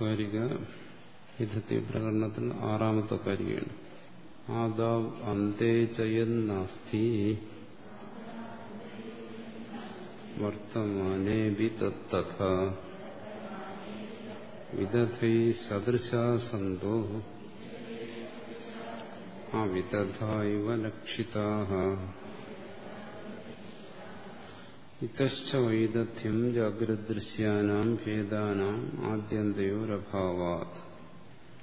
കാരിക വിധത്തി പ്രകടനത്തിൽ ആറാമത്തെ കാരികയാണ് ആദാവ് അന്തേ ചയന്നാസ്തി വർത്തമാനേ തത്തഥ വിദധൈ സദൃശാ സന്തോ. അവിദധ ഇവ ലക്ഷിതാഃ ഇതശ്ച വൈദഗ്ധ്യം ജാഗ്രദൃശ്യാനാം ഭേദാനാം ആദ്യന്തയോരഭാവാത്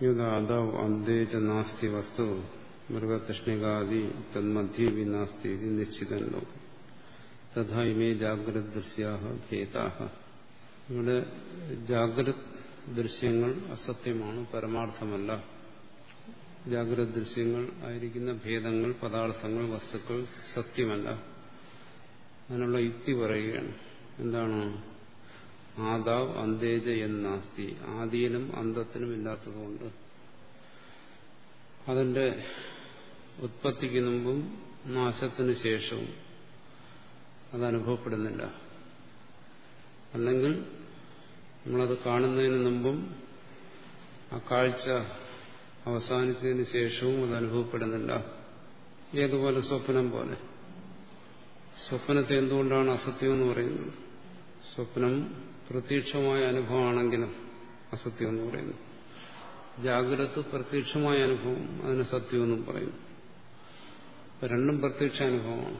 യഥാദാവ് അന്തേ ച നാസ്തി വസ്തു മൃഗതൃഷ്ണികാദി തന്മധ്യേവി നാസ്തി ഇത് നിശ്ചിതം ലോകം തഥാ ഇമേ ജാഗ്രദൃശ്യാ ഭേദാഹ ഇവിടെ ജാഗ്രത് ദൃശ്യങ്ങൾ അസത്യമാണ് പരമാർത്ഥമല്ല. ജാഗ്രത ദൃശ്യങ്ങൾ ആയിരിക്കുന്ന ഭേദങ്ങൾ പദാർത്ഥങ്ങൾ വസ്തുക്കൾ സത്യമല്ല. അതിനുള്ള യുക്തി പറയുകയാണ്. എന്താണ്? ആദാവ് അന്തേജ എന്നാസ്തി ആദിയിലും അന്തത്തിനും ഇല്ലാത്തതുകൊണ്ട് അതിന്റെ ഉത്പത്തിക്ക് മുമ്പും നാശത്തിന് ശേഷവും അതനുഭവപ്പെടുന്നില്ല അല്ലെങ്കിൽ നമ്മളത് കാണുന്നതിന് മുമ്പും ആ കാഴ്ച അവസാനിച്ചതിന് ശേഷവും അത് അനുഭവപ്പെടുന്നില്ല. ഏതുപോലെ സ്വപ്നം പോലെ. സ്വപ്നത്തെ എന്തുകൊണ്ടാണ് അസത്യം എന്ന് പറയുന്നത്? സ്വപ്നം പ്രത്യക്ഷമായ അനുഭവമാണെങ്കിലും അസത്യം എന്ന് പറയുന്നു. ജാഗ്രത പ്രത്യക്ഷമായ അനുഭവം അതിന് സത്യമെന്നും പറയുന്നു. രണ്ടും പ്രത്യക്ഷ അനുഭവമാണ്.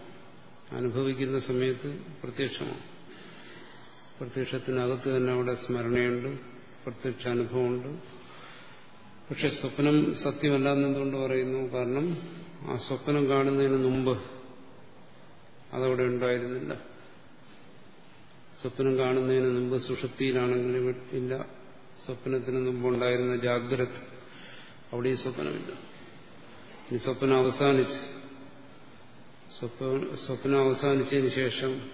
അനുഭവിക്കുന്ന സമയത്ത് പ്രത്യക്ഷമാണ്. പ്രത്യക്ഷത്തിനകത്ത് തന്നെ അവിടെ സ്മരണയുണ്ട് പ്രത്യക്ഷ അനുഭവമുണ്ട്. പക്ഷെ സ്വപ്നം സത്യമല്ല എന്നെന്തുകൊണ്ട് പറയുന്നു? കാരണം ആ സ്വപ്നം കാണുന്നതിന് മുമ്പ് അതവിടെ ഉണ്ടായിരുന്നില്ല. സ്വപ്നം കാണുന്നതിന് മുമ്പ് സുഷുപ്തിയിലാണെങ്കിലും ഇല്ല. സ്വപ്നത്തിന് മുമ്പ് ഉണ്ടായിരുന്ന ജാഗ്രത. അവിടെ ഈ സ്വപ്നമില്ല. ഈ സ്വപ്നം അവസാനിച്ച് സ്വപ്നം അവസാനിച്ചതിന് ശേഷം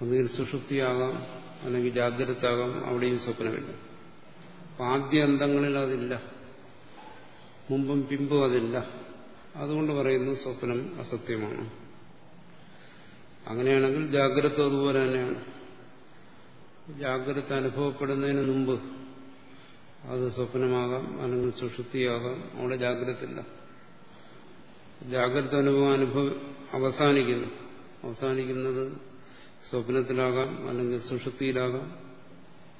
ഒന്നുകിൽ സുഷുപ്തിയാകാം അല്ലെങ്കിൽ ജാഗ്രത ആകാം അവിടെയും സ്വപ്നമില്ല. ആദ്യ അന്തങ്ങളിൽ അതില്ല. മുമ്പും പിമ്പും അതില്ല. അതുകൊണ്ട് പറയുന്നു സ്വപ്നം അസത്യമാണ്. അങ്ങനെയാണെങ്കിൽ ജാഗ്രത അതുപോലെ തന്നെയാണ്. ജാഗ്രത അനുഭവപ്പെടുന്നതിന് മുമ്പ് അത് സ്വപ്നമാകാം അല്ലെങ്കിൽ സുഷുപ്തിയാകാം. അവിടെ ജാഗ്രത ഇല്ല ജാഗ്രത അനുഭവം അനുഭവ അവസാനിക്കുന്നു. അവസാനിക്കുന്നത് സ്വപ്നത്തിലാകാം അല്ലെങ്കിൽ സുഷുപ്തിയിലാകാം.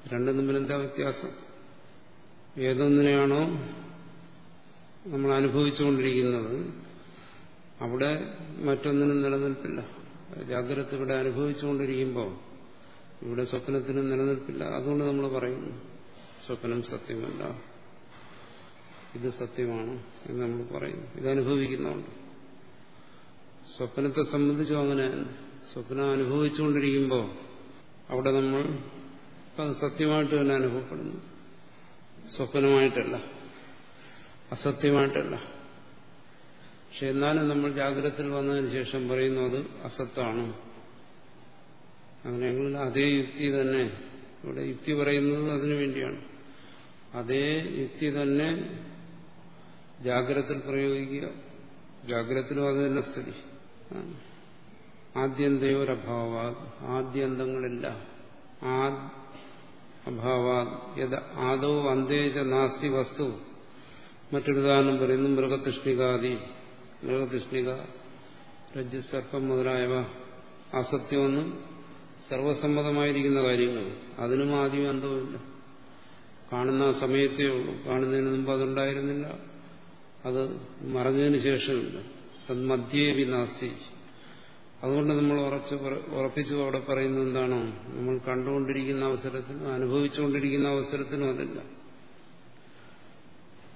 രണ്ടും തമ്മിൽ എന്താ വ്യത്യാസം? ഏതൊന്നിനെയാണോ നമ്മൾ അനുഭവിച്ചുകൊണ്ടിരിക്കുന്നത് അവിടെ മറ്റൊന്നിനും നിലനിൽപ്പില്ല. ജാഗ്രത ഇവിടെ അനുഭവിച്ചുകൊണ്ടിരിക്കുമ്പോൾ ഇവിടെ സ്വപ്നത്തിന് നിലനിൽപ്പില്ല. അതുകൊണ്ട് നമ്മൾ പറയുന്നു സ്വപ്നം സത്യമല്ല. ഇത് സത്യമാണ് എന്ന് നമ്മൾ പറയുന്നു ഇത് അനുഭവിക്കുന്നുണ്ട്. സ്വപ്നത്തെ സംബന്ധിച്ചും അങ്ങനെ സ്വപ്നം അനുഭവിച്ചുകൊണ്ടിരിക്കുമ്പോൾ അവിടെ നമ്മൾ അത് സത്യമായിട്ട് തന്നെ അനുഭവപ്പെടുന്നു. സ്വപ്നമായിട്ടല്ല. അസത്യമായിട്ടല്ല. പക്ഷെ എന്നാലും നമ്മൾ ജാഗ്രത വന്നതിന് ശേഷം പറയുന്നു അത് അസത്താണ്. അങ്ങനെയെങ്കിൽ അതേ യുക്തി തന്നെ ഇവിടെ യുക്തി പറയുന്നത് അതിനു വേണ്ടിയാണ്. അതേ യുക്തി തന്നെ ജാഗ്രത്തിൽ പ്രയോഗിക്കുക. ജാഗ്രതത്തിലും അത് തന്നെ സ്ഥിതി. ആദ്യന്തയോരഭാവ ആദ്യന്തങ്ങളില്ല അഭാവാ ആദോ അന്തേജ നാസ്തി വസ്തു. മറ്റൊരു ഉദാഹരണം പറയുന്നു മൃഗതൃഷ്ണികാദി മൃഗതൃഷ്ണിക രജ്ജു സർപ്പം മുതലായവ അസത്യമൊന്നും സർവസമ്മതമായിരിക്കുന്ന കാര്യങ്ങൾ. അതിനും ആദ്യം അന്തവുമില്ല കാണുന്ന സമയത്തേ ഉള്ളൂ. കാണുന്നതിന് മുമ്പ് അതുണ്ടായിരുന്നില്ല. അത് മറഞ്ഞതിന് ശേഷമില്ല. തന്മധ്യേ വിനാസ്തി അതുകൊണ്ട് നമ്മൾ ഉറച്ച് ഉറപ്പിച്ചു അവിടെ പറയുന്നത് എന്താണോ? നമ്മൾ കണ്ടുകൊണ്ടിരിക്കുന്ന അവസരത്തിനും അനുഭവിച്ചുകൊണ്ടിരിക്കുന്ന അവസരത്തിനും അതില്ല.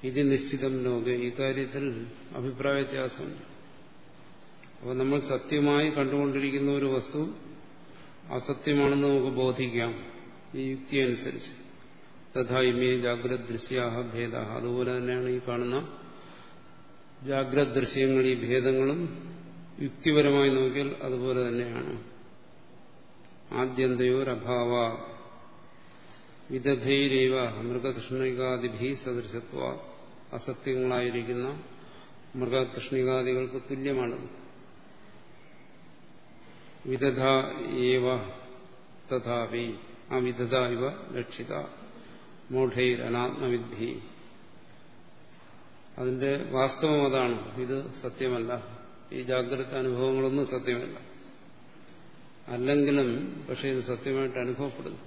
ഇത് നിശ്ചിതം ലോക ഈ കാര്യത്തിൽ അഭിപ്രായ വ്യത്യാസം അപ്പോൾ നമ്മൾ സത്യമായി കണ്ടുകൊണ്ടിരിക്കുന്ന ഒരു വസ്തു അസത്യമാണെന്ന് നമുക്ക് ബോധിക്കാം ഈ യുക്തി അനുസരിച്ച്. തഥാ ഇമേ ജാഗ്രത ദൃശ്യാഹ ഭേദ അതുപോലെ തന്നെയാണ് ഈ കാണുന്ന ജാഗ്രത ദൃശ്യങ്ങൾ ഈ ഭേദങ്ങളും യുക്തിപരമായി നോക്കിയാൽ അതുപോലെ തന്നെയാണ്. ആദ്യന്തയോരഭാവ. വിദധൈരൈവ മൃഗകൃഷ്ണികാദിഭി സദൃശത്വ അസത്യങ്ങളായിരിക്കുന്ന മൃഗകൃഷ്ണികാദികൾക്ക് തുല്യമാണ്. വിദധ ഏവ തഥാപി ആ വിദധ ഇവ ലക്ഷിത മൂഢൈർ അനാത്മവിദ്ധി അതിന്റെ വാസ്തവം അതാണ്. ഇത് സത്യമല്ല. ഈ ജാഗ്രത അനുഭവങ്ങളൊന്നും സത്യമല്ല. അല്ലെങ്കിലും പക്ഷെ ഇത് സത്യമായിട്ട് അനുഭവപ്പെടുന്നു.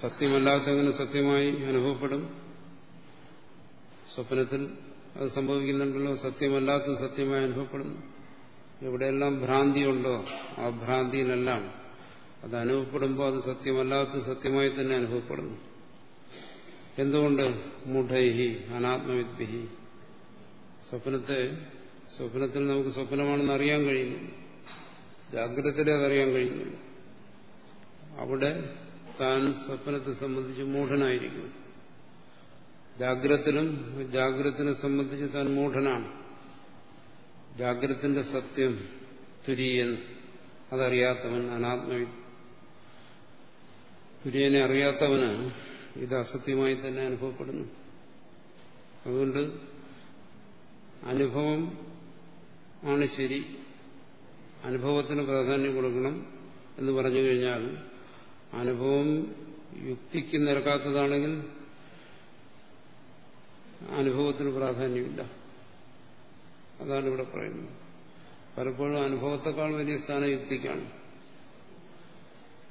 സത്യമല്ലാത്തങ്ങനെ സത്യമായി അനുഭവപ്പെടും. സ്വപ്നത്തിൽ അത് സംഭവിക്കുന്നുണ്ടല്ലോ സത്യമല്ലാത്ത സത്യമായി അനുഭവപ്പെടുന്നു എവിടെയെല്ലാം ഭ്രാന്തിയുണ്ടോ ആ ഭ്രാന്തിയിലെല്ലാം അത് അനുഭവപ്പെടുമ്പോൾ അത് സത്യമല്ലാത്ത സത്യമായി തന്നെ അനുഭവപ്പെടുന്നു. എന്തുകൊണ്ട്? മുഠൈഹി അനാത്മവിദ്ഭിഹി. സ്വപ്നത്തെ സ്വപ്നത്തിൽ നമുക്ക് സ്വപ്നമാണെന്ന് അറിയാൻ കഴിയുന്നു ജാഗ്രതയിലെ അതറിയാൻ കഴിയുന്നു അവിടെ താൻ സ്വപ്നത്തെ സംബന്ധിച്ച് മൂഢനായിരിക്കും. ജാഗ്രത്തിലും ജാഗ്രത്തിനെ സംബന്ധിച്ച് താൻ മൂഢനാണ്. ജാഗ്രത്തിന്റെ സത്യം തുര്യൻ അതറിയാത്തവൻ അനാത്മവി തുര്യനെ അറിയാത്തവന് ഇത് അസത്യമായി തന്നെ അനുഭവപ്പെടുന്നു. അതുകൊണ്ട് അനുഭവം ആണ് ശരി. അനുഭവത്തിന് പ്രാധാന്യം കൊടുക്കണം എന്ന് പറഞ്ഞു കഴിഞ്ഞാൽ അനുഭവം യുക്തിക്ക് നിരക്കാത്തതാണെങ്കിൽ അനുഭവത്തിന് പ്രാധാന്യമില്ല. അതാണ് ഇവിടെ പറയുന്നത്. പലപ്പോഴും അനുഭവത്തെക്കാൾ വലിയ സ്ഥാനം യുക്തിക്കാണ്.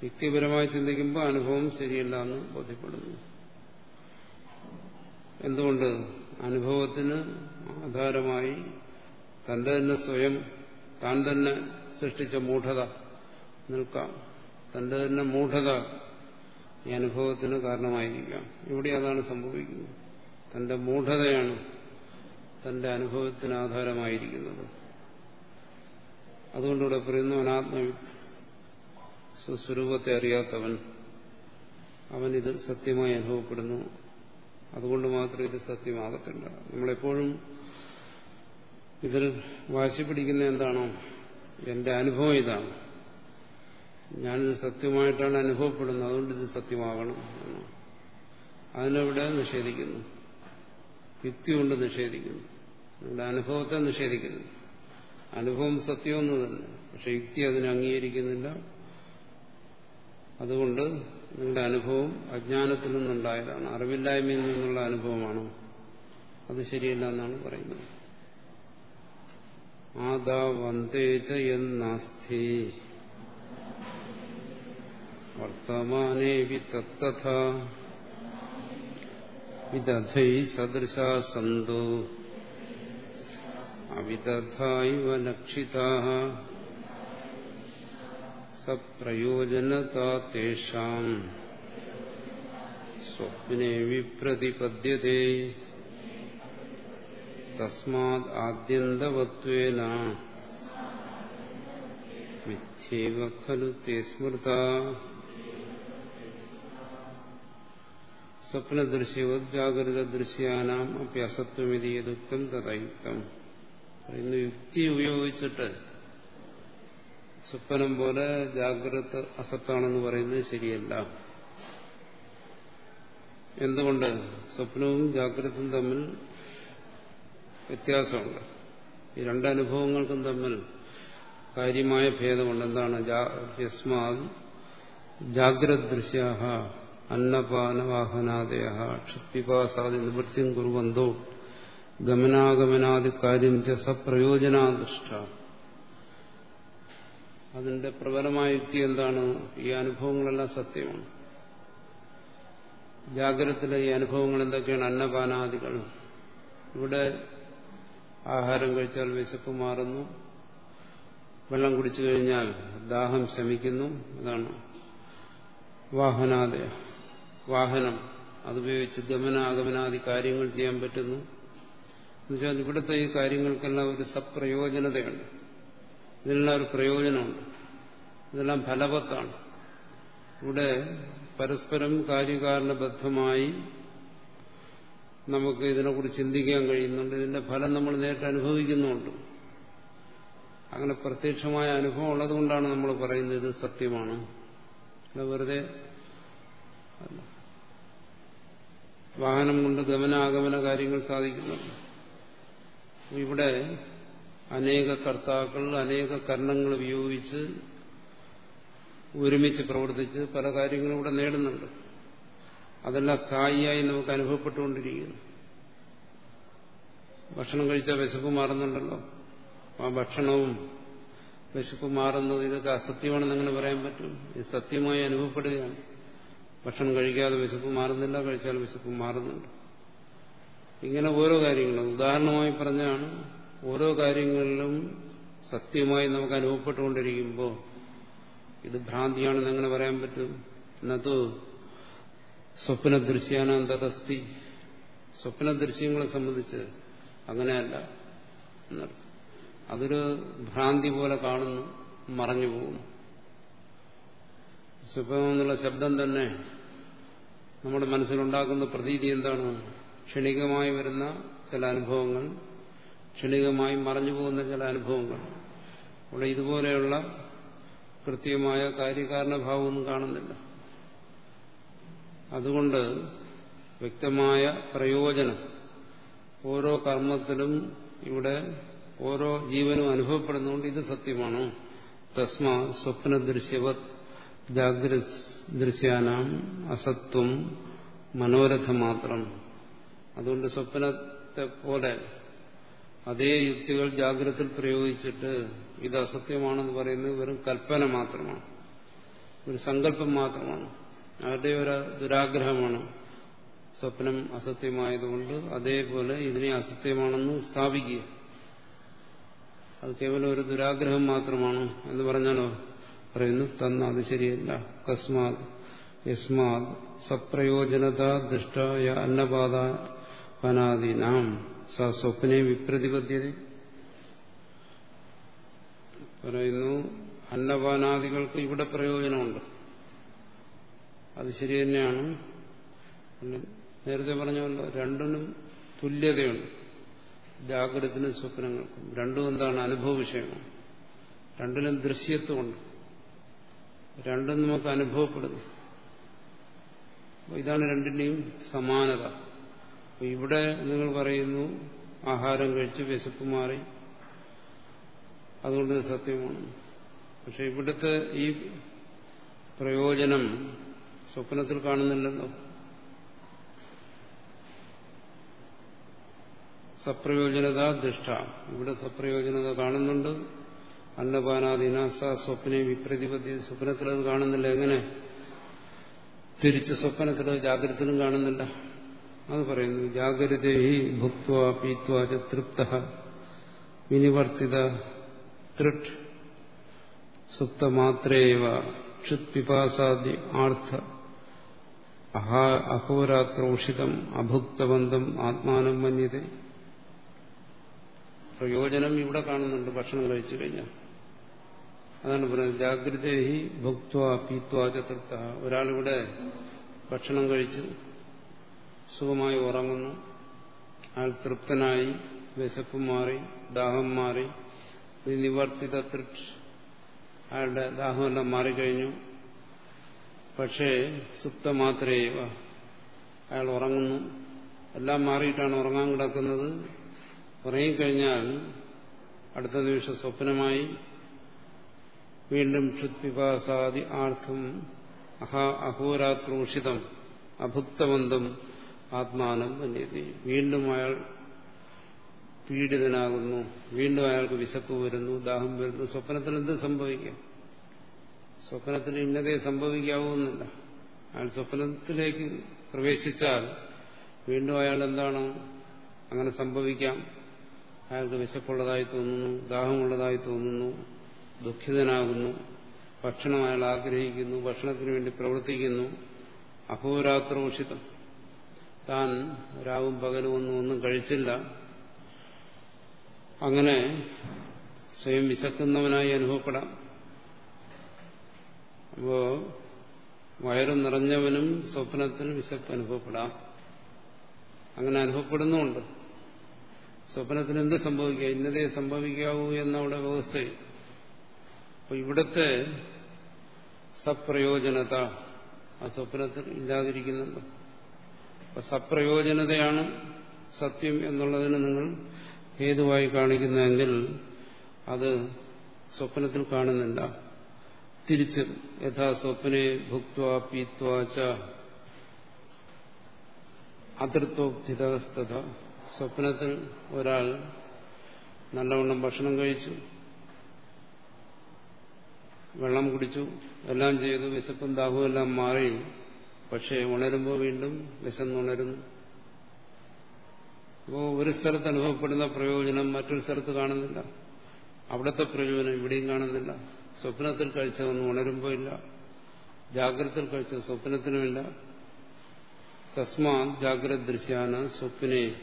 യുക്തിപരമായി ചിന്തിക്കുമ്പോൾ അനുഭവം ശരിയല്ല എന്ന് ബോധ്യപ്പെടുന്നു. എന്തുകൊണ്ട്? അനുഭവത്തിന് ആധാരമായി തന്റെ തന്നെ സ്വയം താൻ തന്നെ സൃഷ്ടിച്ച മൂഢത നിൽക്കാം. തന്റെ തന്നെ മൂഢത ഈ അനുഭവത്തിന് കാരണമായിരിക്കാം. ഇവിടെ അതാണ് സംഭവിക്കുന്നത്. തന്റെ മൂഢതയാണ് തന്റെ അനുഭവത്തിന് ആധാരമായിരിക്കുന്നത്. അതുകൊണ്ടിവിടെ പറയുന്നു അനാത്മവി സ്വസ്വരൂപത്തെ അറിയാത്തവൻ അവൻ ഇത് സത്യമായി അനുഭവപ്പെടുന്നു. അതുകൊണ്ട് മാത്രം ഇത് സത്യമാകത്തില്ല. നമ്മളെപ്പോഴും ഇതിൽ വാശി പിടിക്കുന്ന എന്താണോ? എന്റെ അനുഭവം ഇതാണ്. ഞാനിത് സത്യമായിട്ടാണ് അനുഭവപ്പെടുന്നത്. അതുകൊണ്ട് ഇത് സത്യമാകണം അതിനെവിടെ നിഷേധിക്കുന്നു? യുക്തി കൊണ്ട് നിഷേധിക്കുന്നു. നമ്മുടെ അനുഭവത്തെ നിഷേധിക്കുന്നു. അനുഭവം സത്യമൊന്നു തന്നെ പക്ഷെ യുക്തി അതിനെ അംഗീകരിക്കുന്നില്ല. അതുകൊണ്ട് നിങ്ങളുടെ അനുഭവം അജ്ഞാനത്തിൽ നിന്നുണ്ടായതാണ്. അറിവില്ലായ്മയിൽ നിന്നുള്ള അനുഭവമാണ്. അത് ശരിയല്ല എന്നാണ് പറയുന്നത്. ആദാ വന്ദേച എന്നാസ്ഥി വർത്തമാനേവി തത്തഥ വിദധൈ സദൃശാ സന്തു അവിദധായിവ ലക്ഷിതാ സപ്രയോജനതാ തേഷാം സ്വപ്നെ വിപ്രതിപദ്യത്തെ തസ്മാത് ആദ്യന്തവത്വേന മിഥ്യേവ ഖലു തേ സ്മൃത സ്വപ്നദൃശ്യവത് ജാഗ്രത ദൃശ്യാനാം അപ്യസത്വമിതി യുക്തം തഥയുക്തം പറയുന്നു യുക്തി ഉപയോഗിച്ചിട്ട് സ്വപ്നം പോലെ ജാഗ്രത അസത്താണെന്ന് പറയുന്നത് ശരിയല്ല. എന്തുകൊണ്ട്? സ്വപ്നവും ജാഗ്രതയും തമ്മിൽ വ്യത്യാസമുണ്ട്. ഈ രണ്ടനുഭവങ്ങൾക്കും തമ്മിൽ കാര്യമായ ഭേദമുണ്ട്. എന്താണ്? ജാഗ്രത ദൃശ്യ അന്നപാനവാഹനാദയ ക്ഷുപ്പിപാസാദി നിവൃത്തിയും കുറുവന്തോ ഗമനാഗമനാദി കാര്യം ച സപ്രയോജനാദൃഷ്ട. അതിന്റെ പ്രബലമായ യുക്തി എന്താണ്? ഈ അനുഭവങ്ങളെല്ലാം സത്യമാണ്. ജാഗ്രതത്തിലെ ഈ അനുഭവങ്ങൾ എന്തൊക്കെയാണ്? അന്നപാനാദികൾ. ഇവിടെ ആഹാരം കഴിച്ചാൽ വിശപ്പ് മാറുന്നു. വെള്ളം കുടിച്ചു കഴിഞ്ഞാൽ ദാഹം ശമിക്കുന്നു. അതാണ് വാഹനാദയ വാഹനം. അതുപയോഗിച്ച് ഗമനാഗമനാദി കാര്യങ്ങൾ ചെയ്യാൻ പറ്റുന്നു. എന്നുവെച്ചാൽ ഇവിടുത്തെ ഈ കാര്യങ്ങൾക്കെല്ലാം ഒരു സപ്രയോജനതയുണ്ട്. ഇതിനെല്ലാം ഒരു പ്രയോജനമുണ്ട്. ഇതെല്ലാം ഫലവത്താണ്. ഇവിടെ പരസ്പരം കാര്യകാരണബദ്ധമായി നമുക്ക് ഇതിനെക്കുറിച്ച് ചിന്തിക്കാൻ കഴിയുന്നുണ്ട്. ഇതിന്റെ ഫലം നമ്മൾ നേരിട്ട് അനുഭവിക്കുന്നുണ്ട് അങ്ങനെ പ്രത്യക്ഷമായ അനുഭവം ഉള്ളതുകൊണ്ടാണ് നമ്മൾ പറയുന്നത് ഇത് സത്യമാണ്. വെറുതെ വാഹനം കൊണ്ട് ഗമനാഗമന കാര്യങ്ങൾ സാധിക്കുന്നു ഇവിടെ അനേക കർത്താക്കൾ അനേക കർണങ്ങൾ ഉപയോഗിച്ച് ഒരുമിച്ച് പ്രവർത്തിച്ച് പല കാര്യങ്ങളും ഇവിടെ നേടുന്നുണ്ട്. അതെല്ലാം സ്ഥായിയായി നമുക്ക് അനുഭവപ്പെട്ടുകൊണ്ടിരിക്കുന്നു. ഭക്ഷണം കഴിച്ചാൽ വിശപ്പ് മാറുന്നുണ്ടല്ലോ. ആ ഭക്ഷണവും വിശപ്പ് മാറുന്നത് ഇതൊക്കെ അസത്യമാണെന്ന് എങ്ങനെ പറയാൻ പറ്റും? ഇത് സത്യമായി അനുഭവപ്പെടുകയാണ്. ഭക്ഷണം കഴിക്കാതെ വിശപ്പ് മാറുന്നില്ല കഴിച്ചാൽ വിശപ്പ് മാറുന്നുണ്ട്. ഇങ്ങനെ ഓരോ കാര്യങ്ങളും ഉദാഹരണമായി പറഞ്ഞാണ് ഓരോ കാര്യങ്ങളിലും സത്യമായി നമുക്ക് അനുഭവപ്പെട്ടുകൊണ്ടിരിക്കുമ്പോൾ ഇത് ഭ്രാന്തിയാണെന്ന് എങ്ങനെ പറയാൻ പറ്റും? എന്നത് സ്വപ്ന ദൃശ്യാനന്തരസ്തി സ്വപ്ന ദൃശ്യങ്ങളെ സംബന്ധിച്ച് അങ്ങനെയല്ല എന്നർത്ഥം. അതൊരു ഭ്രാന്തി പോലെ കാണുന്നു മറഞ്ഞു പോകുന്നു. സ്വപ്നം എന്നുള്ള ശബ്ദം തന്നെ നമ്മുടെ മനസ്സിലുണ്ടാക്കുന്ന പ്രതീതി എന്താണ്? ക്ഷണികമായി വരുന്ന ചില അനുഭവങ്ങൾ ക്ഷണികമായി മറഞ്ഞു പോകുന്ന ചില അനുഭവങ്ങൾ. അവിടെ ഇതുപോലെയുള്ള കൃത്യമായ കാര്യകാരണഭാവമൊന്നും കാണുന്നില്ല. അതുകൊണ്ട് വ്യക്തമായ പ്രയോജനം ഓരോ കർമ്മത്തിലും ഇവിടെ ഓരോ ജീവനും അനുഭവപ്പെടുന്നതുകൊണ്ട് ഇത് സത്യമാണ്? തസ്മ സ്വപ്ന ദൃശ്യവത് ജാഗ്രത ദൃശ്യാനാം അസത്വം മനോരഥ മാത്രം അതുകൊണ്ട് സ്വപ്നത്തെ പോലെ അതേ യുക്തികൾ ജാഗ്രതയിൽ പ്രയോഗിച്ചിട്ട് ഇത് അസത്യമാണെന്ന് പറയുന്നത് വെറും കൽപ്പന മാത്രമാണ്. ഒരു സങ്കല്പം മാത്രമാണ്. അവരുടെ ഒരു ദുരാഗ്രഹമാണ് സ്വപ്നം അസത്യമായതുകൊണ്ട് അതേപോലെ ഇതിനെ അസത്യമാണെന്ന് സ്ഥാപിക്കുക. അത് കേവലം ഒരു ദുരാഗ്രഹം മാത്രമാണ് എന്ന് പറഞ്ഞാലോ? പറയുന്നു തന്ന അത് ശരിയല്ല കസ്മാത് യസ്മാത് സപ്രയോജനത ദൃഷ്ടായ അന്നപാത നാം സ സ്വപ്നെ വിപ്രതിപദ്ധ്യത. പറയുന്നു അന്നപാനാദികൾക്ക് ഇവിടെ പ്രയോജനമുണ്ട്. അത് ശരി തന്നെയാണ്. നേരത്തെ പറഞ്ഞല്ലോ രണ്ടിനും തുല്യതയുണ്ട്. ജാഗ്രതത്തിനും സ്വപ്നങ്ങൾക്കും. രണ്ടും എന്താണ്? അനുഭവ വിഷയമാണ് രണ്ടിനും ദൃശ്യത്വമുണ്ട്. രണ്ടും നമുക്ക് അനുഭവപ്പെടുന്നു. ഇതാണ് രണ്ടിന്റെയും സമാനത. ഇവിടെ നിങ്ങൾ പറയുന്നു ആഹാരം കഴിച്ച് വിശപ്പ് മാറി. അതുകൊണ്ട് സത്യമാണ്. പക്ഷെ ഇവിടുത്തെ ഈ പ്രയോജനം സ്വപ്നത്തിൽ കാണുന്നില്ലല്ലോ. സപ്രയോജനത ദുഷ്ട. ഇവിടെ സപ്രയോജനത കാണുന്നുണ്ട്. അന്നപാനാദീന സ സ്വപ്നെ വിപ്രതിപതി സ്വപ്നത്തിൽ അത് കാണുന്നില്ല. എങ്ങനെ? തിരിച്ച് സ്വപ്നത്തിൽ ജാഗ്രതത്തിലും കാണുന്നില്ല. അത് പറയുന്നു ജാഗ്രതേഹി ഭുക്വ പീത്വ തൃപ്ത വിനിവർത്തിത തൃട്ട് സുപ്തമാത്രേവ ക്ഷുത്പിപാസാദി ആർത്ഥ അഹോരാത്രോഷിതം അഭുക്തബന്ധം ആത്മാനം മന്യത. പ്രയോജനം ഇവിടെ കാണുന്നുണ്ട് ഭക്ഷണം കഴിച്ചു കഴിഞ്ഞാൽ. അതാണ് പറയുന്നത് ജാഗ്രതേഹി ഭുക്വ പീത്വാച തൃപ്ത ഒരാളിവിടെ ഭക്ഷണം കഴിച്ച് സുഖമായി ഉറങ്ങുന്നു. അയാൾ തൃപ്തനായി വിശപ്പ് മാറി ദാഹം മാറി നിവർത്തിത തൃപ്തി അയാളുടെ ദാഹമെല്ലാം മാറിക്കഴിഞ്ഞു. പക്ഷേ സുപ്ത മാത്രമേ അയാൾ ഉറങ്ങുന്നു. എല്ലാം മാറിയിട്ടാണ് ഉറങ്ങാൻ കിടക്കുന്നത്. ഉറങ്ങിക്കഴിഞ്ഞാൽ അടുത്ത നിമിഷം സ്വപ്നമായി വീണ്ടും ക്ഷുത്പിപാസാദി ആർത്ഥം അഹാ അഹോരാത്രോഷിതം അഭുക്തമന്തം ആത്മാനം വന്യതി. വീണ്ടും അയാൾ പീഡിതനാകുന്നു. വീണ്ടും അയാൾക്ക് വിശപ്പ് വരുന്നു ദാഹം വരുന്നു. സ്വപ്നത്തിൽ എന്ത് സംഭവിക്കാം? സ്വപ്നത്തിൽ ഇന്നതേ സംഭവിക്കാവുന്നില്ല. അയാൾ സ്വപ്നത്തിലേക്ക് പ്രവേശിച്ചാൽ വീണ്ടും അയാൾ എന്താണ്? അങ്ങനെ സംഭവിക്കാം. അയാൾക്ക് വിശപ്പുള്ളതായി തോന്നുന്നു ദാഹമുള്ളതായി തോന്നുന്നു. ദുഃഖിതനാകുന്നു ഭക്ഷണം അയാൾ ആഗ്രഹിക്കുന്നു ഭക്ഷണത്തിന് വേണ്ടി പ്രവർത്തിക്കുന്നു അഹോരാത്രോഷിതം താൻ രാവും പകലും ഒന്നും ഒന്നും കഴിച്ചില്ല. അങ്ങനെ സ്വയം വിശക്കുന്നവനായി അനുഭവപ്പെടാം. അപ്പോ വയറ് നിറഞ്ഞവനും സ്വപ്നത്തിൽ വിശപ്പ് അനുഭവപ്പെടാം. അങ്ങനെ അനുഭവപ്പെടുന്നുമുണ്ട്. സ്വപ്നത്തിന് എന്ത് സംഭവിക്കുക ഇന്നതേ സംഭവിക്കാവൂ എന്നവിടെ വ്യവസ്ഥയിൽ അപ്പൊ ഇവിടുത്തെ സപ്രയോജനത ആ സ്വപ്നത്തിൽ ഇല്ലാതിരിക്കുന്നുണ്ട്. അപ്പൊ സപ്രയോജനതയാണ് സത്യം എന്നുള്ളതിന് നിങ്ങൾ ഹേതുവായി കാണിക്കുന്നതെങ്കിൽ അത് സ്വപ്നത്തിൽ കാണുന്നില്ല. തിരിച്ച് യഥാ സ്വപ്നെ ഭുക്വ പീത്വാച്ച അതൃത്വോക്തിതസ്ഥത സ്വപ്നത്തിൽ ഒരാൾ നല്ലവണ്ണം ഭക്ഷണം കഴിച്ചു വെള്ളം കുടിച്ചു എല്ലാം ചെയ്തു വിശപ്പും ദാഹവും എല്ലാം മാറി. പക്ഷേ ഉണരുമ്പോൾ വീണ്ടും വിശന്നുണരുന്നു അപ്പോൾ ഒരു സ്ഥലത്ത് അനുഭവപ്പെടുന്ന പ്രയോജനം മറ്റൊരു സ്ഥലത്ത് കാണുന്നില്ല. അവിടുത്തെ പ്രയോജനം ഇവിടെയും കാണുന്നില്ല. സ്വപ്നത്തിൽ കഴിച്ചതൊന്നും ഉണരുമ്പോൾ ഇല്ല. ജാഗ്രതത്തിൽ കഴിച്ച സ്വപ്നത്തിനുമില്ല. തസ്മാ ജാഗ്രത ദൃശ്യാണ് സ്വപ്നെ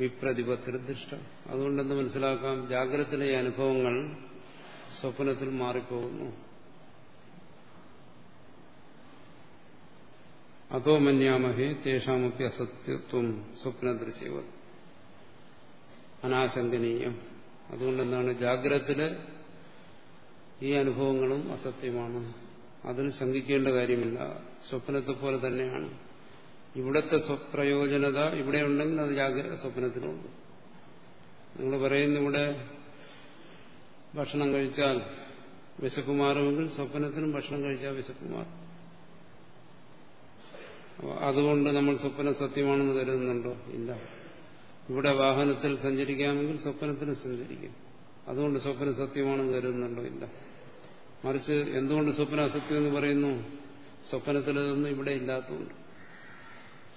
വിപ്രതിപത്തിൽ ദൃഷ്ടം. അതുകൊണ്ടെന്ന് മനസ്സിലാക്കാം? ജാഗ്രതത്തിലെ അനുഭവങ്ങൾ സ്വപ്നത്തിൽ മാറിപ്പോകുന്നു. അതോ മന്യാമഹേ തേഷാമൊക്കെ അസത്യത്വം സ്വപ്നദൃശ്യവ അനാശങ്കനീയം. അതുകൊണ്ടെന്താണ്? ജാഗ്രതത്തിൽ ഈ അനുഭവങ്ങളും അസത്യമാണ്. അതിന് ശങ്കിക്കേണ്ട കാര്യമില്ല. സ്വപ്നത്തെ പോലെ തന്നെയാണ്. ഇവിടത്തെ സ്വപ്രയോജനത ഇവിടെ ഉണ്ടെങ്കിൽ അത് ജാഗ്രത സ്വപ്നത്തിലുണ്ട്. നിങ്ങൾ പറയുന്ന ഇവിടെ ഭക്ഷണം കഴിച്ചാൽ വിശക്കുമാറുമെങ്കിൽ സ്വപ്നത്തിനും ഭക്ഷണം കഴിച്ചാൽ വിശപ്പ് അതുകൊണ്ട് നമ്മൾ സ്വപ്നം സത്യമാണെന്ന് കരുതുന്നുണ്ടോ? ഇല്ല. ഇവിടെ വാഹനത്തിൽ സഞ്ചരിക്കാമെങ്കിൽ സ്വപ്നത്തിന് സഞ്ചരിക്കും. അതുകൊണ്ട് സ്വപ്നം സത്യമാണെന്ന് കരുതുന്നുണ്ടോ? ഇല്ല. മറിച്ച് എന്തുകൊണ്ട് സ്വപ്ന അസത്യം എന്ന് പറയുന്നു? സ്വപ്നത്തിലൊന്നും ഇവിടെ ഇല്ലാത്തതുകൊണ്ട്.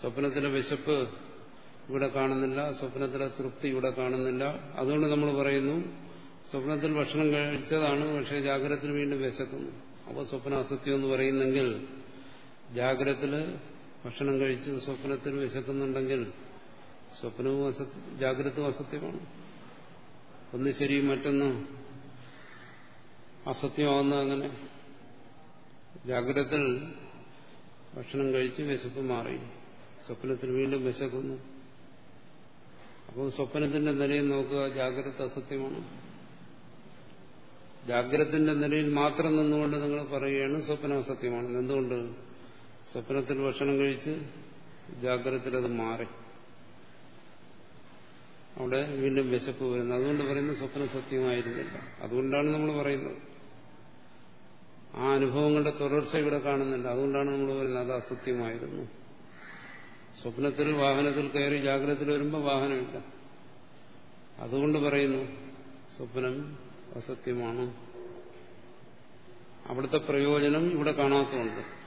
സ്വപ്നത്തിലെ വിശപ്പ് ഇവിടെ കാണുന്നില്ല. സ്വപ്നത്തിലെ തൃപ്തി ഇവിടെ കാണുന്നില്ല. അതുകൊണ്ട് നമ്മൾ പറയുന്നു സ്വപ്നത്തിൽ ഭക്ഷണം കഴിച്ചതാണ് പക്ഷേ ജാഗ്രതത്തിൽ വീണ്ടും വിശക്കുന്നു. അപ്പോൾ സ്വപ്ന അസത്യം എന്ന് പറയുന്നെങ്കിൽ ജാഗ്രതത്തിൽ ഭക്ഷണം കഴിച്ച് സ്വപ്നത്തിൽ വിശക്കുന്നുണ്ടെങ്കിൽ സ്വപ്നവും അസത്യം ജാഗ്രതവും അസത്യമാണ്. ഒന്ന് ശരി മറ്റൊന്ന് അസത്യമാവുന്ന അങ്ങനെ ജാഗ്രതത്തിൽ ഭക്ഷണം കഴിച്ച് വിശപ്പ് മാറി. സ്വപ്നത്തിൽ വീണ്ടും വിശക്കുന്നു. അപ്പോൾ സ്വപ്നത്തിന്റെ നിലയിൽ നോക്കുക ജാഗ്രത അസത്യമാണ്. ജാഗ്രതത്തിന്റെ നിലയിൽ മാത്രം നിന്നുകൊണ്ട് നിങ്ങൾ പറയുകയാണ് സ്വപ്നം അസത്യമാണ് എന്തുകൊണ്ട്? സ്വപ്നത്തിൽ ഭക്ഷണം കഴിച്ച് ജാഗ്രതത്തിൽ അത് മാറി. അവിടെ വീണ്ടും വിശപ്പ് വരുന്നു. അതുകൊണ്ട് പറയുന്നത് സ്വപ്നം സത്യമായിരുന്നില്ല. അതുകൊണ്ടാണ് നമ്മൾ പറയുന്നത്. ആ അനുഭവങ്ങളുടെ തുടർച്ച ഇവിടെ കാണുന്നുണ്ട്. അതുകൊണ്ടാണ് നമ്മൾ പറയുന്നത് അത് അസത്യമായിരുന്നു. സ്വപ്നത്തിൽ വാഹനത്തിൽ കയറി ജാഗ്രതത്തിൽ വരുമ്പോൾ വാഹനമില്ല. അതുകൊണ്ട് പറയുന്നു സ്വപ്നം അസത്യമാണ്. അവിടുത്തെ പ്രയോജനം ഇവിടെ കാണാത്തതുണ്ട്.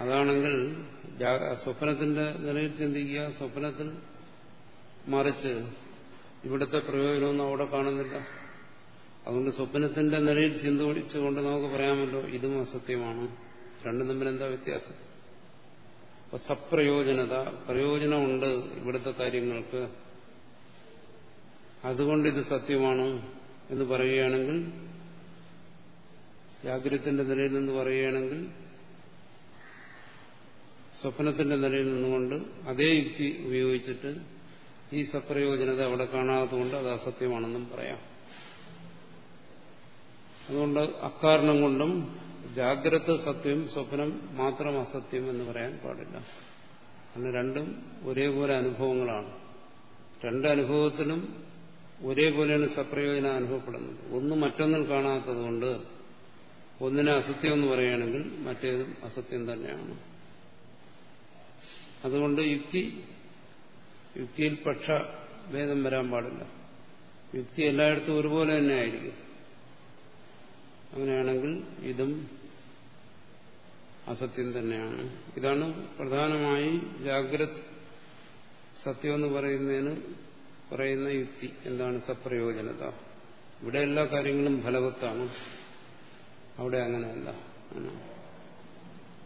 അതാണെങ്കിൽ സ്വപ്നത്തിന്റെ നിലയിൽ ചിന്തിക്കുക സ്വപ്നത്തിൽ മറിച്ച് ഇവിടുത്തെ പ്രയോജനമൊന്നും അവിടെ കാണുന്നില്ല. അതുകൊണ്ട് സ്വപ്നത്തിന്റെ നിലയിൽ ചിന്തിച്ചുകൊണ്ട് നമുക്ക് പറയാമല്ലോ ഇതും അസത്യമാണ്. രണ്ടും തമ്മിൽ എന്താ വ്യത്യാസം? അപ്പൊ സപ്രയോജനത പ്രയോജനമുണ്ട് ഇവിടുത്തെ കാര്യങ്ങൾക്ക്. അതുകൊണ്ട് ഇത് സത്യമാണ്. എന്ന് പറയുകയാണെങ്കിൽ ജാഗ്രതത്തിന്റെ നിലയിൽ നിന്ന് പറയുകയാണെങ്കിൽ സ്വപ്നത്തിന്റെ നിലയിൽ നിന്നുകൊണ്ട് അതേ യുക്തി ഉപയോഗിച്ചിട്ട് ഈ സപ്രയോജനത അവിടെ കാണാത്തതുകൊണ്ട് അത് അസത്യമാണെന്നും പറയാം. അതുകൊണ്ട് അക്കാരണം കൊണ്ടും ജാഗ്രത സത്യം സ്വപ്നം മാത്രം അസത്യം എന്ന് പറയാൻ പാടില്ല. കാരണം രണ്ടും ഒരേപോലെ അനുഭവങ്ങളാണ്. രണ്ട് അനുഭവത്തിലും ഒരേപോലെയാണ് സപ്രയോജനം അനുഭവപ്പെടുന്നത്. ഒന്ന് മറ്റൊന്നിൽ കാണാത്തതുകൊണ്ട് ഒന്നിനെ അസത്യം എന്ന് പറയുകയാണെങ്കിൽ മറ്റേതും അസത്യം തന്നെയാണ്. അതുകൊണ്ട് യുക്തി യുക്തിയിൽ പക്ഷ ഭേദം വരാൻ പാടില്ല. യുക്തി എല്ലായിടത്തും ഒരുപോലെ തന്നെ ആയിരിക്കും. അങ്ങനെയാണെങ്കിൽ ഇതും അസത്യം തന്നെയാണ്. ഇതാണ് പ്രധാനമായി ജാഗ്രത സത്യം എന്ന് പറയുന്നതിന് പറയുന്ന യുക്തി എന്താണ് സപ്രയോജനത? ഇവിടെ എല്ലാ കാര്യങ്ങളും ഫലവത്താണ്? അവിടെ അങ്ങനെയല്ല.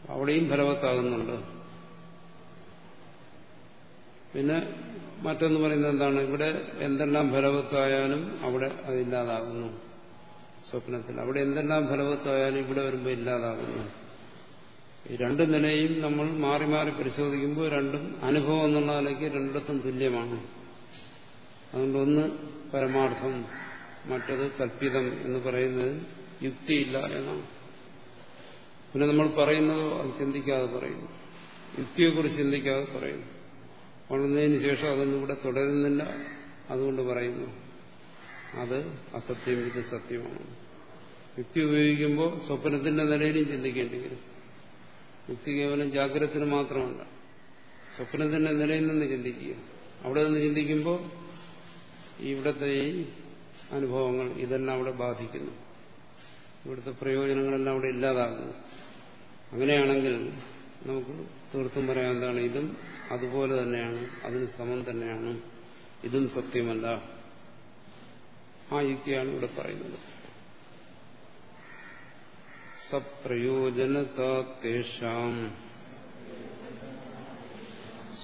അവിടെയും ഫലവത്താകുന്നുണ്ട്. പിന്നെ മറ്റൊന്ന് പറയുന്നത് എന്താണ്? ഇവിടെ എന്തെല്ലാം ഫലവത്തായാലും അവിടെ അതില്ലാതാകുന്നു സ്വപ്നത്തിൽ. അവിടെ എന്തെല്ലാം ഫലവത്തായാലും ഇവിടെ വരുമ്പോൾ ഇല്ലാതാകുന്നു. ഈ രണ്ട് നിലയും നമ്മൾ മാറി മാറി പരിശോധിക്കുമ്പോൾ രണ്ടും അനുഭവം എന്നുള്ള നിലയ്ക്ക് രണ്ടിടത്തും തുല്യമാണ്. അതുകൊണ്ട് ഒന്ന് പരമാർത്ഥം മറ്റത് കൽപ്പിതം എന്ന് പറയുന്നത് യുക്തിയില്ല എന്നാണ്. പിന്നെ നമ്മൾ പറയുന്നതോ അത് ചിന്തിക്കാതെ പറയുന്നു. യുക്തിയെക്കുറിച്ച് ചിന്തിക്കാതെ പറയുന്നു. വളർന്നതിന് ശേഷം അതൊന്നും ഇവിടെ തുടരുന്നില്ല അതുകൊണ്ട് പറയുന്നു. അത് അസത്യം ഇത് സത്യമാണ്. യുക്തി ഉപയോഗിക്കുമ്പോൾ സ്വപ്നത്തിന്റെ നിലയിലും ചിന്തിക്കേണ്ടി വരും. യുക്തി കേവലം ജാഗ്രതത്തിന് മാത്രമല്ല സ്വപ്നത്തിന്റെ നിലയിൽ നിന്ന് ചിന്തിക്കുക. അവിടെ നിന്ന് ചിന്തിക്കുമ്പോൾ ഇവിടുത്തെ ഈ അനുഭവങ്ങൾ ഇതെല്ലാം അവിടെ ബാധിക്കുന്നു. ഇവിടുത്തെ പ്രയോജനങ്ങളെല്ലാം അവിടെ ഇല്ലാതാകുന്നു. അങ്ങനെയാണെങ്കിൽ നമുക്ക് തീർത്തും പറയാൻ എന്താണ് ഇതും അതുപോലെ തന്നെയാണ് അതിന് സമം തന്നെയാണ് ഇതും സത്യമല്ല. ആ യുക്തിയാണ് ഇവിടെ പറയുന്നത്. സപ്രയോജനതാം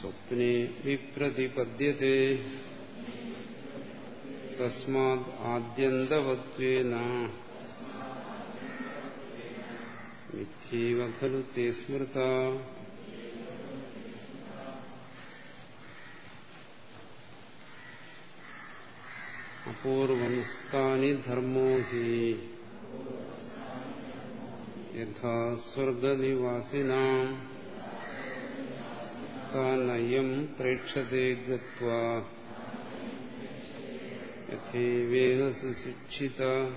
സ്വപ്നെ വിപ്രതിപദ്യത്തെ തസ്മാത് ആദ്യന്തവത്വേന മിഥ്യൈവ ഖലു തേ സ്മൃത അപൂർവം സ്ഥാനി ധർമ്മോ ഹി യഥാ സ്വർഗനിവാസിനാം താനയം യഥേവേഹ സുശിക്ഷിത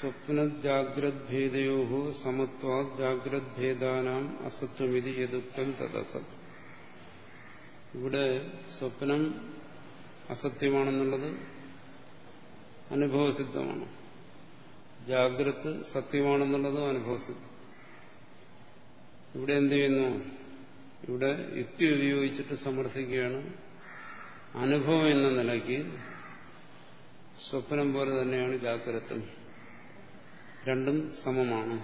സ്വപ്നജാഗ്രദ്ഭേദയോ സമത്വാത് ജാഗ്രദ്ഭേദാനാം അസത്വമിതി യദുക്തം തദസത് ഇവിടെ സ്വപ്നം അസത്യമാണെന്നുള്ളത് അനുഭവസിദ്ധമാണ്. ജാഗ്രത് സത്യമാണെന്നുള്ളതും അനുഭവസിദ്ധം. ഇവിടെ എന്ത് ചെയ്യുന്നു? ഇവിടെ യുക്തി ഉപയോഗിച്ചിട്ട് സമർത്ഥിക്കുകയാണ്. അനുഭവം എന്ന നിലയ്ക്ക് സ്വപ്നം പോലെ തന്നെയാണ് ജാഗ്രത. രണ്ടും സമമാണ്.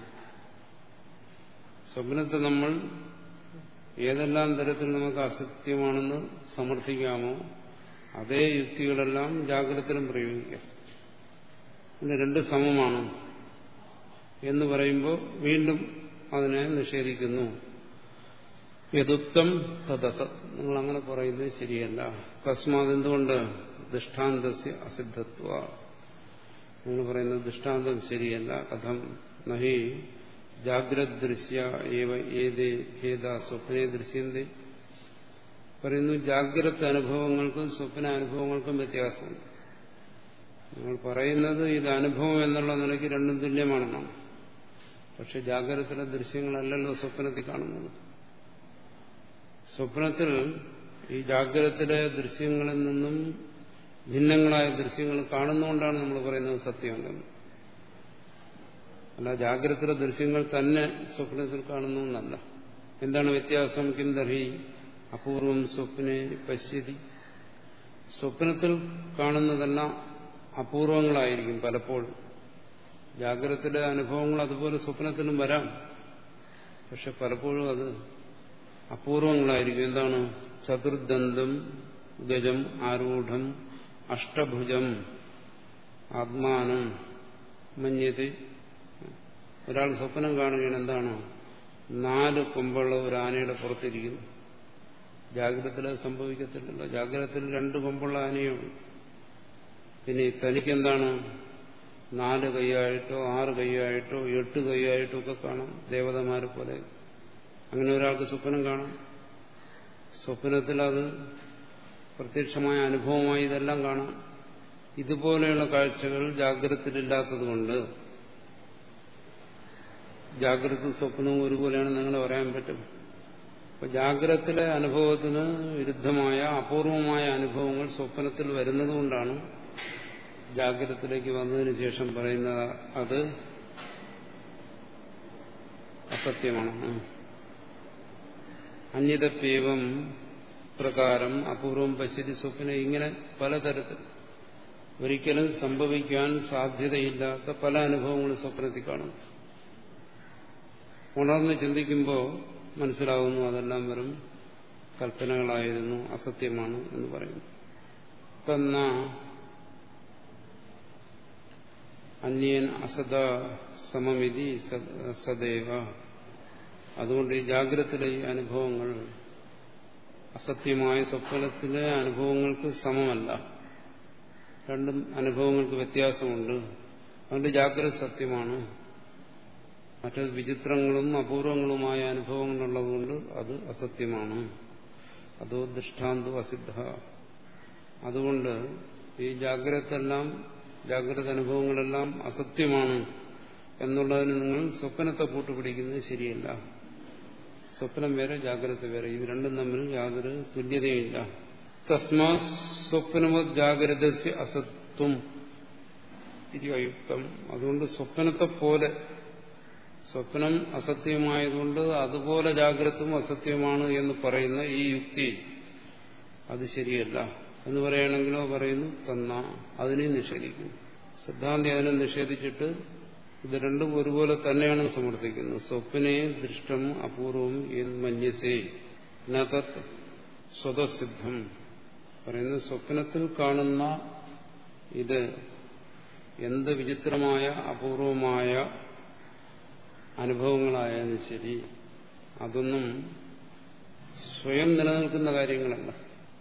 സ്വപ്നത്തെ നമ്മൾ ഏതെല്ലാം തരത്തിൽ നമുക്ക് അസത്യമാണെന്ന് സമർത്ഥിക്കാമോ അതേ യുക്തികളെല്ലാം ജാഗ്രതയിലും പ്രയോഗിക്കാം. പിന്നെ രണ്ട് സമമാണ് എന്ന് പറയുമ്പോൾ വീണ്ടും അതിനെ നിഷേധിക്കുന്നു. യഥുത്വം തദസ നിങ്ങൾ അങ്ങനെ പറയുന്നത് ശരിയല്ല. കസ്മാത് എന്തുകൊണ്ട്? ദൃഷ്ടാന്തസ്യ അസിദ്ധത്വ. നിങ്ങൾ പറയുന്നത് ദൃഷ്ടാന്തം ശരിയല്ല. കഥം നഹി ജാഗ്രത് ദൃശ്യ ഏവ ഏതേ ഭേദ സ്വപ്നേ ദൃശ്യന്തേ. പറയുന്നു ജാഗ്രത അനുഭവങ്ങൾക്കും സ്വപ്ന അനുഭവങ്ങൾക്കും വ്യത്യാസമുണ്ട് നിങ്ങൾ പറയുന്നത് ഇത് അനുഭവം എന്നുള്ള നിലയ്ക്ക് രണ്ടും തുല്യമാണെന്നാണ് പക്ഷെ ജാഗ്രതത്തിലെ ദൃശ്യങ്ങളല്ലല്ലോ സ്വപ്നത്തിൽ കാണുന്നത്. സ്വപ്നത്തിൽ ഈ ജാഗ്രതത്തിലെ ദൃശ്യങ്ങളിൽ നിന്നും ഭിന്നങ്ങളായ ദൃശ്യങ്ങൾ കാണുന്നുകൊണ്ടാണ് നമ്മൾ പറയുന്നത് സത്യമുണ്ടെന്ന് അല്ല ജാഗ്രതത്തിലെ ദൃശ്യങ്ങൾ തന്നെ സ്വപ്നത്തിൽ കാണുന്നു എന്നല്ല എന്താണ് വ്യത്യാസം? കിന്തർഹി അപൂർവം സ്വപ്നെ പശ്യതി. സ്വപ്നത്തിൽ കാണുന്നതെല്ലാം അപൂർവങ്ങളായിരിക്കും പലപ്പോഴും. ജാഗ്രതത്തിലെ അനുഭവങ്ങൾ അതുപോലെ സ്വപ്നത്തിലും വരാം. പക്ഷെ പലപ്പോഴും അത് അപൂർവങ്ങളായിരിക്കും. എന്താണ്? ചതുർദന്തം ഗജം ആരൂഢം അഷ്ടഭുജം ആത്മാനം മഞ്ഞത് ഒരാൾ സ്വപ്നം കാണുകയാണ് എന്താണോ? നാല് കൊമ്പുള്ള ഒരു ആനയുടെ പുറത്തിരിക്കുന്നു. ജാഗ്രതത്തിൽ സംഭവിക്കത്തില്ലല്ലോ. ജാഗ്രതത്തിൽ രണ്ട് കൊമ്പുള്ള ആനയുള്ളൂ പിന്നെ തനിക്കെന്താണ്? നാല് കൈയായിട്ടോ ആറ് കൈയായിട്ടോ എട്ട് കൈയായിട്ടോ ഒക്കെ കാണാം ദേവതമാരെ പോലെ. അങ്ങനെ ഒരാൾക്ക് സ്വപ്നം കാണാം. സ്വപ്നത്തിൽ അത് പ്രത്യക്ഷമായ അനുഭവമായി ഇതെല്ലാം കാണാം. ഇതുപോലെയുള്ള കാഴ്ചകൾ ജാഗ്രതയിലില്ലാത്തതുകൊണ്ട് ജാഗ്രത സ്വപ്നവും ഒരുപോലെയാണ് നിങ്ങൾ പറയാൻ പറ്റും. അപ്പൊ ജാഗ്രതത്തിലെ അനുഭവത്തിന് വിരുദ്ധമായ അപൂർവമായ അനുഭവങ്ങൾ സ്വപ്നത്തിൽ വരുന്നതുകൊണ്ടാണ് ജാഗ്രതത്തിലേക്ക് വന്നതിന് ശേഷം പറയുന്നത് അത് അസത്യമാണ്. അന്യതപ്യവം പ്രകാരം അപൂർവം പശ്യതി സ്വപ്ന ഇങ്ങനെ പലതരത്തിൽ ഒരിക്കലും സംഭവിക്കാൻ സാധ്യതയില്ലാത്ത പല അനുഭവങ്ങളും സ്വപ്നത്തിൽ കാണും. ഉണർന്ന് ചിന്തിക്കുമ്പോൾ മനസ്സിലാവുന്നു അതെല്ലാം വെറും കൽപ്പനകളായിരുന്നു അസത്യമാണ് എന്ന് പറയുന്നു. തന്ന അന്യൻ അസദ സമമിതി സദൈവ അതുകൊണ്ട് ഈ ജാഗ്രതയിലെ ഈ അനുഭവങ്ങൾ അസത്യമായ സ്വപ്നത്തിലെ അനുഭവങ്ങൾക്ക് സമമല്ല. രണ്ടും അനുഭവങ്ങൾക്ക് വ്യത്യാസമുണ്ട്. അതുകൊണ്ട് ജാഗ്രത സത്യമാണ്. മറ്റത് വിചിത്രങ്ങളും അപൂർവങ്ങളുമായ അനുഭവങ്ങളുള്ളതുകൊണ്ട് അത് അസത്യമാണ്. അതോ ദൃഷ്ടാന്തോ അസിദ്ധ. അതുകൊണ്ട് ഈ ജാഗ്രത എല്ലാം ജാഗ്രത അനുഭവങ്ങളെല്ലാം അസത്യമാണ് എന്നുള്ളതിന് നിങ്ങൾ സ്വപ്നത്തെ കൂട്ടുപിടിക്കുന്നത് ശരിയല്ല. സ്വപ്നം വേറെ ജാഗ്രത വേറെ. ഇത് രണ്ടും തമ്മിൽ യാതൊരു തുല്യതയില്ല. തസ്മാ സ്വപ്നമോ ജാഗ്രത അസത്വം ഇരിയുക്തം അതുകൊണ്ട് സ്വപ്നത്തെ പോലെ സ്വപ്നം അസത്യമായതുകൊണ്ട് അതുപോലെ ജാഗ്രതവും അസത്യമാണ് എന്ന് പറയുന്ന ഈ യുക്തി അത് ശരിയല്ല. എന്ന് പറയുകയാണെങ്കിലോ പറയുന്നു തന്ന അതിനെ നിഷേധിക്കുന്നു സിദ്ധാന്തി അതിനെ നിഷേധിച്ചിട്ട് ഇത് രണ്ടും ഒരുപോലെ തന്നെയാണ് സമർത്ഥിക്കുന്നത്. സ്വപ്നെ ദൃഷ്ടം അപൂർവം മന്യസേ. നതത് സ്വതസിദ്ധം. പറയുന്നത് സ്വപ്നത്തിൽ കാണുന്ന ഇത് എന്ത് വിചിത്രമായ അപൂർവമായ അനുഭവങ്ങളായാലും ശരി അതൊന്നും സ്വയം നിലനിൽക്കുന്ന കാര്യങ്ങളല്ല.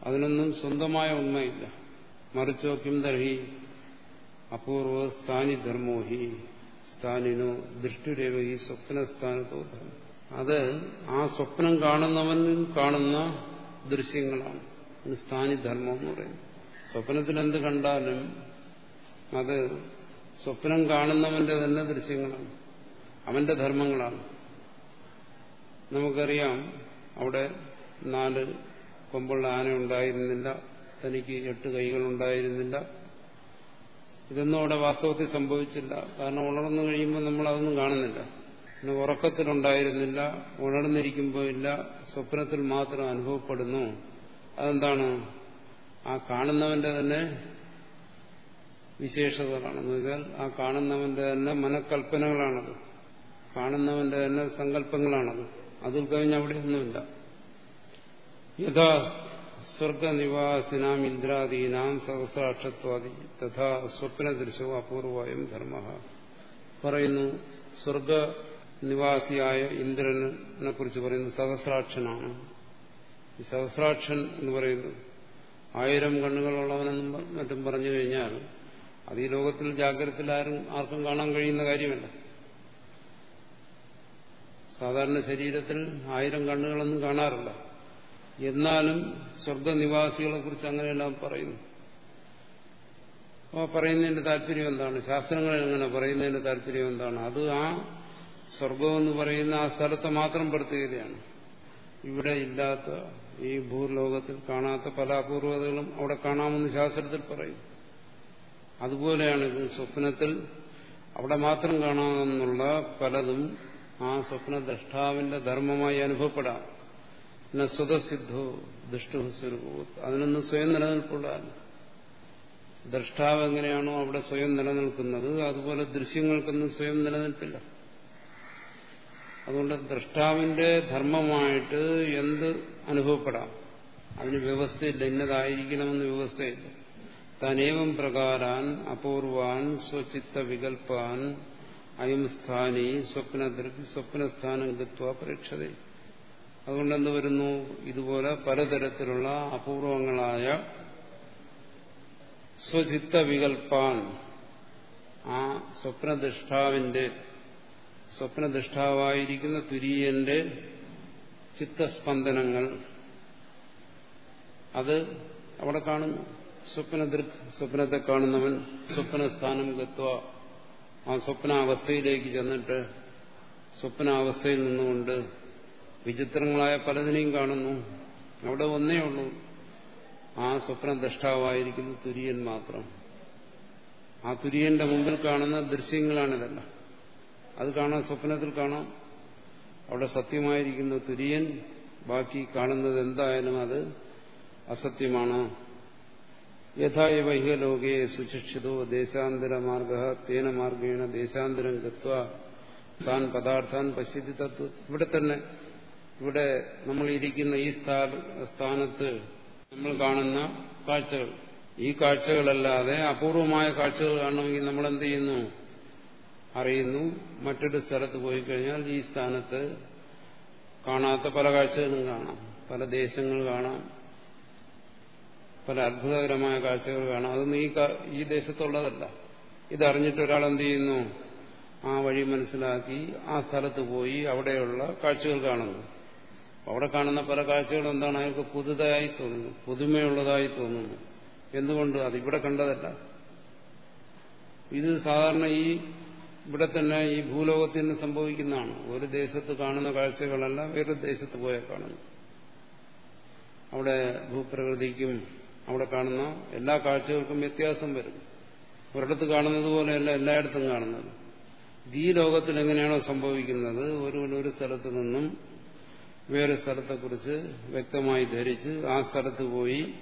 അതിനൊന്നും സ്വന്തമായ ഉണ്മയില്ല. മറിച്ചോ ദർഹി അപൂർവ സ്ഥാനി ധർമ്മോഹി. സ്ഥാനിനോ ദൃഷ്ടിരേവ ഈ സ്വപ്നസ്ഥാനത്തോ ധർമ്മം അത് ആ സ്വപ്നം കാണുന്നവൻ കാണുന്ന ദൃശ്യങ്ങളാണ്. സ്ഥാനിധർമ്മം എന്ന് പറയുന്നത് സ്വപ്നത്തിൽ എന്ത് കണ്ടാലും അത് സ്വപ്നം കാണുന്നവന്റെ തന്നെ ദൃശ്യങ്ങളാണ്. അവന്റെ ധർമ്മങ്ങളാണ്. നമുക്കറിയാം അവിടെ നാല് കൊമ്പുള്ള ആന ഉണ്ടായിരുന്നില്ല. തനിക്ക് എട്ട് കൈകളുണ്ടായിരുന്നില്ല. ഇതൊന്നും അവിടെ വാസ്തവത്തിൽ സംഭവിച്ചില്ല. കാരണം ഉണർന്നു കഴിയുമ്പോൾ നമ്മൾ അതൊന്നും കാണുന്നില്ല. പിന്നെ ഉറക്കത്തിലുണ്ടായിരുന്നില്ല ഉണർന്നിരിക്കുമ്പോൾ ഇല്ല സ്വപ്നത്തിൽ മാത്രം അനുഭവപ്പെടുന്നു. അതെന്താണ്? ആ കാണുന്നവന്റെ തന്നെ വിശേഷതകളാണെന്ന് വെച്ചാൽ ആ കാണുന്നവന്റെ തന്നെ മനക്കൽപ്പനകളാണത്. കാണുന്നവന്റെ തന്നെ സങ്കല്പങ്ങളാണത് അതിൽ കഴിഞ്ഞ് അവിടെയൊന്നുമില്ല. യഥാ സ്വർഗനിവാസിനാം ഇന്ദ്രാദീനാം സഹസ്രാക്ഷത്വാദി തഥാ സ്വപ്നദൃശവും അപൂർവായും ധർമ്മ. പറയുന്നു സ്വർഗ നിവാസിയായ ഇന്ദ്രനെ കുറിച്ച് പറയുന്നു സഹസ്രാക്ഷനാണ്. ഈ സഹസ്രാക്ഷൻ എന്ന് പറയുന്നു ആയിരം കണ്ണുകളുള്ളവനെന്നും മറ്റും പറഞ്ഞു കഴിഞ്ഞാൽ അത് ഈ ലോകത്തിൽ ജാഗ്രതത്തിൽ ആരും ആർക്കും കാണാൻ കഴിയുന്ന കാര്യമല്ല. സാധാരണ ശരീരത്തിൽ ആയിരം കണ്ണുകളൊന്നും കാണാറില്ല. എന്നാലും സ്വർഗനിവാസികളെ കുറിച്ച് അങ്ങനെയെല്ലാം പറയുന്നു. അപ്പോൾ പറയുന്നതിന്റെ താല്പര്യം എന്താണ്? ശാസ്ത്രങ്ങളിൽ എങ്ങനെ പറയുന്നതിന്റെ താല്പര്യം എന്താണ്? അത് ആ സ്വർഗമെന്ന് പറയുന്ന ആ സ്ഥലത്തെ മാത്രം പെടുത്തുകയാണ്. ഇവിടെ ഇല്ലാത്ത ഈ ഭൂലോകത്തിൽ കാണാത്ത പല അപൂർവതകളും അവിടെ കാണാമെന്ന് ശാസ്ത്രത്തിൽ പറയും. അതുപോലെയാണ് ഇത് സ്വപ്നത്തിൽ അവിടെ മാത്രം കാണാമെന്നുള്ള പലതും ആ സ്വപ്നദ്രഷ്ടാവിന്റെ ധർമ്മമായി അനുഭവപ്പെടാം. സ്വതസിദ്ധോ സ്വരൂപവും അതിനൊന്നും സ്വയം നിലനിൽപ്പുള്ളതാണ് ദ്രഷ്ടാവ് എങ്ങനെയാണോ അവിടെ സ്വയം നിലനിൽക്കുന്നത് അതുപോലെ ദൃശ്യങ്ങൾക്കൊന്നും സ്വയം നിലനിൽപ്പില്ല. അതുകൊണ്ട് ദ്രഷ്ടാവിന്റെ ധർമ്മമായിട്ട് എന്ത് അനുഭവപ്പെടാം? അതിന് വ്യവസ്ഥയില്ല ഇന്നതായിരിക്കണമെന്ന് വ്യവസ്ഥയില്ല. തനേവം പ്രകാരാൻ അപൂർവാൻ സ്വചിത്ത വികൽപ്പാൻ അയം സ്ഥാനി സ്വപ്നദൃക് സ്വപ്നസ്ഥാനം ഗത്വ പരീക്ഷത. അതുകൊണ്ട് എന്ത് വരുന്നു? ഇതുപോലെ പലതരത്തിലുള്ള അപൂർവങ്ങളായ സ്വചിത്ത വികൽപ്പാൻ ആ സ്വപ്നദൃഷ്ടാവിന്റെ സ്വപ്നദൃഷ്ടാവായിരിക്കുന്ന തുര്യന്റെ ചിത്തസ്പന്ദനങ്ങൾ അത് അവിടെ കാണുന്നു. സ്വപ്നദൃക് സ്വപ്നത്തെ കാണുന്നവൻ സ്വപ്നസ്ഥാനം ഗത്വ. ആ സ്വപ്നാവസ്ഥയിലേക്ക് ചെന്നിട്ട് സ്വപ്നാവസ്ഥയിൽ നിന്നുകൊണ്ട് വിചിത്രങ്ങളായ പലതിനെയും കാണുന്നു. അവിടെ ഒന്നേ ഉള്ളൂ. ആ സ്വപ്ന ദ്രഷ്ടാവായിരിക്കുന്നു തുര്യൻ മാത്രം. ആ തുര്യന്റെ മുമ്പിൽ കാണുന്ന ദൃശ്യങ്ങളാണിതല്ല. അത് കാണാൻ സ്വപ്നത്തിൽ കാണാം. അവിടെ സത്യമായിരിക്കുന്ന തുര്യൻ ബാക്കി കാണുന്നത് എന്തായാലും അത് അസത്യമാണ്. യഥായവ ഇഹ ലോകേ സുശിക്ഷിതോ ദേശാന്തര മാർഗ തേന മാർഗേണ ദേശാന്തരം ഗത്വ. താൻ പദാർത്ഥാൻ പശ്യതി തത്വ. ഇവിടെ തന്നെ ഇവിടെ നമ്മൾ ഇരിക്കുന്ന ഈ സ്ഥാനത്ത് നമ്മൾ കാണുന്ന കാഴ്ചകൾ. ഈ കാഴ്ചകളല്ലാതെ അപൂർവമായ കാഴ്ചകൾ കാണണമെങ്കിൽ നമ്മൾ എന്ത് ചെയ്യുന്നു? അറിയുന്നു. മറ്റൊരു സ്ഥലത്ത് പോയി കഴിഞ്ഞാൽ ഈ സ്ഥാനത്ത് കാണാത്ത പല കാഴ്ചകളും കാണാം. പല ദേശങ്ങൾ കാണാം. പല അത്ഭുതകരമായ കാഴ്ചകൾ കാണാം. അതൊന്നും ഈ ഈ ദേശത്തുള്ളതല്ല. ഇതറിഞ്ഞിട്ട് ഒരാൾ എന്ത് ചെയ്യുന്നു? ആ വഴി മനസ്സിലാക്കി ആ സ്ഥലത്ത് പോയി അവിടെയുള്ള കാഴ്ചകൾ കാണുന്നു. അവിടെ കാണുന്ന പല കാഴ്ചകളും എന്താണ്? അയാൾക്ക് പുതുതായി തോന്നുന്നു. പുതുമയുള്ളതായി തോന്നുന്നു. എന്തുകൊണ്ട്? അതിവിടെ കണ്ടതല്ല. ഇത് സാധാരണ ഈ ഇവിടെ തന്നെ ഈ ഭൂലോകത്തിന് സംഭവിക്കുന്നതാണ്. ഒരു ദേശത്ത് കാണുന്ന കാഴ്ചകളല്ല വേറൊരു ദേശത്ത് പോയാൽ കാണുന്നു. അവിടെ ഭൂപ്രകൃതിക്കും അവിടെ കാണുന്ന എല്ലാ കാഴ്ചകൾക്കും വ്യത്യാസം വരും. ഒരിടത്ത് കാണുന്നത് പോലെയല്ല എല്ലായിടത്തും കാണുന്നത്. ഈ ലോകത്തിൽ എങ്ങനെയാണോ സംഭവിക്കുന്നത്? ഒരു ഒരു സ്ഥലത്ത് നിന്നും വേറെ സ്ഥലത്തെക്കുറിച്ച് വ്യക്തമായി ധരിച്ച് ആ സ്ഥലത്ത് പോയി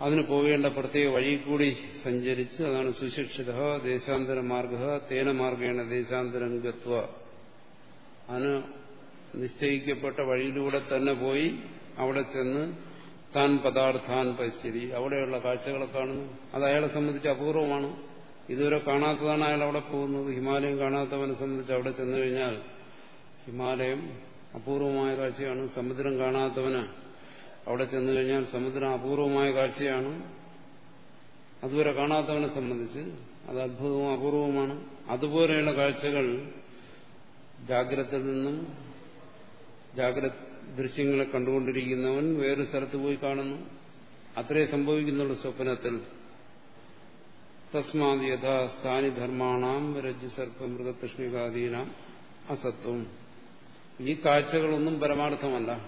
അതിന് പോകേണ്ട പ്രത്യേക വഴി കൂടി സഞ്ചരിച്ച് അതാണ് സുശിക്ഷിത ദേശാന്തര മാർഗ തേന മാർഗേണ ദേശാന്തരം ഗത്വ. അതിന് നിശ്ചയിക്കപ്പെട്ട വഴിയിലൂടെ തന്നെ പോയി അവിടെ ചെന്ന് താൻ പദാർത്ഥാൻ പരിസ്ഥിതി അവിടെയുള്ള കാഴ്ചകളെ കാണുന്നു. അത് അയാളെ സംബന്ധിച്ച് അപൂർവമാണ്. ഇതുവരെ കാണാത്തതാണ് അയാൾ അവിടെ പോകുന്നത്. ഹിമാലയം കാണാത്തവനെ സംബന്ധിച്ച് അവിടെ ചെന്നു കഴിഞ്ഞാൽ ഹിമാലയം അപൂർവമായ കാഴ്ചയാണ്. സമുദ്രം കാണാത്തവന് അവിടെ ചെന്നു കഴിഞ്ഞാൽ സമുദ്രം അപൂർവമായ കാഴ്ചയാണ്. അതുവരെ കാണാത്തവനെ സംബന്ധിച്ച് അത് അത്ഭുതവും അപൂർവമാണ് അതുപോലെയുള്ള കാഴ്ചകൾ ജാഗ്രതയിൽ നിന്നും ജാഗ്രത ദൃശ്യങ്ങളെ കണ്ടുകൊണ്ടിരിക്കുന്നവൻ വേറൊരു സ്ഥലത്ത് പോയി കാണുന്നു. അത്രേ സംഭവിക്കുന്നുള്ളൂ സ്വപ്നത്തിൽ. തസ്മാത് യഥാ സ്ഥാനിധർമാണാം രജ്ജുസർപ്പ മൃഗതൃഷ്ണികാദീനാം അസത്വം. ഈ കാഴ്ചകളൊന്നും പരമാർത്ഥമല്ല.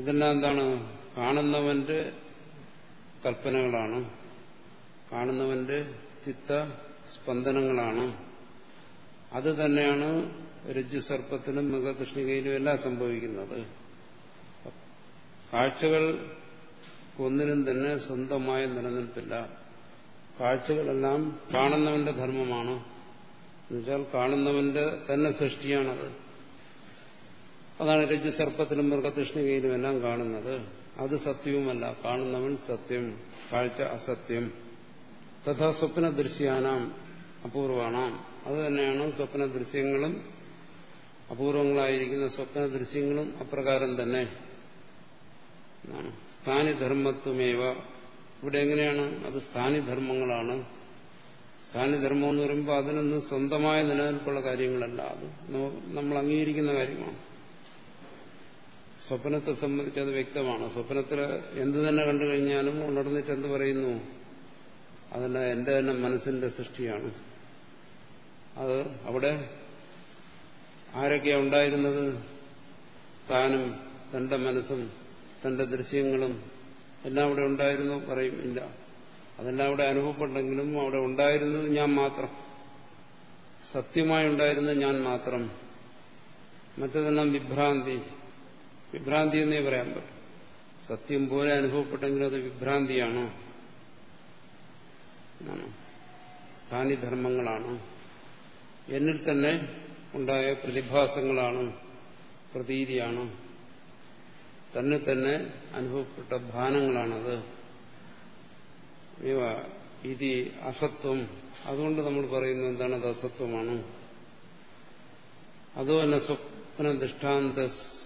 ഇതെല്ലാം എന്താണ്? കാണുന്നവന്റെ കൽപ്പനകളാണ്. കാണുന്നവന്റെ ചിത്ത സ്പന്ദനങ്ങളാണ്. അത് തന്നെയാണ് രജ്ജുസർപ്പത്തിനും മൃഗകൃഷ്ണികയിലും എല്ലാം സംഭവിക്കുന്നത്. കാഴ്ചകൾ ഒന്നിനും തന്നെ സ്വന്തമായി നിലനിൽപ്പില്ല. കാഴ്ചകളെല്ലാം കാണുന്നവന്റെ ധർമ്മമാണ്. എന്നുവെച്ചാൽ കാണുന്നവന്റെ തന്നെ സൃഷ്ടിയാണത്. അതാണ് രജ്ജുസർപ്പത്തിലും മൃഗതൃഷ്ണികയിലും എല്ലാം കാണുന്നത്. അത് സത്യവുമല്ല. കാണുന്നവൻ സത്യം കാഴ്ച അസത്യം. തഥാ സ്വപ്ന ദൃശ്യാനാം അപൂർവാണാം. അത് തന്നെയാണ് സ്വപ്ന ദൃശ്യങ്ങളും അപൂർവങ്ങളായിരിക്കുന്ന സ്വപ്ന ദൃശ്യങ്ങളും അപ്രകാരം തന്നെ. സ്ഥാനിധർമ്മത്വമേവ. ഇവിടെ എങ്ങനെയാണ്? അത് സ്ഥാനിധർമ്മങ്ങളാണ്. സ്ഥാനിധർമ്മം എന്ന് പറയുമ്പോൾ അതിനൊന്നും സ്വന്തമായ നിലനിൽപ്പുള്ള കാര്യങ്ങളല്ല. അത് നമ്മൾ അംഗീകരിക്കുന്ന കാര്യമാണ്. സ്വപ്നത്തെ സംബന്ധിച്ച് അത് വ്യക്തമാണ്. സ്വപ്നത്തിൽ എന്ത് തന്നെ കണ്ടു കഴിഞ്ഞാലും ഉണർന്നിട്ട് എന്ത് പറയുന്നു. അതല്ല എന്റെ തന്നെ മനസ്സിന്റെ സൃഷ്ടിയാണ്. അത് അവിടെ ആരൊക്കെയാണ് ഉണ്ടായിരുന്നത്? താനും തന്റെ മനസ്സും തന്റെ ദൃശ്യങ്ങളും എല്ലാം അവിടെ ഉണ്ടായിരുന്നു പറയും ഇല്ല. അതെല്ലാം അവിടെ അനുഭവപ്പെട്ടെങ്കിലും അവിടെ ഉണ്ടായിരുന്നത് ഞാൻ മാത്രം. സത്യമായി ഉണ്ടായിരുന്നത് ഞാൻ മാത്രം. മറ്റതെല്ലാം വിഭ്രാന്തി വിഭ്രാന്തി എന്നേ പറയാൻ പറ്റും. സത്യം പോലെ അനുഭവപ്പെട്ടെങ്കിലും അത് വിഭ്രാന്തിയാണോ. സ്ഥാനിധർമ്മങ്ങളാണ് എന്നിൽ തന്നെ ഉണ്ടായ പ്രതിഭാസങ്ങളാണ് പ്രതീതിയാണ്. തന്നെ തന്നെ അനുഭവപ്പെട്ട ഭാനങ്ങളാണത്. ഇത് അസത്വം. അതുകൊണ്ട് നമ്മൾ പറയുന്നത് എന്താണ്? അത് അസത്വമാണ്. അതുമല്ല സ്വപ്ന ദൃഷ്ടാന്തസ്യ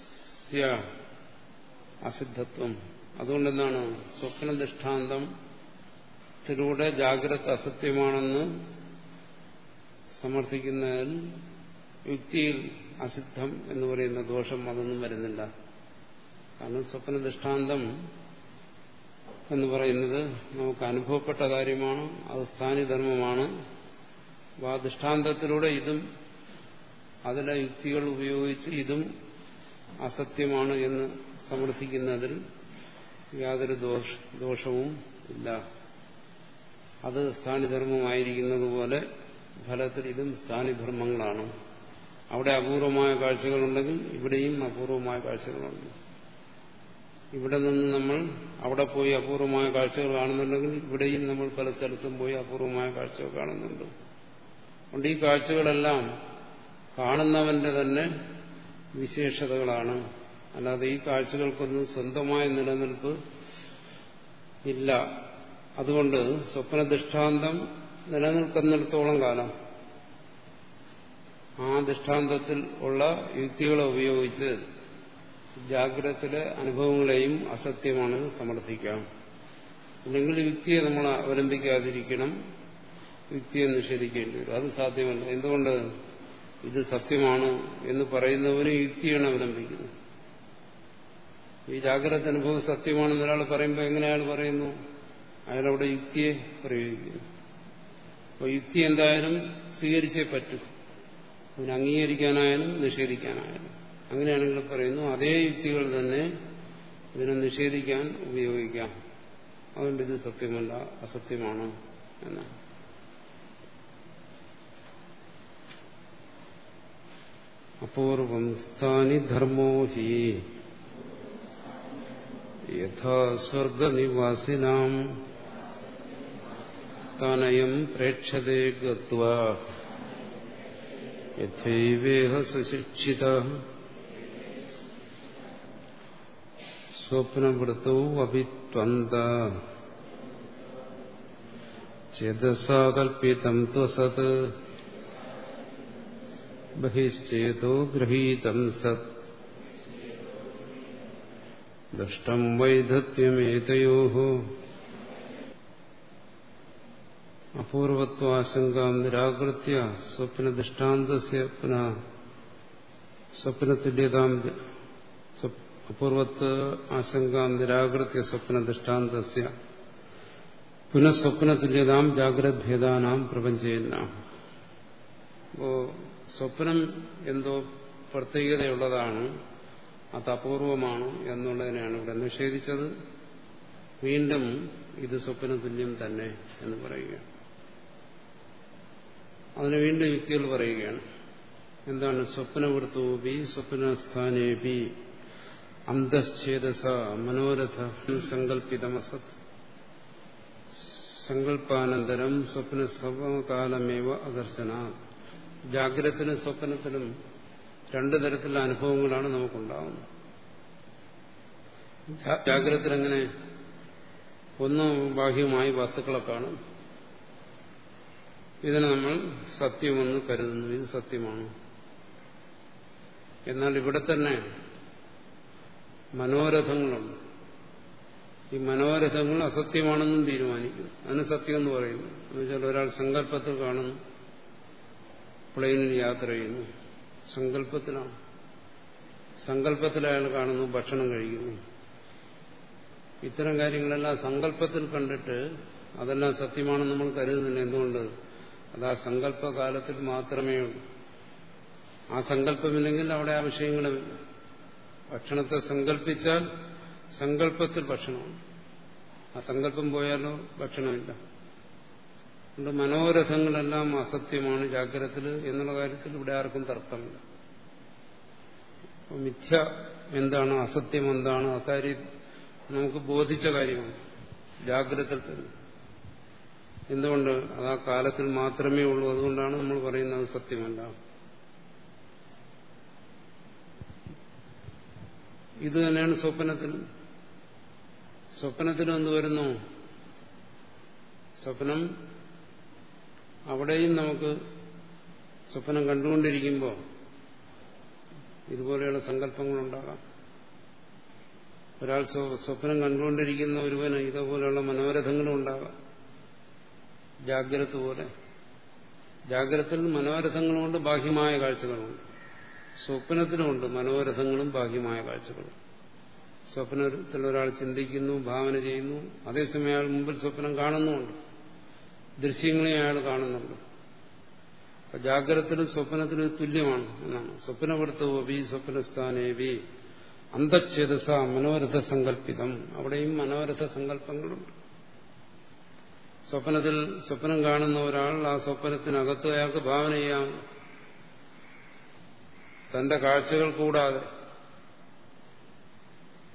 അസിദ്ധത്വം. അതുകൊണ്ടെന്താണ്? സ്വപ്ന ദൃഷ്ടാന്തത്തിലൂടെ ജാഗ്രത അസത്യമാണെന്ന് സമർത്ഥിക്കുന്നതിൽ യുക്തിയിൽ അസിദ്ധം എന്ന് പറയുന്ന ദോഷം അതൊന്നും വരുന്നില്ല. കാരണം സ്വപ്ന ദൃഷ്ടാന്തം എന്ന് പറയുന്നത് നമുക്ക് അനുഭവപ്പെട്ട കാര്യമാണ് അത് സ്ഥാനിധർമ്മമാണ് ആ ദൃഷ്ടാന്തത്തിലൂടെ ഇതും അതിലെ യുക്തികൾ ഉപയോഗിച്ച് ഇതും അസത്യമാണ് എന്ന് സമർത്ഥിക്കുന്നതിൽ യാതൊരു ദോഷ ദോഷവും ഇല്ല. അത് സ്ഥാനിധർമ്മമായിരിക്കുന്നത് പോലെ ഫലത്തിൽ ഇതും സ്ഥാനിധർമ്മങ്ങളാണ്. അവിടെ അപൂർവമായ കാഴ്ചകളുണ്ടെങ്കിൽ ഇവിടെയും അപൂർവമായ കാഴ്ചകളുണ്ട്. ഇവിടെ നിന്ന് നമ്മൾ അവിടെ പോയി അപൂർവമായ കാഴ്ചകൾ കാണുന്നുണ്ടെങ്കിൽ ഇവിടെയും നമ്മൾ പല സ്ഥലത്തും പോയി അപൂർവമായ കാഴ്ചകൾ കാണുന്നുണ്ട്. അതുകൊണ്ട് ഈ കാഴ്ചകളെല്ലാം കാണുന്നവന്റെ തന്നെ വിശേഷതകളാണ്. അല്ലാതെ ഈ കാഴ്ചകൾക്കൊന്നും സ്വന്തമായ നിലനിൽപ്പ് ഇല്ല. അതുകൊണ്ട് സ്വപ്നദൃഷ്ടാന്തം നിലനിൽക്കുന്നിടത്തോളം കാലം ആ ദൃഷ്ടാന്തത്തിൽ ഉള്ള യുക്തികളെ ഉപയോഗിച്ച് ജാഗ്രതത്തിലെ അനുഭവങ്ങളെയും അസത്യമാണ് സമർത്ഥിക്കാം അല്ലെങ്കിൽ യുക്തിയെ നമ്മൾ അവലംബിക്കാതിരിക്കണം. യുക്തിയെ നിഷേധിക്കേണ്ടി വരും. അത് സാധ്യമല്ല. എന്തുകൊണ്ട്? ഇത് സത്യമാണ് എന്ന് പറയുന്നവന് യുക്തിയാണ് അവലംബിക്കുന്നത്. ഈ ജാഗ്രത അനുഭവം സത്യമാണെന്ന് ഒരാൾ പറയുമ്പോൾ എങ്ങനെ അയാൾ പറയുന്നു? അയാളവിടെ യുക്തിയെ പ്രയോഗിക്കുന്നു. അപ്പോൾ യുക്തി എന്തായാലും സ്വീകരിച്ചേ പറ്റൂ. അവന് അംഗീകരിക്കാനായാലും നിഷേധിക്കാനായാലും. അങ്ങനെയാണെങ്കിൽ പറയുന്നു. അതേ യുക്തികൾ തന്നെ ഇതിനെ നിഷേധിക്കാൻ ഉപയോഗിക്കാം. അതുകൊണ്ട് ഇത് സത്യമല്ല അസത്യമാണ് എന്നാണ്. അപൂർവം സ്ഥാനി ധർമ്മോ ഹി യഥാ സ്വർഗനിവാസിനാം സ്ഥാനയം പ്രേക്ഷതേ ഗത്വേഹ സുശിക്ഷിത സ്വപ്നവൃത്തൗ അഭിത്വന്ത ചേതസാ കൽപ്പിതം ത്വസത് ബഹിശ്ചേതോ ഗൃഹീതം സത് ദുഷ്ടം വൈധത്യമേതയോ അപൂർവത്വാശങ്കാം നിരാകൃത്യ സ്വപ്നദൃഷ്ടാന്തസ്യ പുനഃ സ്വപ്നതുല്യതാം അപൂർവത്വ ആശങ്കാം നിരാകൃത്യ സ്വപ്നദൃഷ്ടാന്തസ്യ പുനഃസ്വപ്നതുല്യതാം ജാഗ്രതഭേദാനാം പ്രപഞ്ചയെന്നാം അപ്പോ സ്വപ്നം എന്തോ പ്രത്യേകതയുള്ളതാണ് അത് അപൂർവമാണ് എന്നുള്ളതിനെയാണ് ഇവിടെ നിഷേധിച്ചത്. വീണ്ടും ഇത് സ്വപ്ന തുല്യം തന്നെ എന്ന് പറയുക അതിന് വീണ്ടും യുക്തികൾ പറയുകയാണ്. എന്താണ്? സ്വപ്നവൃത്തോപി സ്വപ്നസ്ഥാനേപി അന്തശ്ചേതസ മനോരഥ സങ്കല്പിതമസത് സങ്കല്പാനന്തരം സ്വപ്ന സമകാലമേവ അദർശന ജാഗ്രതത്തിനും സ്വപ്നത്തിനും രണ്ടു തരത്തിലുള്ള അനുഭവങ്ങളാണ് നമുക്കുണ്ടാകുന്നത് ജാഗ്രതത്തിൽ ഒന്ന് ബാഹ്യമായി വസ്തുക്കളെ കാണും ഇതിനെ നമ്മൾ സത്യമെന്ന് കരുതുന്നു ഇത് സത്യമാണ്. എന്നാൽ ഇവിടെ തന്നെ മനോരഥങ്ങളുണ്ട്. ഈ മനോരഥങ്ങൾ അസത്യമാണെന്നും തീരുമാനിക്കുന്നു. അതിന് സത്യം എന്ന് പറയുന്നു. എന്നുവെച്ചാൽ ഒരാൾ സങ്കല്പത്തിൽ കാണുന്നു. പ്ലെയിനിൽ യാത്ര ചെയ്യുന്നു. സങ്കല്പത്തിലാണ്. സങ്കല്പത്തിൽ അയാൾ കാണുന്നു ഭക്ഷണം കഴിക്കുന്നു. ഇത്തരം കാര്യങ്ങളെല്ലാം സങ്കല്പത്തിൽ കണ്ടിട്ട് അതെല്ലാം സത്യമാണെന്ന് നമ്മൾ കരുതുന്നില്ല. എന്തുകൊണ്ട്? അത് ആ സങ്കല്പകാലത്തിൽ മാത്രമേ ഉള്ളൂ. ആ സങ്കല്പമില്ലെങ്കിൽ അവിടെ ആ വിഷയങ്ങളുമില്ല. ഭക്ഷണത്തെ സങ്കല്പിച്ചാൽ സങ്കല്പത്തിൽ ഭക്ഷണമാണ് ആ സങ്കല്പം പോയാലോ ഭക്ഷണമില്ല. അതുകൊണ്ട് മനോരഥങ്ങളെല്ലാം അസത്യമാണ് ജാഗ്രതത്തിൽ എന്നുള്ള കാര്യത്തിൽ ഇവിടെ ആർക്കും തർക്കമില്ല. മിഥ്യ എന്താണ് അസത്യം എന്താണ് അക്കാര്യം നമുക്ക് ബോധിച്ച കാര്യമാണ് തന്നെ. എന്തുകൊണ്ട്? അത് ആ കാലത്തിൽ മാത്രമേ ഉള്ളൂ. അതുകൊണ്ടാണ് നമ്മൾ പറയുന്നത് സത്യമല്ല. ഇത് തന്നെയാണ് സ്വപ്നത്തിൽ. എന്ത് വരുന്നു? സ്വപ്നം അവിടെയും നമുക്ക് സ്വപ്നം കണ്ടുകൊണ്ടിരിക്കുമ്പോൾ ഇതുപോലെയുള്ള സങ്കല്പങ്ങളുണ്ടാകാം. ഒരാൾ സ്വപ്നം കണ്ടുകൊണ്ടിരിക്കുന്ന ഒരുവന് ഇതുപോലെയുള്ള മനോരഥങ്ങളും ഉണ്ടാകാം. ജാഗ്രത പോലെ. ജാഗ്രതയിൽ മനോരഥങ്ങളുമുണ്ട് ബാഹ്യമായ കാഴ്ചകളുമുണ്ട് സ്വപ്നത്തിലുമുണ്ട് മനോരഥങ്ങളും ബാഹ്യമായ കാഴ്ചകളും. സ്വപ്നത്തിൽ ഒരാൾ ചിന്തിക്കുന്നു ഭാവന ചെയ്യുന്നു. അതേസമയം അയാൾ മുമ്പിൽ സ്വപ്നം കാണുന്നുമുണ്ട്. ദൃശ്യങ്ങളെ അയാൾ കാണുന്നുണ്ട് അപ്പൊ ജാഗ്രതത്തിലും സ്വപ്നത്തിനും തുല്യമാണ് എന്നാണ്. സ്വപ്നവൃത്തവി സ്വപ്നസ്ഥാനേവി അന്തച്ഛേദസ മനോരഥ സങ്കല്പിതം. അവിടെയും മനോരഥ സങ്കല്പങ്ങളുണ്ട്. സ്വപ്നത്തിൽ സ്വപ്നം കാണുന്ന ഒരാൾ ആ സ്വപ്നത്തിനകത്ത് അയാൾക്ക് ഭാവന ചെയ്യാം തന്റെ കാഴ്ചകൾ കൂടാതെ.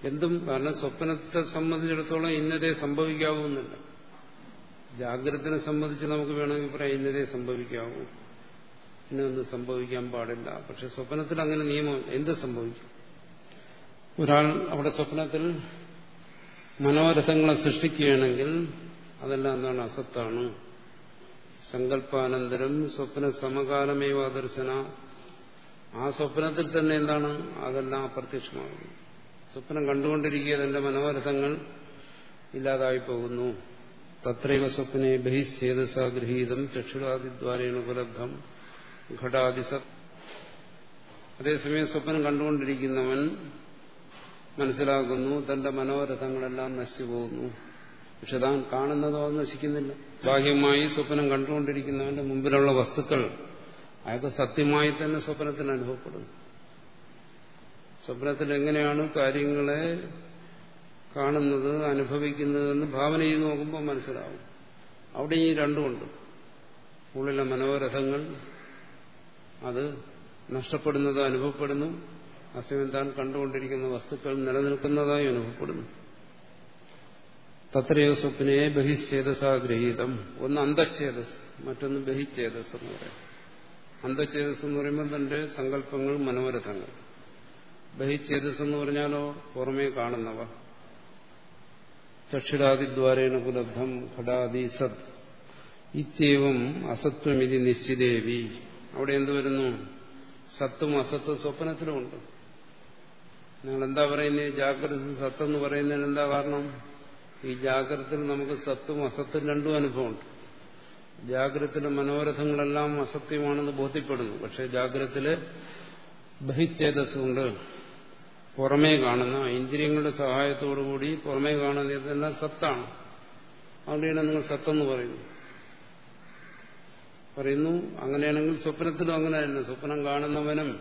എന്തും കാരണം സ്വപ്നത്തെ സംബന്ധിച്ചിടത്തോളം ഇന്നതേ സംഭവിക്കാവുന്നില്ല. ജാഗ്രതനെ സംബന്ധിച്ച് നമുക്ക് വേണമെങ്കിൽ പറയാം ഇന്നതേ സംഭവിക്കാവൂ. ഇന്നൊന്നും സംഭവിക്കാൻ പാടില്ല. പക്ഷെ സ്വപ്നത്തിൽ അങ്ങനെ നിയമം എന്ത് സംഭവിക്കും? ഒരാൾ അവിടെ സ്വപ്നത്തിൽ മനോരഥങ്ങളെ സൃഷ്ടിക്കുകയാണെങ്കിൽ അതെല്ലാം എന്താണ്? അസത്താണ്. സങ്കല്പാനന്തരം സ്വപ്ന സമകാലമേവ ദർശന. ആ സ്വപ്നത്തിൽ തന്നെ എന്താണ്? അതെല്ലാം അപ്രത്യക്ഷമാകുന്നു. സ്വപ്നം കണ്ടുകൊണ്ടിരിക്കുക തന്റെ മനോരഥങ്ങൾ ഇല്ലാതായി പോകുന്നു. തത്രൈവ സ്വപ്നെ ബഹിശ്ചേതസ ഗൃഹീതം ചക്ഷുരാദിദ്വാരേണ ഉപലബ്ധം ഘടാദിസ അതേസമയം സ്വപ്നം കണ്ടുകൊണ്ടിരിക്കുന്നവൻ മനസ്സിലാക്കുന്നു തന്റെ മനോരഥങ്ങളെല്ലാം നശിച്ചു പോകുന്നു പക്ഷെ താൻ കാണുന്നതോ നശിക്കുന്നില്ല. ബാഹ്യമായി സ്വപ്നം കണ്ടുകൊണ്ടിരിക്കുന്നവന്റെ മുമ്പിലുള്ള വസ്തുക്കൾ അയാൾക്ക് സത്യമായി തന്നെ സ്വപ്നത്തിന് അനുഭവപ്പെടുന്നു. സ്വപ്നത്തിൽ എങ്ങനെയാണ് കാര്യങ്ങളെ കാണുന്നത് അനുഭവിക്കുന്നത് എന്ന് ഭാവന ചെയ്ത് നോക്കുമ്പോൾ മനസ്സിലാവും. അവിടെ ഈ രണ്ടുമുണ്ട്. ഉള്ളിലെ മനോരഥങ്ങൾ അത് നഷ്ടപ്പെടുന്നത് അനുഭവപ്പെടുന്നു. അസമയം താൻ കണ്ടുകൊണ്ടിരിക്കുന്ന വസ്തുക്കൾ നിലനിൽക്കുന്നതായി അനുഭവപ്പെടുന്നു. തത്രയോ സ്വപ്നെ ബഹിശ്ചേതസാഗ്രഹീതം ഒന്ന് അന്തച്ഛേതസ് മറ്റൊന്ന് ബഹിച്ഛേദസ് എന്ന് പറയാം. അന്തച്ഛേതസ് എന്ന് പറയുമ്പോൾ തന്റെ സങ്കല്പങ്ങൾ മനോരഥങ്ങൾ. ബഹിച്ഛേദസ് എന്ന് പറഞ്ഞാലോ പുറമേ കാണുന്നവ. ചക്ഷുരാദിദ്വാരേണ ഉപലബ്ധം ഘടാദി സത് ഇത്യവും അസത്വമിതി നിശ്ചിതേവി അവിടെ എന്ത് വരുന്നു? സത്തും അസത്തും സ്വപ്നത്തിലുമുണ്ട് നിങ്ങൾ എന്താ പറയുന്നത് ജാഗ്രത സത്തെന്ന് പറയുന്നതിന് എന്താ കാരണം? ഈ ജാഗ്രതത്തിൽ നമുക്ക് സത്തും അസത്തും രണ്ടും അനുഭവമുണ്ട്. ജാഗ്രതത്തിലെ മനോരഥങ്ങളെല്ലാം അസത്യമാണെന്ന് ബോധ്യപ്പെടുന്നു. പക്ഷെ ജാഗ്രതത്തിൽ ബഹിച്ഛേദസ്സുണ്ട് പുറമേ കാണുന്ന ഇന്ദ്രിയങ്ങളുടെ സഹായത്തോടുകൂടി പുറമേ കാണുന്ന ഇതെല്ലാം സത്താണ്. അതുകൊണ്ടാണ് നിങ്ങൾ സത്തെന്ന് പറയുന്നു. പറയുന്നു അങ്ങനെയാണെങ്കിൽ സ്വപ്നത്തിലും അങ്ങനെ തന്നെ സ്വപ്നം കാണുന്നവനും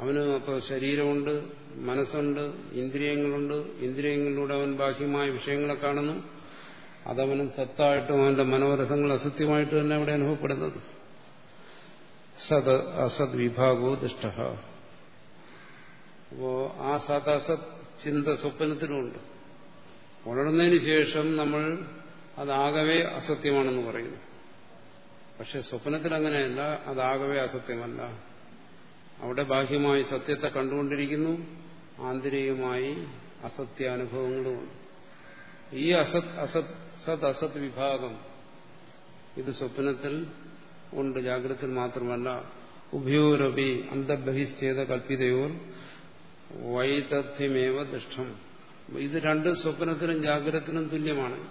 അവന് അപ്പോൾ ശരീരമുണ്ട് മനസ്സുണ്ട് ഇന്ദ്രിയങ്ങളുണ്ട്. ഇന്ദ്രിയങ്ങളിലൂടെ അവൻ ബാഹ്യമായ വിഷയങ്ങളെ കാണുന്നു. അതവനും സത്തായിട്ടും അവന്റെ മനോരഥങ്ങൾ അസത്യമായിട്ട് തന്നെ അവിടെ അനുഭവപ്പെടുന്നത്. സത് അസത് വിഭാഗോ ദുഷ്ട. അപ്പോ ആ സത് അസത് ചിന്ത സ്വപ്നത്തിനുമുണ്ട്. ഉണർന്നതിന് ശേഷം നമ്മൾ അതാകവേ അസത്യമാണെന്ന് പറയുന്നു. പക്ഷെ സ്വപ്നത്തിൽ അങ്ങനെയല്ല അതാകവേ അസത്യമല്ല. അവിടെ ബാഹ്യമായി സത്യത്തെ കണ്ടുകൊണ്ടിരിക്കുന്നു ആന്തരികമായി അസത്യാനുഭവങ്ങളുമുണ്ട്. ഈ അസത് അസത് സത് അസത് വിഭാഗം ഇത് സ്വപ്നത്തിൽ ഉണ്ട് ജാഗ്രതത്തിൽ മാത്രമല്ല. ഉഭയോരപി അന്തബഹിശ്ചേത കൽപ്പിതയോർ വൈതഥ്യമേവ ദുഷ്ടം. ഇത് രണ്ട് സ്വപ്നത്തിനും ജാഗ്രതത്തിനും തുല്യമാണ്.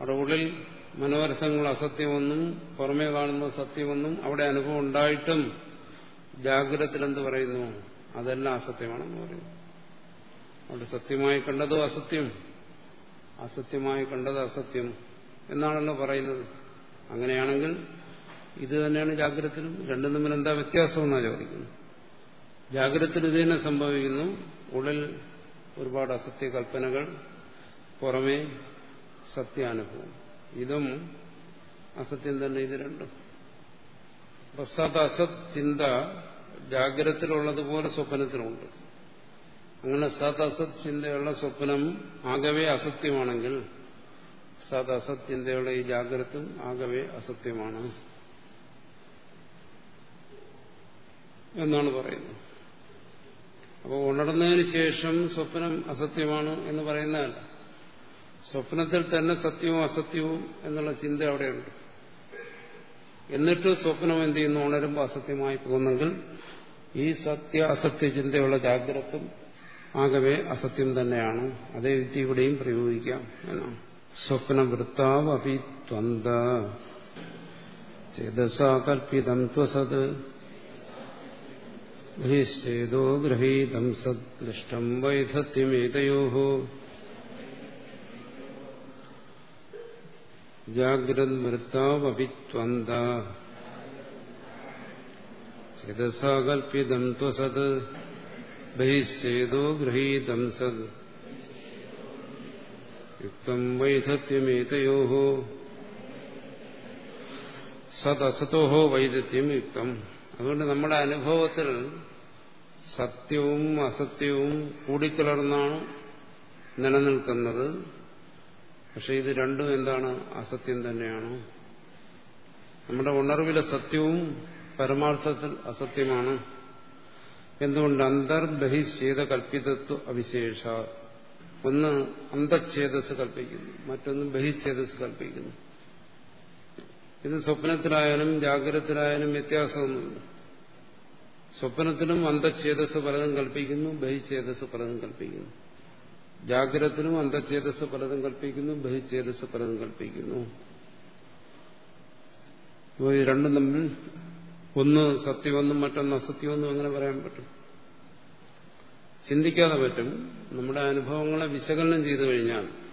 അവിടെ ഉള്ളിൽ മനോരഥങ്ങൾ അസത്യമെന്നും പുറമേ കാണുന്ന സത്യമെന്നും അവിടെ അനുഭവം ഉണ്ടായിട്ടും ജാഗ്രതത്തിലെന്ത് പറയുന്നു? അതെല്ലാം അസത്യമാണെന്ന് പറയുന്നു. അവിടെ സത്യമായി കണ്ടതോ അസത്യം? അസത്യമായി കണ്ടത് അസത്യം എന്നാണല്ലോ പറയുന്നത്. അങ്ങനെയാണെങ്കിൽ ഇത് തന്നെയാണ് ജാഗ്രതത്തിലും രണ്ടും തമ്മിൽ എന്താ വ്യത്യാസം എന്നാണ് ചോദിക്കുന്നത്? ജാഗ്രതത്തിൽ ഇത് തന്നെ സംഭവിക്കുന്നു. ഉള്ളിൽ ഒരുപാട് അസത്യകൽപ്പനകൾ പുറമേ സത്യാനുഭവം. ഇതും അസത്യം തന്നെ ഇത് രണ്ടും. സത് അസത് ചിന്ത ജാഗ്രതത്തിലുള്ളതുപോലെ സ്വപ്നത്തിലുണ്ട്. അങ്ങനെ സത് അസത് ചിന്തയുള്ള സ്വപ്നം ആകവേ അസത്യമാണെങ്കിൽ സത് അസത് ചിന്തയുള്ള ഈ ജാഗ്രതും ആകവേ അസത്യമാണ് എന്നാണ് പറയുന്നത്. അപ്പോൾ ഉണർന്നതിന് ശേഷം സ്വപ്നം അസത്യമാണ് എന്ന് പറയുന്നതല്ല. സ്വപ്നത്തിൽ തന്നെ സത്യവും അസത്യവും എന്നുള്ള ചിന്ത അവിടെയുണ്ട്. എന്നിട്ട് സ്വപ്നം എന്ത് ചെയ്യുന്നു? ഉണരുമ്പോൾ അസത്യമായി പോകുന്നെങ്കിൽ ഈ സത്യ അസത്യ ചിന്തയുള്ള ജാഗ്രതും ആകവേ അസത്യം തന്നെയാണ്. അതേ വിദ്യ ഇവിടെയും പ്രയോഗിക്കാം എന്നാണ്. സ്വപ്നവൃത്താവ് അപി ത്വന്ത. ചേതസാ കൽപ്പിതം ത്വസത്. ഗ്രഹീശ്ചേതോ ഗ്രഹീതം സത് ദൃഷ്ടം വൈധത്യമേതയോ ജാഗ്രന്മൃത്താവപിത്വന്ത ചേതസാ കൽപ്പിതം ത്വസത് ബഹിശ്ചേതോ ഗൃഹീതം സത് യുക്തം വൈധത്യമേതയോ സദസതോ വൈദത്യം യുക്തം അതുകൊണ്ട് നമ്മുടെ അനുഭവത്തിൽ സത്യവും അസത്യവും കൂടിക്കലർന്നാണ് നിലനിൽക്കുന്നത്. പക്ഷെ ഇത് രണ്ടും എന്താണ്? അസത്യം തന്നെയാണ്. നമ്മുടെ ഉണർവിലെ സത്യവും പരമാർത്ഥത്തിൽ അസത്യമാണ്. എന്തുകൊണ്ട് അന്തർബഹിശ്ചേത കൽപ്പിതത്വ അവിശേഷ? ഒന്ന് അന്തച്ഛേദസ് കൽപ്പിക്കുന്നു മറ്റൊന്ന് ബഹിശ്ചേതസ് കൽപ്പിക്കുന്നു. ഇത് സ്വപ്നത്തിലായാലും ജാഗ്രതത്തിലായാലും വ്യത്യാസമൊന്നുമില്ല. സ്വപ്നത്തിലും അന്തഛേദസ് പലതും കൽപ്പിക്കുന്നു ബഹിച്ഛേദസ് പലതും കൽപ്പിക്കുന്നു. ജാഗ്രതത്തിലും അന്തഛേദസ് പലതും കൽപ്പിക്കുന്നു ബഹിച്ഛേദസ് പലതും കൽപ്പിക്കുന്നു. രണ്ടും തമ്മിൽ ഒന്ന് സത്യമെന്നും മറ്റൊന്ന് അസത്യമെന്നും എങ്ങനെ പറയാൻ പറ്റും? ചിന്തിക്കാതെ പറ്റും. നമ്മുടെ അനുഭവങ്ങളെ വിശകലനം ചെയ്തു കഴിഞ്ഞാൽ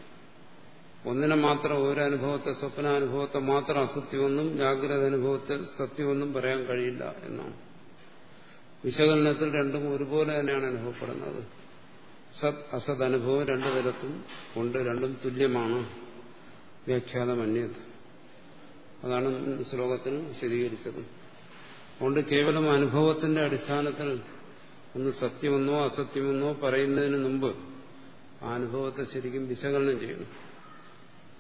ഒന്നിനെ മാത്രം ഒരു അനുഭവത്തെ സ്വപ്നാനുഭവത്തെ മാത്രം അസത്യമെന്നും ജാഗ്രത അനുഭവത്തെ സത്യമെന്നും പറയാൻ കഴിയില്ല എന്നാണ്. വിശകലനത്തിൽ രണ്ടും ഒരുപോലെ തന്നെയാണ് അനുഭവപ്പെടുന്നത്. സത് അസത് അനുഭവം രണ്ടു തരത്തും ഉണ്ട് രണ്ടും തുല്യമാണ്. വ്യാഖ്യാതമന്യത് അതാണ് ശ്ലോകത്തിൽ വിശദീകരിച്ചത്. അതുകൊണ്ട് കേവലം അനുഭവത്തിന്റെ അടിസ്ഥാനത്തിൽ ഒന്ന് സത്യമെന്നോ അസത്യമെന്നോ പറയുന്നതിന് മുമ്പ് ആ അനുഭവത്തെ ശരിക്കും വിശകലനം ചെയ്യണം.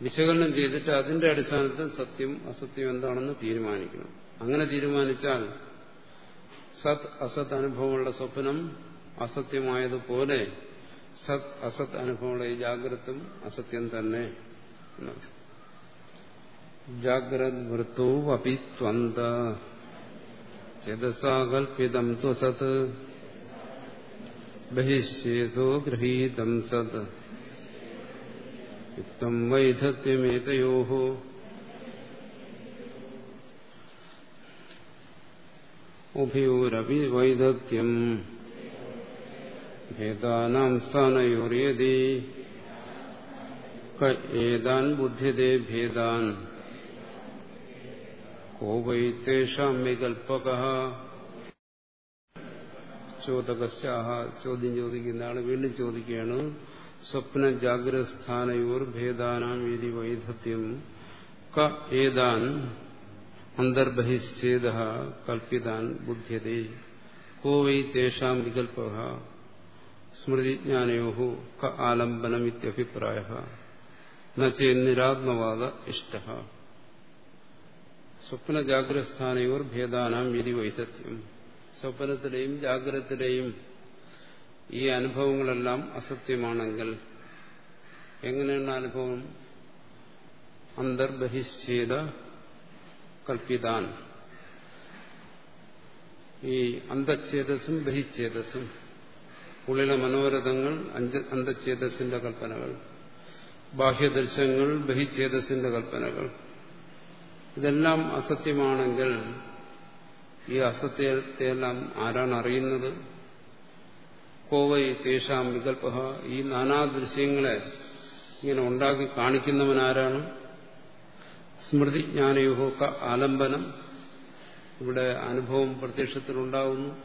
വിശകലനം ചെയ്തിട്ട് അതിന്റെ അടിസ്ഥാനത്തിൽ സത്യം അസത്യം എന്താണെന്ന് തീരുമാനിക്കണം. അങ്ങനെ തീരുമാനിച്ചാൽ സത് അസത് അനുഭവമുള്ള സ്വപ്നം അസത്യമായതുപോലെ സത് അസത് അനുഭവമുള്ള ഈ ജാഗ്രതും അസത്യം തന്നെ ജാഗ്രത് വൃത്തോ അപി ത്വന്ത. ചേതസാകൽപിതം ത്വസത്. ബഹിശ്ചേതോ ഗൃഹീതം സത്. യുക്തം വൈധത്യമേതയോ ഉഭയോരപി വൈദഗ്ധ്യം ഭേദാനാം സ്ഥാനയോറിയതി ഏതാൻ ബുദ്ധ്യതേ ഭേദാൻ കോ വൈ തേഷാം വികൽപ്പക ചോദകശ്ചാഹ ചോദ്യം ചോദിക്കുന്ന ആൾ വീണ്ടും ചോദിക്കുകയാണ്. സ്വപ്ന ജാഗ്രസ്ഥാനയോർ ഭേദാനാം ഇതി വൈധത്യം. ക ഏതാൻ അന്തർബഹിശ്ചേദ കൽപ്പിതാൻ ബുദ്ധ്യതേ. കോ വൈ തേഷാം വികൽപ്പ സ്മൃതിജ്ഞാനയോ ക ആലംബനമിത്യഭിപ്രായ നിരാത്മവാദ ഇഷ്ട. സ്വപ്ന ജാഗ്രസ്ഥാനയോർ ഭേദാനാം ഇതി വൈധത്യം. സ്വപ്നത്തിലെയും ജാഗ്രതത്തിലെയും ഈ അനുഭവങ്ങളെല്ലാം അസത്യമാണെങ്കിൽ എങ്ങനെയുള്ള അനുഭവം? അന്തർബഹിശ്ചേത കൽപ്പിതാൻ. ഈ അന്തച്ഛേദസും ബഹിച്ഛേദസും ഉള്ളിലെ മനോരഥങ്ങൾ അന്തച്ഛേദസിന്റെ കൽപ്പനകൾ ബാഹ്യദർശങ്ങൾ ബഹിച്ഛേദസിന്റെ കൽപ്പനകൾ. ഇതെല്ലാം അസത്യമാണെങ്കിൽ ഈ അസത്യത്തെയെല്ലാം ആരാണ് അറിയുന്നത്? കോവൈ തേഷാം വികല്പ ഈ നാനാ ദൃശ്യങ്ങളെ ഇങ്ങനെ ഉണ്ടാക്കി കാണിക്കുന്നവനാരാണ്? സ്മൃതിജ്ഞാനയുഹോക്ക ആലംബനം. ഇവിടെ അനുഭവം പ്രത്യക്ഷത്തിലുണ്ടാകുന്നു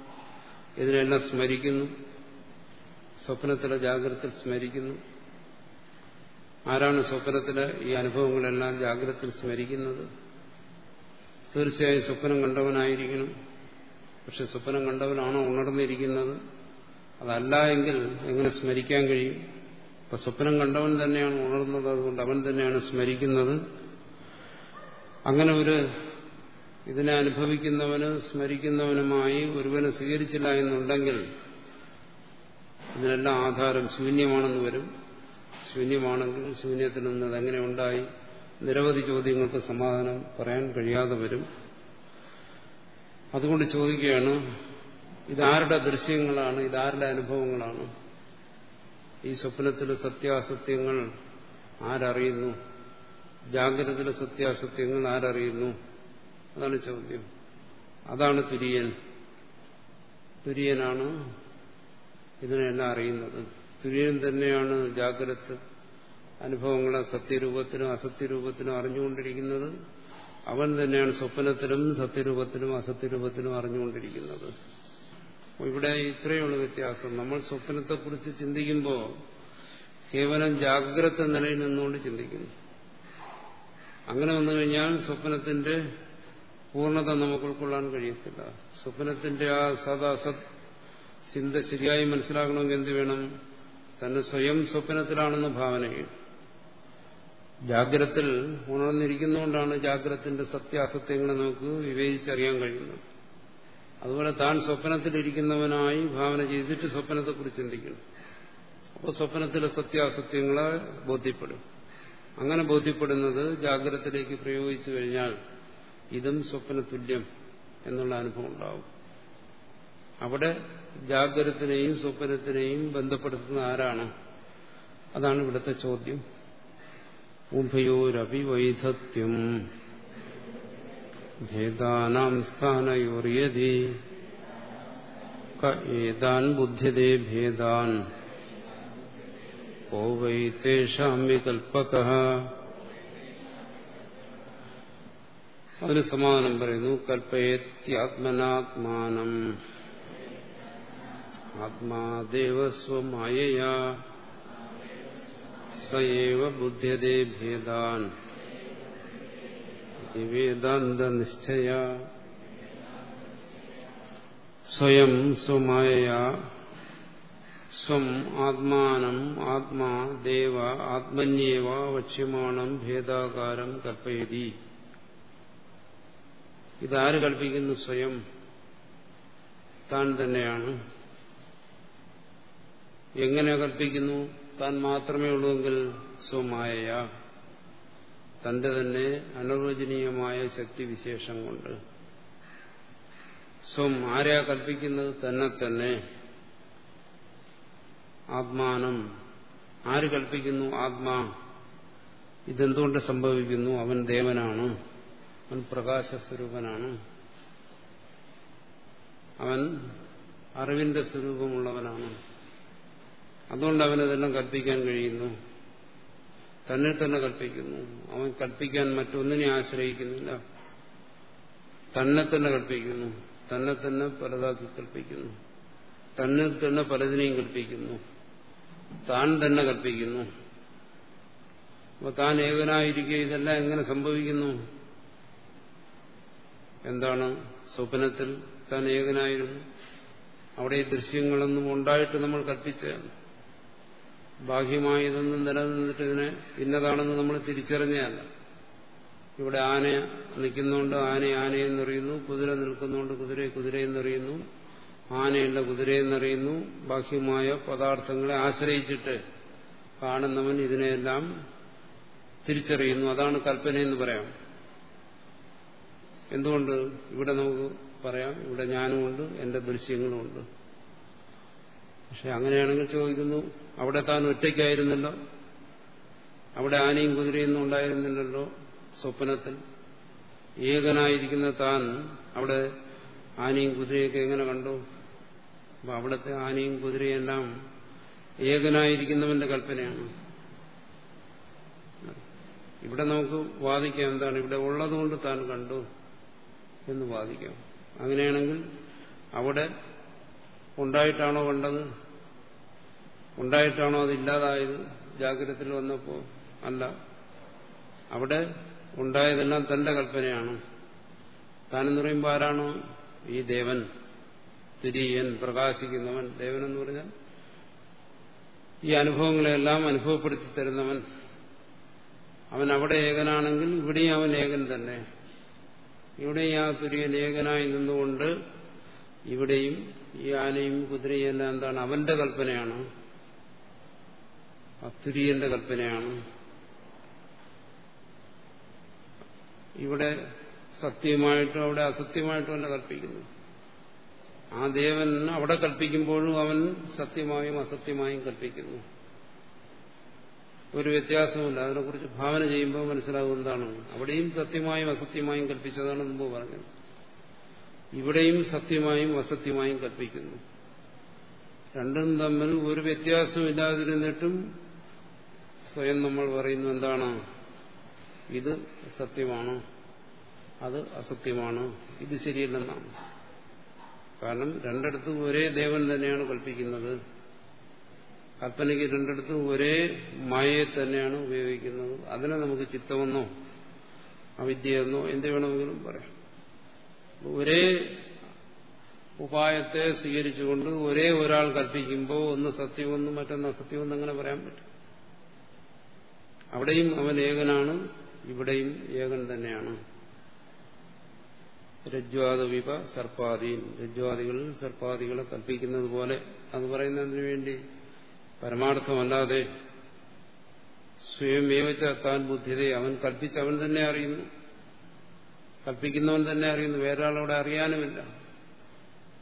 ഇതിനെല്ലാം സ്മരിക്കുന്നു. സ്വപ്നത്തിലെ ജാഗ്രത സ്മരിക്കുന്നു. ആരാണ് സ്വപ്നത്തിലെ ഈ അനുഭവങ്ങളെല്ലാം ജാഗ്രതത്തിൽ സ്മരിക്കുന്നത്? തീർച്ചയായും സ്വപ്നം കണ്ടവനായിരിക്കണം. പക്ഷെ സ്വപ്നം കണ്ടവനാണോ ഉണർന്നിരിക്കുന്നത്? അതല്ല എങ്കിൽ എങ്ങനെ സ്മരിക്കാൻ കഴിയും? ഇപ്പൊ സ്വപ്നം കണ്ടവൻ തന്നെയാണ് ഉണർന്നത് അതുകൊണ്ട് അവൻ തന്നെയാണ് സ്മരിക്കുന്നത്. അങ്ങനെ ഒരു ഇതിനെ അനുഭവിക്കുന്നവന് സ്മരിക്കുന്നവനുമായി ഒരുവനെ സ്വീകരിച്ചില്ല എന്നുണ്ടെങ്കിൽ ഇതിനെല്ലാം ആധാരം ശൂന്യമാണെന്ന് വരും. ശൂന്യമാണെങ്കിൽ ശൂന്യത്തിൽ നിന്ന് അതെങ്ങനെ ഉണ്ടായി? നിരവധി ചോദ്യങ്ങൾക്ക് സമാധാനം പറയാൻ കഴിയാതെ വരും. അതുകൊണ്ട് ചോദിക്കുകയാണ് ഇതാരുടെ ദൃശ്യങ്ങളാണ് ഇതാരുടെ അനുഭവങ്ങളാണ്? ഈ സ്വപ്നത്തിലെ സത്യാസത്യങ്ങൾ ആരറിയുന്നു? ജാഗ്രതയിലെ സത്യാസത്യങ്ങൾ ആരറിയുന്നു? അതാണ് ചോദ്യം. അതാണ് തുര്യൻ. തുര്യനാണ് ഇതിനെല്ലാം അറിയുന്നത്. തുര്യൻ തന്നെയാണ് ജാഗ്രത അനുഭവങ്ങളെ സത്യരൂപത്തിനും അസത്യരൂപത്തിനും അറിഞ്ഞുകൊണ്ടിരിക്കുന്നത്. അവൻ തന്നെയാണ് സ്വപ്നത്തിലും സത്യരൂപത്തിലും അസത്യരൂപത്തിലും അറിഞ്ഞുകൊണ്ടിരിക്കുന്നത്. ഇവിടെ ഇത്രയുള്ള വ്യത്യാസം. നമ്മൾ സ്വപ്നത്തെക്കുറിച്ച് ചിന്തിക്കുമ്പോൾ കേവലം ജാഗ്രത നിലയിൽ നിന്നുകൊണ്ട് ചിന്തിക്കുന്നു. അങ്ങനെ വന്നു കഴിഞ്ഞാൽ സ്വപ്നത്തിന്റെ പൂർണത നമുക്ക് ഉൾക്കൊള്ളാൻ കഴിയത്തില്ല. സ്വപ്നത്തിന്റെ ആ സദാസത് ചിന്ത ശരിയായി മനസ്സിലാക്കണമെങ്കിൽ എന്ത് വേണം? തന്നെ സ്വയം സ്വപ്നത്തിലാണെന്ന് ഭാവന ചെയ്യും ജാഗ്രത്തിൽ ഉണർന്നിരിക്കുന്നതുകൊണ്ടാണ് ജാഗ്രത്തിന്റെ സത്യാസത്യങ്ങളെ നമുക്ക് വിവേചിച്ചറിയാൻ കഴിയുന്നത്. അതുപോലെ താൻ സ്വപ്നത്തിലിരിക്കുന്നവനായി ഭാവന ചെയ്തിട്ട് സ്വപ്നത്തെക്കുറിച്ച് ചിന്തിക്കണം. അപ്പോൾ സ്വപ്നത്തിലെ സത്യാസത്യങ്ങളെ ബോധ്യപ്പെടും. അങ്ങനെ ബോധ്യപ്പെടുന്നത് ജാഗ്രതത്തിലേക്ക് പ്രയോഗിച്ചു കഴിഞ്ഞാൽ ഇതും സ്വപ്നതുല്യം എന്നുള്ള അനുഭവം ഉണ്ടാവും. അവിടെ ജാഗ്രതത്തിനെയും സ്വപ്നത്തിനെയും ബന്ധപ്പെടുത്തുന്ന ആരാണ്? അതാണ് ഇവിടുത്തെ ചോദ്യം. ഉഭയോരപി വൈധത്യം ഭേദാനാം സ്ഥാനയോർയതി ഏതാൻ ബുദ്ധ്യതേ ഭേദാൻ കോ വൈ തേഷാമ്യ കൽപ്പക അതിന് സമാധാനം പറയുന്നു കൽപ്പയത്യാത്മനാത്മാനം. ആത്മാദേവസ്വമായ സയേവ ബുദ്ധ്യതേ ഭേദാൻ। വേദാന്തനിശ്ചയ സ്വയം സ്വമായ സ്വം ആത്മാനം ആത്മാ ദേവ ആത്മന്യേവ വക്ഷ്യമാണം ഭേദാകാരം കൽപ്പയതി. ഇതാര് കൽപ്പിക്കുന്നു സ്വയം? താൻ തന്നെയാണ്. എങ്ങനെ കൽപ്പിക്കുന്നു? താൻ മാത്രമേ ഉള്ളൂവെങ്കിൽ സ്വമായ തന്റെ തന്നെ ശക്തി വിശേഷം കൊണ്ട്. സ്വം ആരെയാ കൽപ്പിക്കുന്നത്? തന്നെ തന്നെ. ആത്മാനം. ആര് കൽപ്പിക്കുന്നു? ആത്മാ. ഇതെന്തുകൊണ്ട് സംഭവിക്കുന്നു? അവൻ ദേവനാണ്. അവൻ പ്രകാശസ്വരൂപനാണ്. അവൻ അറിവിന്റെ സ്വരൂപമുള്ളവനാണ്. അതുകൊണ്ട് അവനതെല്ലാം കൽപ്പിക്കാൻ കഴിയുന്നു. തന്നെ തന്നെ കൽപ്പിക്കുന്നു. അവൻ കൽപ്പിക്കാൻ മറ്റൊന്നിനെ ആശ്രയിക്കുന്നില്ല. തന്നെ തന്നെ കൽപ്പിക്കുന്നു. തന്നെ തന്നെ പലതാക്കി കൽപ്പിക്കുന്നു. തന്നെ തന്നെ പലതിനെയും കൽപ്പിക്കുന്നു. താൻ തന്നെ കൽപ്പിക്കുന്നു. അപ്പൊ താൻ ഏകനായിരിക്കുക ഇതെല്ലാം എങ്ങനെ സംഭവിക്കുന്നു? എന്താണ് സ്വപ്നത്തിൽ താൻ ഏകനായിരുന്നു? അവിടെ ഈ ദൃശ്യങ്ങളൊന്നും ഉണ്ടായിട്ട് നമ്മൾ കൽപ്പിച്ചതാണ് ബാഹ്യമായി ഇതൊന്നും നിലനിന്നിട്ട് ഇതിനെ ഇന്നതാണെന്ന് നമ്മൾ തിരിച്ചറിഞ്ഞതല്ല. ഇവിടെ ആന നിൽക്കുന്നുണ്ട് ആന ആനയെന്നറിയുന്നു കുതിര നിൽക്കുന്നുണ്ട് കുതിരയെ കുതിരയെന്നറിയുന്നു ആനയുള്ള കുതിരയെന്നറിയുന്നു ബാഹ്യമായ പദാർത്ഥങ്ങളെ ആശ്രയിച്ചിട്ട് കാണുന്നവൻ ഇതിനെയെല്ലാം തിരിച്ചറിയുന്നു. അതാണ് കൽപ്പനയെന്ന് പറയാം. എന്തുകൊണ്ട്? ഇവിടെ നമുക്ക് പറയാം ഇവിടെ ഞാനുമുണ്ട് എന്റെ ദൃശ്യങ്ങളുമുണ്ട്. പക്ഷെ അങ്ങനെയാണെങ്കിൽ ചോദിക്കുന്നു അവിടെ താൻ ഒറ്റയ്ക്കായിരുന്നല്ലോ. അവിടെ ആനയും കുതിരയൊന്നും ഉണ്ടായിരുന്നില്ലല്ലോ സ്വപ്നത്തിൽ. ഏകനായിരിക്കുന്ന താൻ അവിടെ ആനയും കുതിരയൊക്കെ എങ്ങനെ കണ്ടു? അപ്പൊ അവിടുത്തെ ആനയും കുതിരയെല്ലാം ഏകനായിരിക്കുന്നവന്റെ കൽപ്പനയാണ്. ഇവിടെ നമുക്ക് വാദിക്കാം എന്താണ്? ഇവിടെ ഉള്ളതുകൊണ്ട് താൻ കണ്ടു എന്ന് വാദിക്കാം. അങ്ങനെയാണെങ്കിൽ അവിടെ ഉണ്ടായിട്ടാണോ കണ്ടത്? ഉണ്ടായിട്ടാണോ അത് ഇല്ലാതായത്? ജാഗ്രതത്തിൽ വന്നപ്പോ അല്ല. അവിടെ ഉണ്ടായതെല്ലാം തന്റെ കൽപ്പനയാണ്. താനെന്ന് പറയുമ്പോൾ ആരാണോ? ഈ ദേവൻ. തിരിയൻ പ്രകാശിക്കുന്നവൻ. ദേവൻ എന്ന് പറഞ്ഞാൽ ഈ അനുഭവങ്ങളെല്ലാം അനുഭവപ്പെടുത്തി തരുന്നവൻ. അവൻ അവിടെ ഏകനാണെങ്കിൽ ഇവിടെയും അവൻ ഏകൻ തന്നെ. ഇവിടെയും ആ തുര്യൻ ഏകനായി നിന്നുകൊണ്ട് ഇവിടെയും ഈ ആനയും കുതിരയും എല്ലാം എന്താണ് അവന്റെ കൽപ്പനയാണ്. അത്തുര്യന്റെ കൽപ്പനയാണ്. ഇവിടെ സത്യമായിട്ടും അവിടെ അസത്യമായിട്ടും അല്ല കൽപ്പിക്കുന്നു. ആ ദേവൻ അവിടെ കൽപ്പിക്കുമ്പോഴും അവൻ സത്യമായും അസത്യമായും കൽപ്പിക്കുന്നു. ഒരു വ്യത്യാസമില്ല അതിനെക്കുറിച്ച് ഭാവന ചെയ്യുമ്പോൾ മനസ്സിലാകും എന്താണ്. അവിടെയും സത്യമായും അസത്യമായും കൽപ്പിച്ചതാണ് മുമ്പ് പറഞ്ഞത്. ഇവിടെയും സത്യമായും അസത്യമായും കൽപ്പിക്കുന്നു. രണ്ടും തമ്മിൽ ഒരു വ്യത്യാസമില്ലാതിരുന്നിട്ടും സ്വയം നമ്മൾ പറയുന്നു എന്താണ്? ഇത് സത്യമാണ് അത് അസത്യമാണ് ഇത് ശരിയല്ലെന്നാണ്. കാരണം രണ്ടിടത്തും ഒരേ ദേവൻ തന്നെയാണ് കൽപ്പിക്കുന്നത്. കൽപ്പനയ്ക്ക് രണ്ടിടത്തും ഒരേ മായയെ തന്നെയാണ് ഉപയോഗിക്കുന്നത്. അതിനെ നമുക്ക് ചിത്തമെന്നോ അവിദ്യയെന്നോ എന്ത് വേണമെങ്കിലും പറയാം. ഒരേ ഉപായത്തെ സ്വീകരിച്ചുകൊണ്ട് ഒരേ ഒരാൾ കൽപ്പിക്കുമ്പോൾ ഒന്ന് സത്യമെന്നും മറ്റൊന്ന് അസത്യമെന്നും അങ്ങനെ പറയാൻ പറ്റും. അവിടെയും അവൻ ഏകനാണ് ഇവിടെയും ഏകൻ തന്നെയാണ്. രജ്വാദവിപ സർപ്പാദീൻ. രജ്വാദികളിൽ സർപ്പാദികളെ കൽപ്പിക്കുന്നത് പോലെ അത് പറയുന്നതിന് വേണ്ടി പരമാർത്ഥമല്ലാതെ സ്വയമേവച്ച താൻ ബുദ്ധിതയെ അവൻ കൽപ്പിച്ച് അവൻ തന്നെ അറിയുന്നു. കൽപ്പിക്കുന്നവൻ തന്നെ അറിയുന്നു. വേറെ വേറൊരാളവിടെ അറിയാനുമില്ല.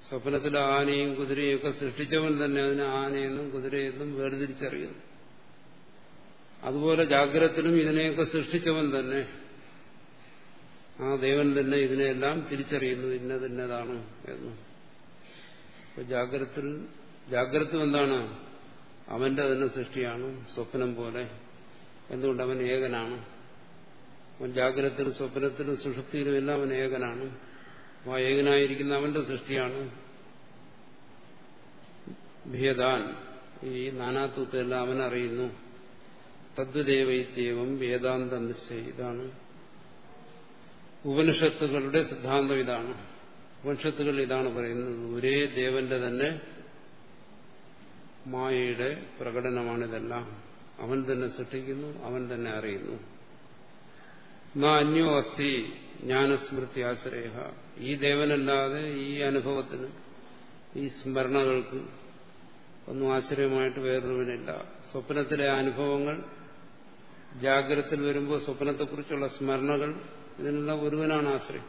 സ്വപ്നത്തിൽ ആനയും കുതിരയും ഒക്കെ സൃഷ്ടിച്ചവൻ തന്നെ അതിന് ആനയെന്നും കുതിരയെന്നും വേർതിരിച്ചറിയുന്നു. അതുപോലെ ജാഗ്രതത്തിലും ഇതിനെയൊക്കെ സൃഷ്ടിച്ചവൻ തന്നെ. ആ ദേവൻ തന്നെ ഇതിനെയെല്ലാം തിരിച്ചറിയുന്നു ഇന്നതിന്നതാണ് എന്ന്. ജാഗ്രത ജാഗ്രത എന്താണ്? അവന്റെ തന്നെ സൃഷ്ടിയാണ് സ്വപ്നം പോലെ. എന്തുകൊണ്ട് അവൻ ഏകനാണ്? അവൻ ജാഗ്രതത്തിലും സ്വപ്നത്തിലും സുഷുപ്തിയിലും എല്ലാം അവൻ ഏകനാണ്. ആ ഏകനായിരിക്കുന്ന അവന്റെ സൃഷ്ടിയാണ്. ഭേദാൻ. ഈ നാനാത്വത്തെല്ലാം അവൻ അറിയുന്നു തദ്വദേവൈത്യവം വേദാന്ത നിശ്ചയം ഇതാണ്. ഉപനിഷത്തുകളുടെ സിദ്ധാന്തം ഇതാണ്. ഉപനിഷത്തുകൾ ഇതാണ് പറയുന്നത്. ഒരേ ദേവന്റെ തന്നെ മായയുടെ പ്രകടനമാണിതെല്ലാം. അവൻ തന്നെ സൃഷ്ടിക്കുന്നു അവൻ തന്നെ അറിയുന്നു. നാ അന്യോ അസ്ഥി ജ്ഞാനസ്മൃതി ആശ്രയഹ. ഈ ദേവനല്ലാതെ ഈ അനുഭവത്തിന് ഈ സ്മരണകൾക്ക് ഒന്നും ആശ്രയമായിട്ട് വേറൊരുവനില്ല. സ്വപ്നത്തിലെ അനുഭവങ്ങൾ ജാഗ്രതത്തിൽ വരുമ്പോൾ സ്വപ്നത്തെക്കുറിച്ചുള്ള സ്മരണകൾ ഇതിനെല്ലാം ഒരുവനാണ് ആശ്രയം.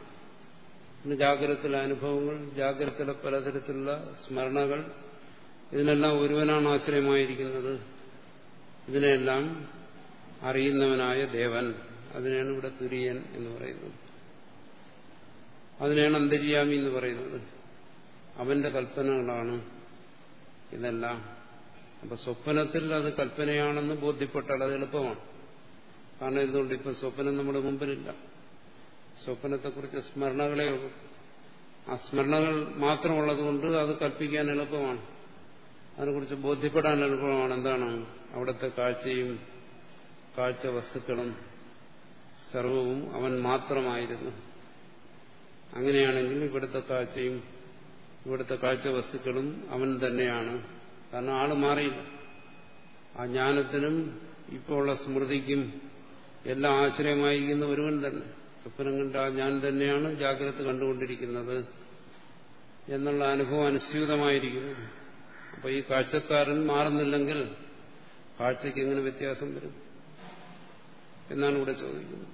പിന്നെ ജാഗ്രതത്തിലെ അനുഭവങ്ങൾ ജാഗ്രതത്തിലെ പലതരത്തിലുള്ള സ്മരണകൾ ഇതിനെല്ലാം ഒരുവനാണ് ആശ്രയമായിരിക്കുന്നത്. ഇതിനെല്ലാം അറിയുന്നവനായ ദേവൻ. അതിനെയാണ് ഇവിടെ തുര്യൻ എന്ന് പറയുന്നത്. അതിനെയാണ് അന്തര്യാമി എന്ന് പറയുന്നത്. അവന്റെ കൽപ്പനകളാണ് ഇതെല്ലാം. അപ്പൊ സ്വപ്നത്തിൽ അത് കൽപ്പനയാണെന്ന് ബോധ്യപ്പെട്ടാൽ അത് എളുപ്പമാണ്. കാരണം എന്തുകൊണ്ട് ഇപ്പം സ്വപ്നം നമ്മുടെ മുമ്പിലില്ല. സ്വപ്നത്തെക്കുറിച്ച് സ്മരണകളെ ഉള്ളൂ. ആ സ്മരണകൾ മാത്രമുള്ളതുകൊണ്ട് അത് കൽപ്പിക്കാൻ എളുപ്പമാണ്. അതിനെക്കുറിച്ച് ബോധ്യപ്പെടാൻ എളുപ്പമാണ്. എന്താണ്? അവിടുത്തെ കാഴ്ചയും കാഴ്ച വസ്തുക്കളും സർവവും അവൻ മാത്രമായിരുന്നു. അങ്ങനെയാണെങ്കിൽ ഇവിടുത്തെ കാഴ്ചയും ഇവിടുത്തെ കാഴ്ച വസ്തുക്കളും അവൻ തന്നെയാണ്. കാരണം ആൾ മാറിയില്ല. ആ ജ്ഞാനത്തിനും ഇപ്പോൾ ഉള്ള സ്മൃതിക്കും എല്ലാം ആശ്രയമായിരിക്കുന്ന ഒരുവൻ തന്നെ. സ്വപ്നം കണ്ട ഞാൻ തന്നെയാണ് ജാഗ്രത കണ്ടുകൊണ്ടിരിക്കുന്നത് എന്നുള്ള അനുഭവം അനുസ്യൂതമായിരിക്കുന്നു. അപ്പൊ ഈ കാഴ്ചക്കാരൻ മാറുന്നില്ലെങ്കിൽ കാഴ്ചയ്ക്ക് എങ്ങനെ വ്യത്യാസം വരും? എന്നാണ് ഇവിടെ ചോദിക്കുന്നത്.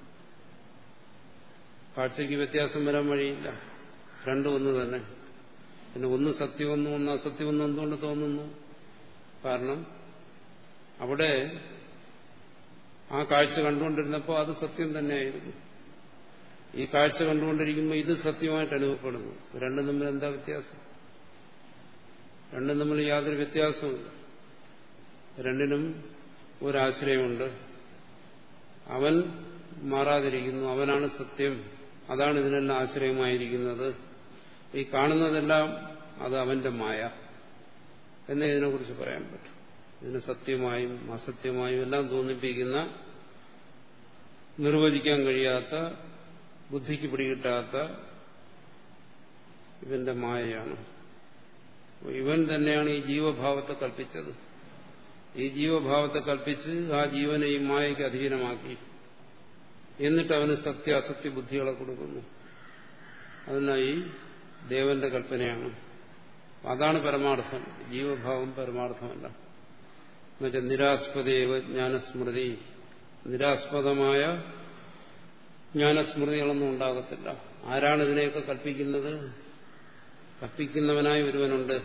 കാഴ്ചയ്ക്ക് വ്യത്യാസം വരാൻ വഴിയില്ല. രണ്ടും ഒന്ന് തന്നെ. പിന്നെ ഒന്ന് സത്യമൊന്നും ഒന്ന് അസത്യമൊന്നും എന്തുകൊണ്ട് തോന്നുന്നു? കാരണം അവിടെ ആ കാഴ്ച കണ്ടുകൊണ്ടിരുന്നപ്പോൾ അത് സത്യം തന്നെയായിരുന്നു. ഈ കാഴ്ച കണ്ടുകൊണ്ടിരിക്കുമ്പോൾ ഇത് സത്യമായിട്ട് അനുഭവപ്പെടുന്നു. രണ്ടും തമ്മിൽ എന്താ വ്യത്യാസം? രണ്ടും തമ്മിൽ യാതൊരു വ്യത്യാസവുമില്ല. രണ്ടിനും ഒരാശ്രയമുണ്ട്. അവൻ മാറാതിരിക്കുന്നു. അവനാണ് സത്യം. അതാണ് ഇതിനെല്ലാം ആശ്രയമായിരിക്കുന്നത്. ഈ കാണുന്നതെല്ലാം അത് അവന്റെ മായ. എന്നേ ഇതിനെക്കുറിച്ച് പറയാൻ പറ്റും. ഇതിന് സത്യമായും അസത്യമായും എല്ലാം തോന്നിപ്പിക്കുന്ന നിർവചിക്കാൻ കഴിയാത്ത ബുദ്ധിക്ക് പിടികിട്ടാത്ത ഇവന്റെ മായയാണ്. ഇവൻ തന്നെയാണ് ഈ ജീവഭാവത്തെ കൽപ്പിച്ചത്. ഈ ജീവഭാവത്തെ കൽപ്പിച്ച് ആ ജീവനെ ഈ മായയ്ക്ക് അധീനമാക്കി. എന്നിട്ട് അവന് സത്യ അസത്യ ബുദ്ധികളെ കൊടുക്കുന്നു. അതിനായി ദേവന്റെ കൽപ്പനയാണ്. അതാണ് പരമാർത്ഥം. ജീവഭാവം പരമാർത്ഥമല്ല. എന്നുവെച്ചാൽ നിരാസ്പദേവ ജ്ഞാനസ്മൃതി. നിരാസ്പദമായ ജ്ഞാനസ്മൃതികളൊന്നും ഉണ്ടാകത്തില്ല. ആരാണ് ഇതിനെയൊക്കെ കൽപ്പിക്കുന്നത്? കൽപ്പിക്കുന്നവനായി ഒരുവനുണ്ട്.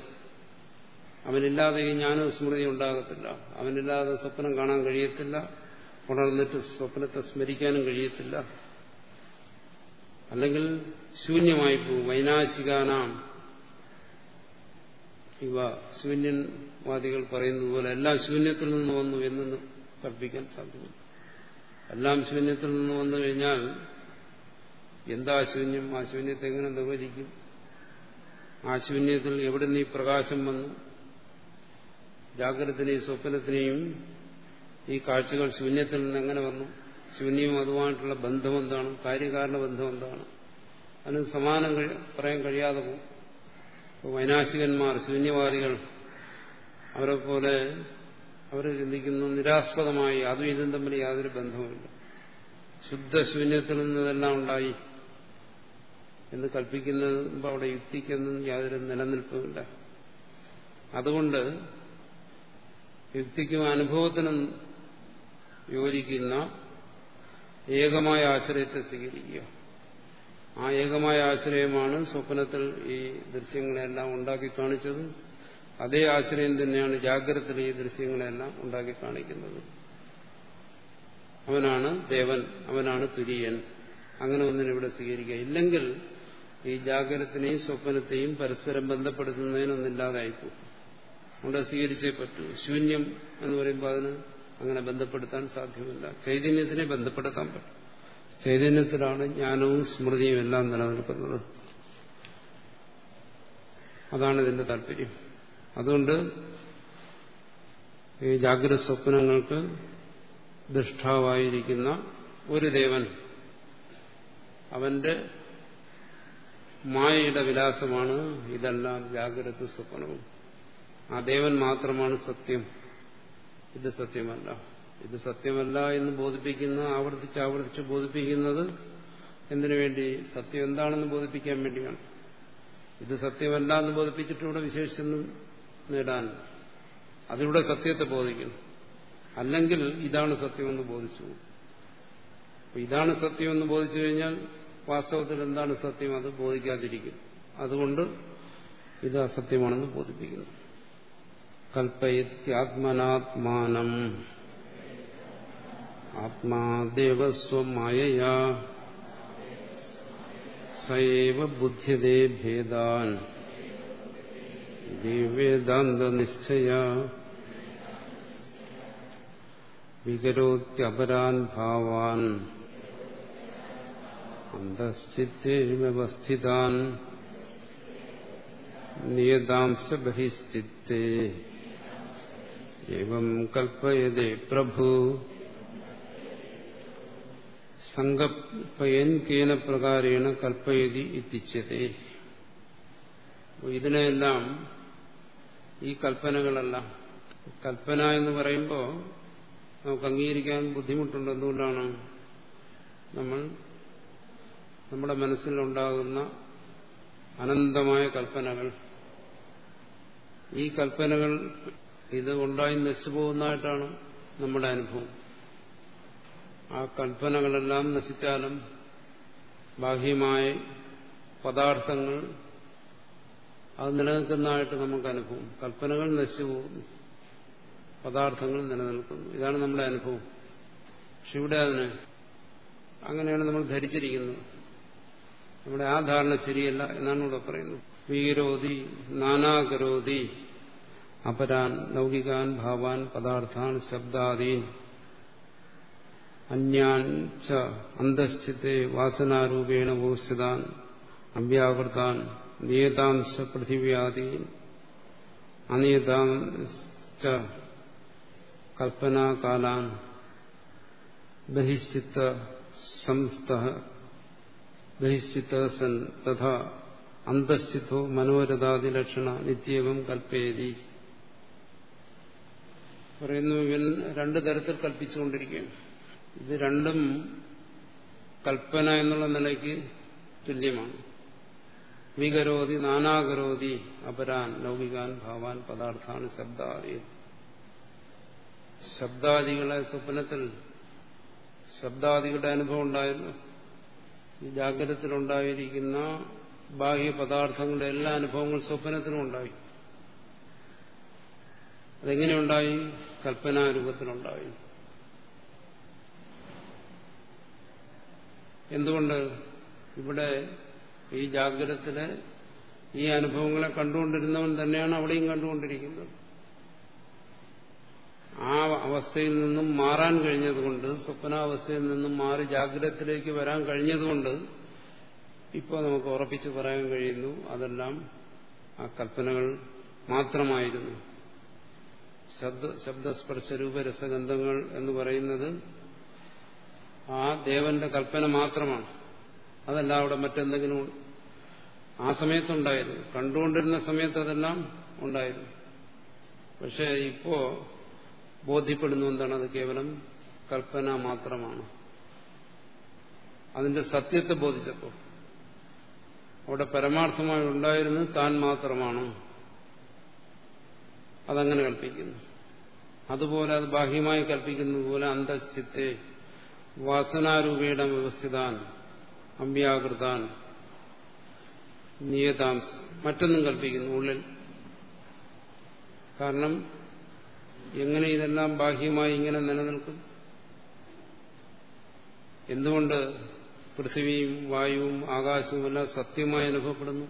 അവനില്ലാതെ ഈ ജ്ഞാനസ്മൃതി ഉണ്ടാകത്തില്ല. അവനില്ലാതെ സ്വപ്നം കാണാൻ കഴിയത്തില്ല. ഉണർന്നിട്ട് സ്വപ്നത്തെ സ്മരിക്കാനും കഴിയത്തില്ല. അല്ലെങ്കിൽ ശൂന്യമായി പോകും വൈനാശികാനാം. ഇവ ശൂന്യൻവാദികൾ പറയുന്നത് പോലെ എല്ലാം ശൂന്യത്തിൽ നിന്ന് വന്നു എന്ന് കൽപ്പിക്കാൻ സാധ്യമല്ല. എല്ലാം ശൂന്യത്തിൽ നിന്ന് വന്നു കഴിഞ്ഞാൽ എന്താ ശൂന്യം? ആ ശൂന്യത്തെ എങ്ങനെ നിർവചിക്കും? ആ ശൂന്യത്തിൽ എവിടെ നിന്ന് ഈ പ്രകാശം വന്നു? ജാഗ്രതത്തിനെയും സ്വപ്നത്തിനെയും ഈ കാഴ്ചകൾ ശൂന്യത്തിൽ നിന്ന് എങ്ങനെ വന്നു? ശൂന്യവും അതുമായിട്ടുള്ള ബന്ധം എന്താണ്? കാര്യകാരണ ബന്ധം എന്താണ്? അതിന് സമാനം പറയാൻ കഴിയാതെ പോകും. വൈനാശികന്മാർ ശൂന്യവാദികൾ അവരെ പോലെ അവർ ചിന്തിക്കുന്നു നിരാസ്പദമായി. അതും ഇതും തമ്മിൽ യാതൊരു ബന്ധവുമില്ല. ശുദ്ധശൂന്യത്തിൽ നിന്നതെല്ലാം ഉണ്ടായി എന്ന് കൽപ്പിക്കുമ്പോൾ അവിടെ യുക്തിക്കൊന്നും യാതൊരു നിലനിൽപ്പുമില്ല. അതുകൊണ്ട് യുക്തിക്കും അനുഭവത്തിനും യോജിക്കുന്ന ഏകമായ ആശ്രയത്തെ സ്വീകരിക്കുക. ആ ഏകമായ ആശ്രയമാണ് സ്വപ്നത്തിൽ ഈ ദൃശ്യങ്ങളെല്ലാം ഉണ്ടാക്കി കാണിച്ചത്. അതേ ആശ്രയം തന്നെയാണ് ജാഗ്രത ഈ ദൃശ്യങ്ങളെല്ലാം ഉണ്ടാക്കി കാണിക്കുന്നത്. അവനാണ് ദേവൻ അവനാണ് തുര്യൻ. അങ്ങനെ ഒന്നിനെ ഇവിടെ സ്വീകരിക്കുക. ഇല്ലെങ്കിൽ ഈ ജാഗ്രതത്തിനെയും സ്വപ്നത്തെയും പരസ്പരം ബന്ധപ്പെടുത്തുന്നതിനൊന്നില്ലാതായിപ്പോ അവിടെ സ്വീകരിച്ചേ പറ്റൂ. ശൂന്യം എന്ന് പറയുമ്പോൾ അതിന് അങ്ങനെ ബന്ധപ്പെടുത്താൻ സാധ്യമല്ല. ചൈതന്യത്തിനെ ബന്ധപ്പെടുത്താൻ പറ്റും. ചൈതന്യത്തിലാണ് ജ്ഞാനവും സ്മൃതിയും എല്ലാം നിലനിൽക്കുന്നത്. അതാണ് ഇതിന്റെ താല്പര്യം. അതുകൊണ്ട് ഈ ജാഗ്രത സ്വപ്നങ്ങൾക്ക് ദൃഷ്ടാവായിരിക്കുന്ന ഒരു ദേവൻ അവന്റെ മായയുടെ വിലാസമാണ് ഇതെല്ലാം ജാഗ്രത സ്വപ്നവും. ആ ദേവൻ മാത്രമാണ് സത്യം. ഇത് സത്യമല്ല. ഇത് സത്യമല്ല എന്ന് ബോധിപ്പിക്കുന്ന ആവർത്തിച്ച് ആവർത്തിച്ച് ബോധിപ്പിക്കുന്നത് എന്തിനു വേണ്ടി? സത്യം എന്താണെന്ന് ബോധിപ്പിക്കാൻ വേണ്ടിയാണ്. ഇത് സത്യമല്ല എന്ന് ബോധിപ്പിച്ചിട്ട് വിശേഷിച്ചൊന്നും നേടാൻ അതിലൂടെ സത്യത്തെ ബോധിക്കുന്നു. അല്ലെങ്കിൽ ഇതാണ് സത്യമെന്ന് ബോധിച്ചു. ഇതാണ് സത്യമെന്ന് ബോധിച്ചു കഴിഞ്ഞാൽ വാസ്തവത്തിൽ എന്താണ് സത്യം? അത് ബോധിക്കാതിരിക്കും അതുകൊണ്ട് ഇത് അസത്യമാണെന്ന് ബോധിപ്പിക്കുന്നു. കൽപ്പയത്യാത്മനാത്മാനം. ആത്മാദേവസ്വമായയാ സൈവ ബുദ്ധ്യതേ ഭേദാൻ വേദാന്തനിശ്ചയ വികരോത്യപരാൻ ഭാവാൻ അന്തശ്ചിത്തേ വ്യവസ്ഥിതാൻ നിയതാംശ ബഹിശ്ചിത്തേ एवं कल्पयते प्रभु സങ്കൽപ്പയൻ കേന പ്രകാരേണ കൽപ്പയതി എത്തിച്ചതേ ഇതിനെല്ലാം ഈ കൽപ്പനകളല്ല. കൽപ്പന എന്ന് പറയുമ്പോൾ നമുക്ക് അംഗീകരിക്കാൻ ബുദ്ധിമുട്ടുണ്ട്. എന്തുകൊണ്ടാണ്? നമ്മൾ നമ്മുടെ മനസ്സിലുണ്ടാകുന്ന അനന്തമായ കൽപ്പനകൾ. ഈ കൽപ്പനകൾ ഇത് ഉണ്ടായി നശിച്ചു പോകുന്നതായിട്ടാണ് നമ്മുടെ അനുഭവം. ആ കൽപ്പനകളെല്ലാം നശിച്ചാലും ബാഹ്യമായ പദാർത്ഥങ്ങൾ അത് നിലനിൽക്കുന്നതായിട്ട് നമുക്ക് അനുഭവം. കൽപ്പനകൾ നശിച്ചു പോകുന്നു. പദാർത്ഥങ്ങൾ നിലനിൽക്കുന്നു. ഇതാണ് നമ്മുടെ അനുഭവം. പക്ഷെ ഇവിടെ അതിന് അങ്ങനെയാണ് നമ്മൾ ധരിച്ചിരിക്കുന്നത്. നമ്മുടെ ആ ധാരണ ശരിയല്ല എന്നാണ് ഇവിടെ പറയുന്നത്. വീരോതി നാനാകരോതി അപരാൻ ലൗകികാൻ ഭാവാൻ പദാർത്ഥാൻ ശബ്ദാദീൻ. അന്യാൻ ച അന്തസ്ഥിത്തെ വാസനാരൂപേണ വോസ്ഥിതാൻ അവ്യാകൃതാൻ നിയതാംശ പൃഥിവ്യാദീൻ അനിയതാംശ കൽപ്പനാകാലാൻ ബഹിശ്ചിത്ത സംസ്ഥ ബഹിശ്ചിത്ത സൻ തഥാ അന്തസ്ഥിതോ മനോരഥാദിലക്ഷണ നിത്യവും കൽപ്പയതി. പറയുന്നു ഇവൻ രണ്ടു തരത്തിൽ കൽപ്പിച്ചുകൊണ്ടിരിക്കുകയാണ്. ഇത് രണ്ടും കൽപ്പന എന്നുള്ള നിലയ്ക്ക് തുല്യമാണ്. വികരോതി നാനാകരോതി അപരാൻ ലൗകികാൻ ഭാവാൻ പദാർത്ഥാണ് ശബ്ദാദി. ശബ്ദാദികളെ സ്വപ്നത്തിൽ ശബ്ദാദികളുടെ അനുഭവം ഉണ്ടായിരുന്നു. ഈ ജാഗ്രതത്തിലുണ്ടായിരിക്കുന്ന ബാഹ്യ പദാർത്ഥങ്ങളുടെ എല്ലാ അനുഭവങ്ങളും സ്വപ്നത്തിനും ഉണ്ടായി. അതെങ്ങനെയുണ്ടായി കൽപ്പനാരൂപത്തിലുണ്ടായി. എന്തുകൊണ്ട് ഇവിടെ ഈ ജാഗ്രതത്തിലെ ഈ അനുഭവങ്ങളെ കണ്ടുകൊണ്ടിരുന്നവൻ തന്നെയാണ് അവിടെയും കണ്ടുകൊണ്ടിരിക്കുന്നത്? ആ അവസ്ഥയിൽ നിന്നും മാറാൻ കഴിഞ്ഞതുകൊണ്ട് സ്വപ്നാവസ്ഥയിൽ നിന്നും മാറി ജാഗ്രതത്തിലേക്ക് വരാൻ കഴിഞ്ഞതുകൊണ്ട് ഇപ്പോൾ നമുക്ക് ഉറപ്പിച്ച് പറയാൻ കഴിയുന്നു അതെല്ലാം ആ കൽപ്പനകൾ മാത്രമായിരുന്നു. ശബ്ദ ശബ്ദസ്പർശ രൂപരസഗന്ധങ്ങൾ എന്ന് പറയുന്നത് ആ ദേവന്റെ കൽപ്പന മാത്രമാണ്. അതല്ല അവിടെ മറ്റെന്തെങ്കിലും ആ സമയത്തുണ്ടായിരുന്നു. കണ്ടുകൊണ്ടിരുന്ന സമയത്ത് അതെല്ലാം ഉണ്ടായിരുന്നു. പക്ഷെ ഇപ്പോ ബോധ്യപ്പെടുന്നു എന്താണ്? അത് കേവലം കൽപ്പന മാത്രമാണ്. അതിന്റെ സത്യത്തെ ബോധിച്ചപ്പോൾ അവിടെ പരമാർത്ഥമായി ഉണ്ടായിരുന്നു താൻ മാത്രമാണ്. അതങ്ങനെ കൽപ്പിക്കുന്നു. അതുപോലെ അത് ബാഹ്യമായി കൽപ്പിക്കുന്നത് പോലെ വാസനാരൂപേണ വ്യവസ്ഥിതാൻ അമ്പ്യാകൃതാൻ നിയതാം മറ്റൊന്നും കൽപ്പിക്കുന്നു ഉള്ളിൽ. കാരണം എങ്ങനെ ഇതെല്ലാം ബാഹ്യമായി ഇങ്ങനെ നിലനിൽക്കും? എന്തുകൊണ്ട് പൃഥിവിയും വായുവും ആകാശവും എല്ലാം സത്യമായി അനുഭവപ്പെടുന്നു?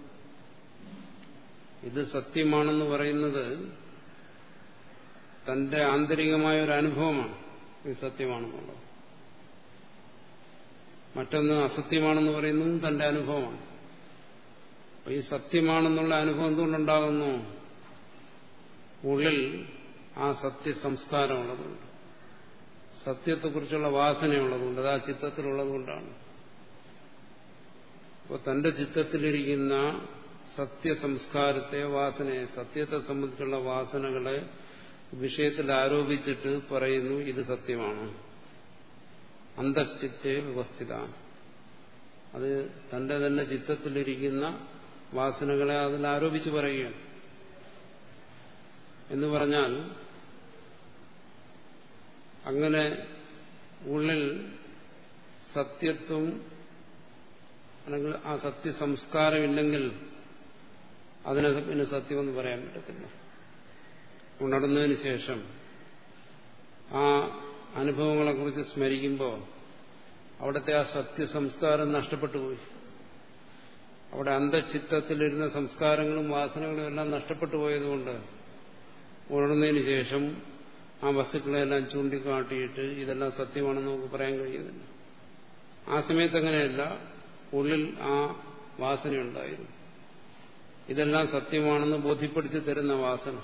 ഇത് സത്യമാണെന്ന് പറയുന്നത് തന്റെ ആന്തരികമായ ഒരു അനുഭവമാണ്. ഇത് സത്യമാണെന്നുള്ളത്. മറ്റൊന്ന് അസത്യമാണെന്ന് പറയുന്നതും തന്റെ അനുഭവമാണ്. അപ്പൊ ഈ സത്യമാണെന്നുള്ള അനുഭവം എന്തുകൊണ്ടുണ്ടാകുന്നു? ഉള്ളിൽ ആ സത്യസംസ്കാരമുള്ളതുകൊണ്ട്. സത്യത്തെക്കുറിച്ചുള്ള വാസനയുള്ളതുകൊണ്ട് അത് ആ ചിത്തത്തിലുള്ളതുകൊണ്ടാണ്. അപ്പോൾ തന്റെ ചിത്തത്തിലിരിക്കുന്ന സത്യസംസ്കാരത്തെ വാസനയെ സത്യത്തെ സംബന്ധിച്ചുള്ള വാസനകളെ വിഷയത്തിൽ ആരോപിച്ചിട്ട് പറയുന്നു ഇത് സത്യമാണ്. അന്തശ്ചിത്തെ വ്യവസ്ഥിത അത് തന്റെ തന്നെ ചിത്തത്തിലിരിക്കുന്ന വാസനകളെ അതിൽ ആരോപിച്ച് പറയുകയാണ്. എന്ന് പറഞ്ഞാൽ അങ്ങനെ ഉള്ളിൽ സത്യത്വം അല്ലെങ്കിൽ ആ സത്യസംസ്കാരമില്ലെങ്കിൽ അതിനെ പിന്നെ സത്യമെന്ന് പറയാൻ പറ്റത്തില്ല. ഉണർന്നതിന് ശേഷം ആ അനുഭവങ്ങളെക്കുറിച്ച് സ്മരിക്കുമ്പോൾ അവിടുത്തെ ആ സത്യസംസ്കാരം നഷ്ടപ്പെട്ടു പോയി അവിടെ അന്തചിത്തത്തിലിരുന്ന സംസ്കാരങ്ങളും വാസനകളും എല്ലാം നഷ്ടപ്പെട്ടു പോയതുകൊണ്ട് ഉണർന്നതിന് ശേഷം ആ വസ്തുക്കളെല്ലാം ചൂണ്ടിക്കാട്ടിയിട്ട് ഇതെല്ലാം സത്യമാണെന്ന് നമുക്ക് പറയാൻ കഴിയുന്നില്ല. ആ സമയത്ത് അങ്ങനെയല്ല ഉള്ളിൽ ആ വാസനയുണ്ടായിരുന്നു. ഇതെല്ലാം സത്യമാണെന്ന് ബോധ്യപ്പെടുത്തി തരുന്ന വാസന.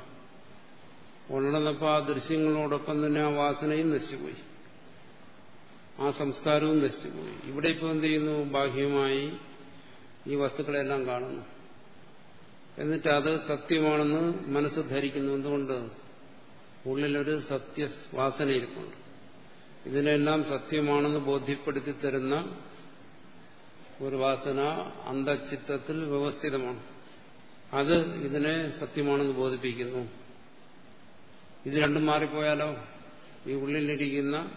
ഉണർന്നപ്പോൾ ആ ദൃശ്യങ്ങളോടൊപ്പം തന്നെ ആ വാസനയും നശിച്ചുപോയി. ആ സംസ്കാരവും നശിച്ചുപോയി. ഇവിടെ ഇപ്പോൾ എന്ത് ചെയ്യുന്നു? ബാഹ്യമായി ഈ വസ്തുക്കളെല്ലാം കാണുന്നു. എന്നിട്ട് അത് സത്യമാണെന്ന് മനസ്സ് ധരിക്കുന്നു. എന്തുകൊണ്ട്? ഉള്ളിലൊരു സത്യവാസനയിരിപ്പുണ്ട് ഇതിനെല്ലാം സത്യമാണെന്ന് ബോധ്യപ്പെടുത്തി തരുന്ന ഒരു വാസന അന്തചിത്തത്തിൽ വ്യവസ്ഥിതമാണ്. അത് ഇതിനെ സത്യമാണെന്ന് ബോധിപ്പിക്കുന്നു. ഇത് രണ്ടും മാറിപ്പോയാലോ? ഈ ഉള്ളിലിരിക്കുന്ന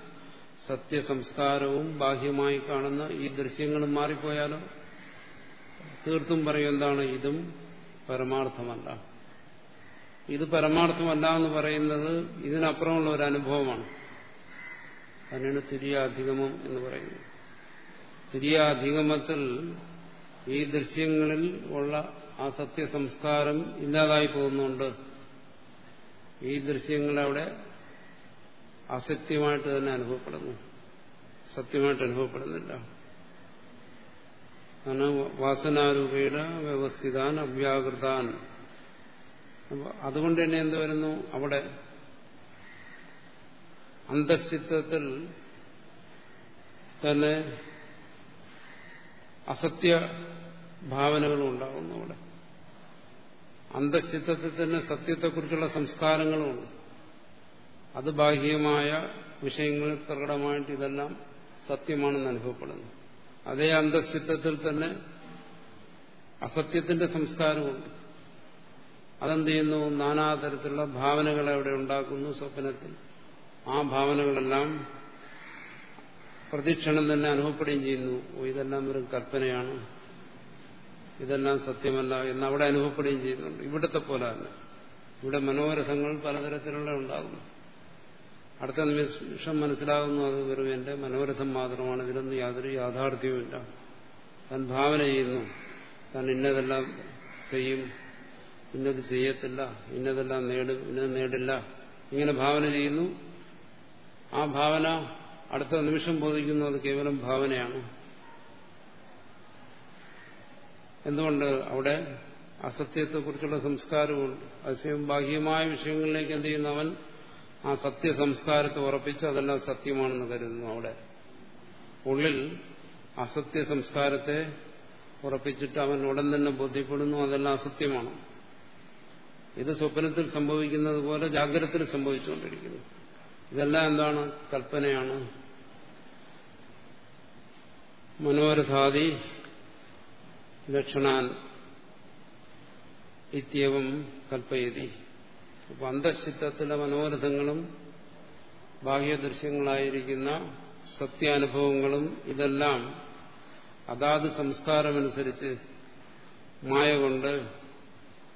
സത്യസംസ്കാരവും ബാഹ്യമായി കാണുന്ന ഈ ദൃശ്യങ്ങളും മാറിപ്പോയാലോ? തീർത്തും പറയും എന്താണ് ഇതും പരമാർത്ഥമല്ല. ഇത് പരമാർത്ഥമല്ല എന്ന് പറയുന്നത് ഇതിനപ്പുറമുള്ള ഒരു അനുഭവമാണ്. അതിനാണ് തുര്യാധിഗമം എന്ന് പറയുന്നത്. തുര്യാധിഗമത്തിൽ ഈ ദൃശ്യങ്ങളിൽ ഉള്ള ആ സത്യസംസ്കാരം ഇല്ലാതായി പോകുന്നുണ്ട്. ഈ ദൃശ്യങ്ങൾ അവിടെ അസത്യമായിട്ട് തന്നെ അനുഭവപ്പെടുന്നു. സത്യമായിട്ട് അനുഭവപ്പെടുന്നില്ല. വാസനാരൂപയുടെ വ്യവസ്ഥിതാൻ അവ്യാകൃതാൻ. അതുകൊണ്ട് തന്നെ എന്ത് വരുന്നു? അവിടെ അന്തസ്ഥിത്വത്തിൽ തന്നെ അസത്യ ഭാവനകളും ഉണ്ടാകുന്നു അവിടെ. അന്തസ്ഥിത്വത്തിൽ തന്നെ സത്യത്തെക്കുറിച്ചുള്ള സംസ്കാരങ്ങളുമാണ് അത് ബാഹ്യമായ വിഷയങ്ങളിൽ പ്രകടമായിട്ട് ഇതെല്ലാം സത്യമാണെന്ന് അനുഭവപ്പെടുന്നു. അതേ അന്തസ്ഥിത്വത്തിൽ തന്നെ അസത്യത്തിന്റെ സംസ്കാരമുണ്ട്. അതെന്ത് ചെയ്യുന്നു? നാനാതരത്തിലുള്ള ഭാവനകൾ അവിടെ ഉണ്ടാക്കുന്നു സ്വപ്നത്തിൽ. ആ ഭാവനകളെല്ലാം പ്രതീക്ഷണം തന്നെ അനുഭവപ്പെടുകയും ചെയ്യുന്നു. ഇതെല്ലാം ഒരു കൽപ്പനയാണ്. ഇതെല്ലാം സത്യമല്ല എന്ന് അവിടെ അനുഭവപ്പെടുകയും ചെയ്യുന്നുണ്ട്. ഇവിടത്തെ പോലെ തന്നെ. ഇവിടെ മനോരഥങ്ങൾ പലതരത്തിലുള്ള ഉണ്ടാകുന്നു. അടുത്ത നിമിഷം മനസ്സിലാകുന്നു അത് വെറും എന്റെ മനോരഥം മാത്രമാണ്. ഇതിലൊന്നും യാതൊരു യാഥാർത്ഥ്യവുമില്ല താൻ ഭാവന ചെയ്യുന്നു. താൻ ഇന്നതെല്ലാം ചെയ്യും. ഇന്നത് ചെയ്യത്തില്ല. ഇന്നതെല്ലാം നേടും ഇന്നത് നേടില്ല. ഇങ്ങനെ ഭാവന ചെയ്യുന്നു. ആ ഭാവന അടുത്ത നിമിഷം ബോധിക്കുന്നു. അത് കേവലം ഭാവനയാണ്. എന്തുകൊണ്ട് അവിടെ അസത്യത്തെക്കുറിച്ചുള്ള സംസ്കാരമുണ്ട് അതിശയം ബാഹ്യമായ വിഷയങ്ങളിലേക്ക് എന്ത് ചെയ്യുന്നു അവൻ ആ സത്യ സംസ്കാരത്തെ ഉറപ്പിച്ച് അതെല്ലാം സത്യമാണെന്ന് കരുതുന്നു അവിടെ. ഉള്ളിൽ അസത്യ സംസ്കാരത്തെ ഉറപ്പിച്ചിട്ട് അവൻ ഉടൻ തന്നെ ബോധ്യപ്പെടുന്നു അതെല്ലാം അസത്യമാണ്. ഇത് സ്വപ്നത്തിൽ സംഭവിക്കുന്നത് പോലെ ജാഗ്രതത്തിൽ സംഭവിച്ചുകൊണ്ടിരിക്കുന്നു. ഇതെല്ലാം എന്താണ്? കൽപ്പനയാണ്. മനോരഥാദി ലക്ഷണാൻ ഇത്യവം കൽപ്പയതി. അപ്പൊ അന്തഃചിത്തത്തിലെ മനോരഥങ്ങളും ബാഹ്യദൃശ്യങ്ങളായിരിക്കുന്ന സത്യാനുഭവങ്ങളും ഇതെല്ലാം അതാത് സംസ്കാരമനുസരിച്ച് മായ കൊണ്ട്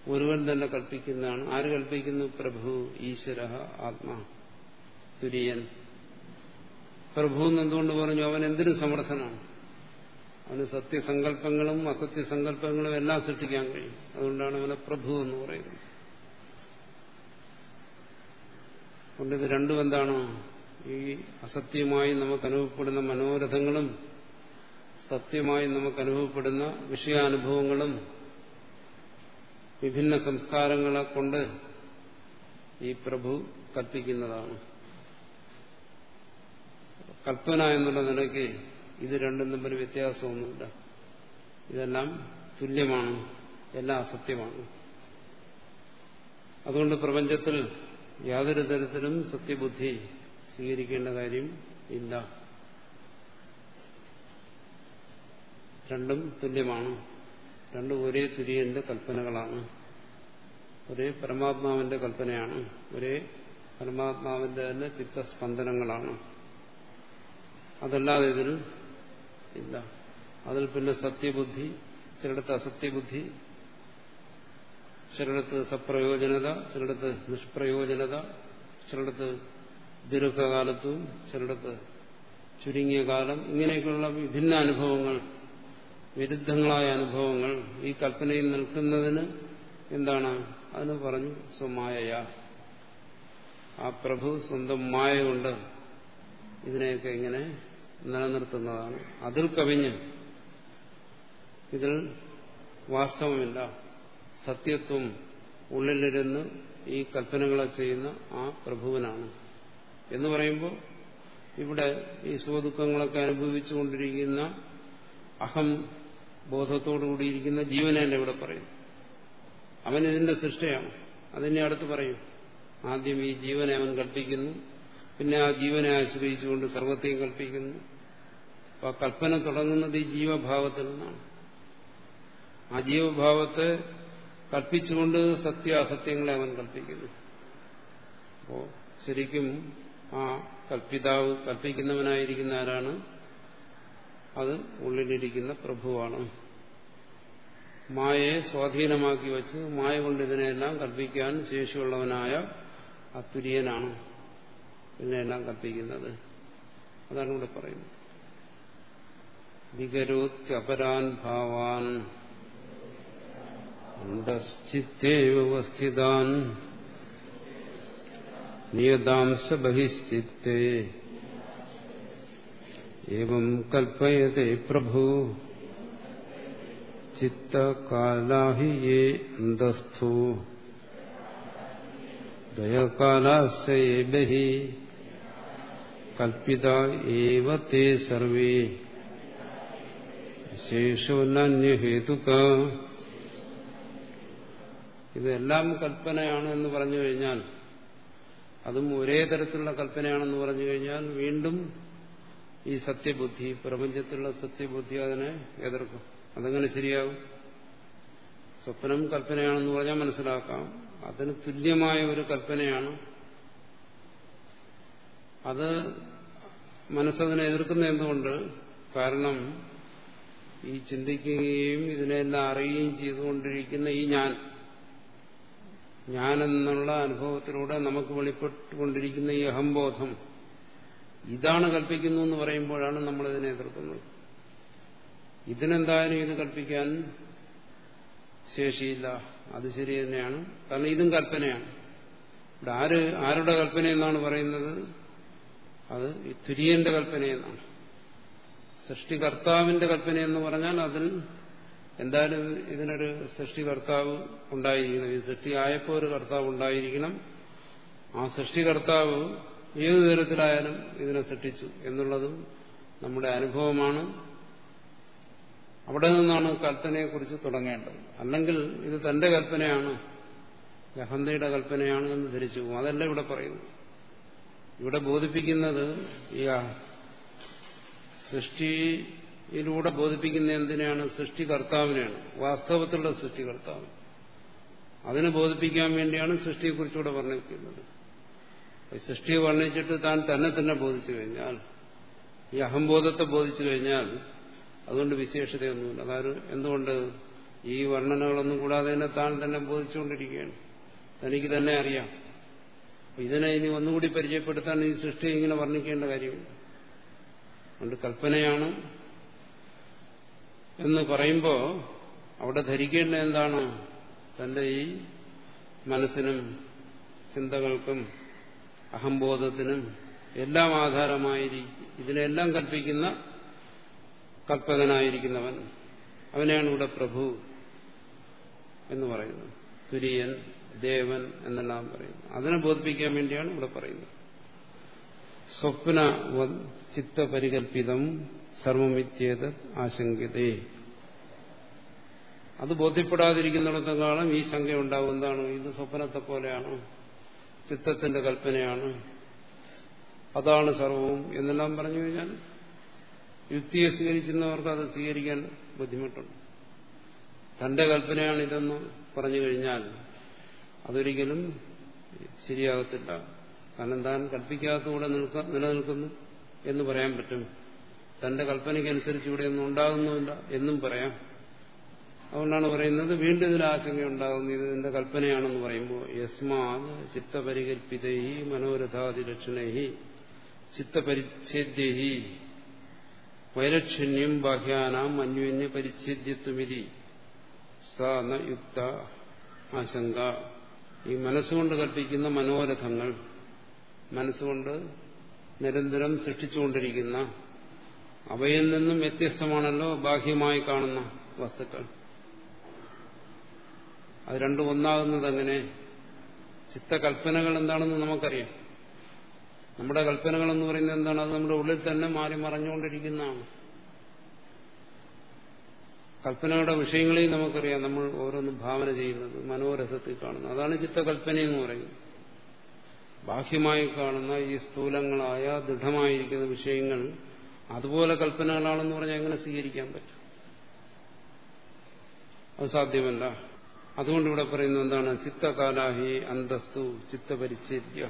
ഒരുവൻ തന്നെ കൽപ്പിക്കുന്നതാണ്. ആര് കൽപ്പിക്കുന്നു? പ്രഭു ഈശ്വര ആത്മാ തുര്യൻ. പ്രഭു എന്നെന്തുകൊണ്ട് പറഞ്ഞു? അവൻ എന്തിനും സമർത്ഥനാണ്. അവന് സത്യസങ്കല്പങ്ങളും അസത്യസങ്കല്പങ്ങളും എല്ലാം സൃഷ്ടിക്കാൻ കഴിയും. അതുകൊണ്ടാണ് അവനെ പ്രഭു എന്ന് പറയുന്നത്. അതുകൊണ്ട് ഇത് രണ്ടും എന്താണ്? ഈ അസത്യമായി നമുക്ക് അനുഭവപ്പെടുന്ന മനോരഥങ്ങളും സത്യമായി നമുക്ക് അനുഭവപ്പെടുന്ന വിഷയാനുഭവങ്ങളും വിഭിന്ന സംസ്കാരങ്ങളെ കൊണ്ട് ഈ പ്രഭു കൽപ്പിക്കുന്നതാണ്. കൽപ്പന എന്നുള്ള നിലയ്ക്ക് ഇത് രണ്ടും തമ്മിൽ വ്യത്യാസമൊന്നുമില്ല. ഇതെല്ലാം തുല്യമാണ്. എല്ലാം അസത്യമാണ്. അതുകൊണ്ട് പ്രപഞ്ചത്തിൽ യാതൊരു തരത്തിലും സത്യബുദ്ധി സ്വീകരിക്കേണ്ട കാര്യം ഇല്ല. രണ്ടും തുല്യമാണ്. രണ്ടും ഒരേ തുര്യന്റെ കൽപ്പനകളാണ്. ഒരേ പരമാത്മാവിന്റെ കൽപ്പനയാണ്. ഒരേ പരമാത്മാവിന്റെ തന്നെ ചിത്തസ്പന്ദനങ്ങളാണ്. അതല്ലാതെ ഇതിൽ ഇല്ല. അതിൽ പിന്നെ സത്യബുദ്ധി ചിലടത്ത് അസത്യബുദ്ധി ചിലടത്ത് സപ്രയോജനത ചിലടത്ത് നിഷ്പ്രയോജനത ചിലടത്ത് ദീർഘകാലത്തും ചിലടത്ത് ചുരുങ്ങിയ കാലം. ഇങ്ങനെയൊക്കെയുള്ള വിഭിന്ന അനുഭവങ്ങൾ വിരുദ്ധങ്ങളായ അനുഭവങ്ങൾ ഈ കൽപ്പനയിൽ നിൽക്കുന്നതിന് എന്താണ്? അതിന് പറഞ്ഞു സ്വമായയ. ആ പ്രഭു സ്വന്തം മായ കൊണ്ട് ഇതിനെയൊക്കെ ഇങ്ങനെ നിലനിർത്തുന്നതാണ്. അതിൽ കവിഞ്ഞ് ഇതിൽ വാസ്തവമില്ല. സത്യത്വം ഉള്ളിലിരുന്ന് ഈ കൽപ്പനകളെ ചെയ്യുന്ന ആ പ്രഭുവനാണ്. എന്ന് പറയുമ്പോൾ ഇവിടെ ഈ സുഖദുഃഖങ്ങളൊക്കെ അനുഭവിച്ചുകൊണ്ടിരിക്കുന്ന അഹം ബോധത്തോടുകൂടിയിരിക്കുന്ന ജീവനല്ല ഇവിടെ പറയും. അവൻ ഇതിന്റെ സൃഷ്ടിയാണ്. അതിനെ അടുത്ത് പറയും. ആദ്യം ഈ ജീവനെ അവൻ കൽപ്പിക്കുന്നു. പിന്നെ ആ ജീവനെ ആശ്രയിച്ചുകൊണ്ട് സർവത്തെയും കൽപ്പിക്കുന്നു. ആ കൽപ്പന തുടങ്ങുന്നത് ഈ ജീവഭാവത്തിൽ നിന്നാണ്. ആ ജീവഭാവത്തെ കൽപ്പിച്ചുകൊണ്ട് സത്യാസത്യങ്ങളെ അവൻ കൽപ്പിക്കുന്നു. അപ്പോ ശരിക്കും ആ കൽപ്പിതാവ് കൽപ്പിക്കുന്നവനായിരിക്കുന്ന ആരാണ്? അത് ഉള്ളിലിരിക്കുന്ന പ്രഭുവാണ്. മായയെ സ്വാധീനമാക്കി വച്ച് മായ കൊണ്ട് ഇതിനെല്ലാം കൽപ്പിക്കാൻ ശേഷിയുള്ളവനായ അത്തുര്യനാണ് ഇതിനെല്ലാം കൽപ്പിക്കുന്നത്. അതാണ് ഇവിടെ പറയുന്നത്. വികരോത്യപരാൻ ഭാവാൻ അണ്ടശ്ചിത്തേവസ്ഥിതാൻ നിയതാംശ ബഹിശ്ചിത്തേ. ഏവം കൽപ്പയത്തെ പ്രഭു ചിത്തകാലാഹി യേ അന്തസ്ഥോ. ദയകാലാശ്ചയേ ബഹി കൽപ്പിത ഏവ തേ സർവേ. ശേഷോന്നന്യഹേതുക ഇതെല്ലാം കൽപ്പനയാണ് എന്ന് പറഞ്ഞു കഴിഞ്ഞാൽ അതും ഒരേ തരത്തിലുള്ള കൽപ്പനയാണെന്ന് പറഞ്ഞു കഴിഞ്ഞാൽ വീണ്ടും ഈ സത്യബുദ്ധി പ്രപഞ്ചത്തിലുള്ള സത്യബുദ്ധി അതിനെ എതിർക്കും. അതെങ്ങനെ ശരിയാകും സ്വപ്നം കൽപ്പനയാണെന്ന് പറഞ്ഞാൽ മനസ്സിലാക്കാം. അതിന് തുല്യമായ ഒരു കൽപ്പനയാണ്. അത് മനസ്സതിനെ എതിർക്കുന്ന എന്തുകൊണ്ട്? കാരണം ഈ ചിന്തിക്കുകയും ഇതിനെല്ലാം അറിയുകയും ചെയ്തുകൊണ്ടിരിക്കുന്ന ഈ ഞാൻ. ഞാനെന്നുള്ള അനുഭവത്തിലൂടെ നമുക്ക് വെളിപ്പെട്ടുകൊണ്ടിരിക്കുന്ന ഈ അഹംബോധം ഇതാണ് കൽപ്പിക്കുന്നു എന്ന് പറയുമ്പോഴാണ് നമ്മൾ ഇതിനെ എതിർക്കുന്നത്. ഇതിനെന്തായാലും ഇത് കൽപ്പിക്കാൻ ശേഷിയില്ല. അത് ശരി തന്നെയാണ്. കാരണം ഇതും കൽപ്പനയാണ്. ഇവിടെ ആര് ആരുടെ കൽപ്പന എന്നാണ് പറയുന്നത്? അത് തുര്യന്റെ തുര്യന്റെ കൽപ്പനയെന്നാണ് സൃഷ്ടികർത്താവിന്റെ കൽപ്പന എന്ന് പറഞ്ഞാൽ അതിൽ എന്തായാലും ഇതിനൊരു സൃഷ്ടികർത്താവ് ഉണ്ടായിരിക്കണം. ഈ സൃഷ്ടിയായപ്പോൾ ഒരു കർത്താവ് ഉണ്ടായിരിക്കണം. ആ സൃഷ്ടികർത്താവ് ഏതു തരത്തിലായാലും ഇതിനെ സൃഷ്ടിച്ചു എന്നുള്ളതും നമ്മുടെ അനുഭവമാണ്. അവിടെ നിന്നാണ് കൽപ്പനയെക്കുറിച്ച് തുടങ്ങേണ്ടത്. അല്ലെങ്കിൽ ഇത് തന്റെ കൽപ്പനയാണ് ലഹന്തയുടെ കൽപ്പനയാണ് എന്ന് ധരിച്ചു അതല്ല ഇവിടെ പറയുന്നു ഇവിടെ ബോധിപ്പിക്കുന്നത് ഈ സൃഷ്ടിയിലൂടെ ബോധിപ്പിക്കുന്ന എന്തിനാണ്? സൃഷ്ടികർത്താവിനെയാണ്. വാസ്തവത്തിലുള്ള സൃഷ്ടികർത്താവ്. അതിനെ ബോധിപ്പിക്കാൻ വേണ്ടിയാണ് സൃഷ്ടിയെക്കുറിച്ചുകൂടെ വർണിക്കുന്നത്. സൃഷ്ടിയെ വർണിച്ചിട്ട് താൻ തന്നെ തന്നെ ബോധിച്ചു കഴിഞ്ഞാൽ ഈ അഹംബോധത്തെ ബോധിച്ചു കഴിഞ്ഞാൽ അതുകൊണ്ട് വിശേഷതയൊന്നുമില്ല. കാരണം എന്തുകൊണ്ട്? ഈ വർണനകളൊന്നും കൂടാതെ തന്നെ താൻ തന്നെ ബോധിച്ചുകൊണ്ടിരിക്കുകയാണ്. തനിക്ക് തന്നെ അറിയാം. ഇതിനെ ഇനി ഒന്നുകൂടി പരിചയപ്പെടുത്താൻ ഈ സൃഷ്ടി ഇങ്ങനെ വർണിക്കേണ്ട കാര്യമില്ല. അതുകൊണ്ട് കൽപ്പനയാണ് എന്ന് പറയുമ്പോൾ അവിടെ ധരിക്കേണ്ട എന്താണ്? തന്റെ ഈ മനസ്സിനും ചിന്തകൾക്കും അഹംബോധത്തിനും എല്ലാം ആധാരമായിരിക്കും ഇതിനെല്ലാം കൽപ്പിക്കുന്ന കൽപ്പകനായിരിക്കുന്നവൻ അവനെയാണ് ഇവിടെ പ്രഭു എന്ന് പറയുന്നത്. തുര്യൻ ദേവൻ എന്നെല്ലാം പറയുന്നു. അതിനെ ബോധിപ്പിക്കാൻ വേണ്ടിയാണ് ഇവിടെ പറയുന്നത്. സ്വപ്ന ചിത്തപരികൽപ്പിതം സർവമിത്യേത് ആശങ്കതേ. അത് ബോധ്യപ്പെടാതിരിക്കുന്നിടത്തെക്കാളും ഈ ശങ്ക ഉണ്ടാകുന്നതാണ് ഇത് സ്വപ്നത്തെ പോലെയാണ്. ചിത്തത്തിന്റെ കൽപ്പനയാണ്. അതാണ് സർവവും എന്നെല്ലാം പറഞ്ഞു കഴിഞ്ഞാൽ യുക്തിയെ സ്വീകരിക്കുന്നവർക്ക് അത് സ്വീകരിക്കാൻ ബുദ്ധിമുട്ടുണ്ട്. തന്റെ കൽപ്പനയാണ് ഇതെന്ന് പറഞ്ഞു കഴിഞ്ഞാൽ അതൊരിക്കലും ശരിയാകത്തില്ല. കാരണം താൻ കൽപ്പിക്കാത്തൂടെ നിൽക്ക നിലനിൽക്കുന്നു. എന്ന് പറയാൻ പറ്റും. തന്റെ കൽപ്പനയ്ക്കനുസരിച്ച് ഇവിടെ ഒന്നും ഉണ്ടാകുന്നുമില്ല എന്നും പറയാം. അതുകൊണ്ടാണ് പറയുന്നത് വീണ്ടും ഇതിൽ ആശങ്ക ഉണ്ടാകുന്നു ഇത് എന്റെ കൽപ്പനയാണെന്ന് പറയുമ്പോൾ യസ്മാത് ചിത്തപരികൽപ്പിതൈ മനോരഥാതി ലക്ഷണൈ ചിത്തപരിച്ഛേദ്യൈ വൈലക്ഷണ്യം ബാഹ്യാനാം അന്യോന്യ പരിച്ഛേദ്യത്വമിതി സുക്ത ആശങ്ക. ഈ മനസ്സുകൊണ്ട് കൽപ്പിക്കുന്ന മനോരഥങ്ങൾ മനസ്സുകൊണ്ട് നിരന്തരം സൃഷ്ടിച്ചുകൊണ്ടിരിക്കുന്ന അവയിൽ നിന്നും വ്യത്യസ്തമാണല്ലോ ബാഹ്യമായി കാണുന്ന വസ്തുക്കൾ. അത് രണ്ടും ഒന്നാകുന്നത് അങ്ങനെ ചിത്തകൽപ്പനകൾ എന്താണെന്ന് നമുക്കറിയാം. നമ്മുടെ കൽപ്പനകൾ എന്ന് പറയുന്നത് എന്താണ്? അത് നമ്മുടെ ഉള്ളിൽ തന്നെ മാറി മറഞ്ഞുകൊണ്ടിരിക്കുന്നതാണ്. കൽപ്പനയുടെ വിഷയങ്ങളെയും നമുക്കറിയാം. നമ്മൾ ഓരോന്നും ഭാവന ചെയ്യുന്നത് മനോരഥത്തിൽ കാണുന്നത്. അതാണ് ചിത്തകൽപ്പന എന്ന് പറയുന്നത്. ബാഹ്യമായി കാണുന്ന ഈ സ്ഥൂലങ്ങളായ ദൃഢമായിരിക്കുന്ന വിഷയങ്ങൾ അതുപോലെ കൽപ്പനകളാണെന്ന് പറഞ്ഞാൽ എങ്ങനെ സ്വീകരിക്കാൻ പറ്റും? അത് സാധ്യമല്ല. അതുകൊണ്ട് ഇവിടെ പറയുന്നത് എന്താണ്? ചിത്തകാലാഹി അന്തസ്തു ചിത്തപരിച്ഛേദ്യ.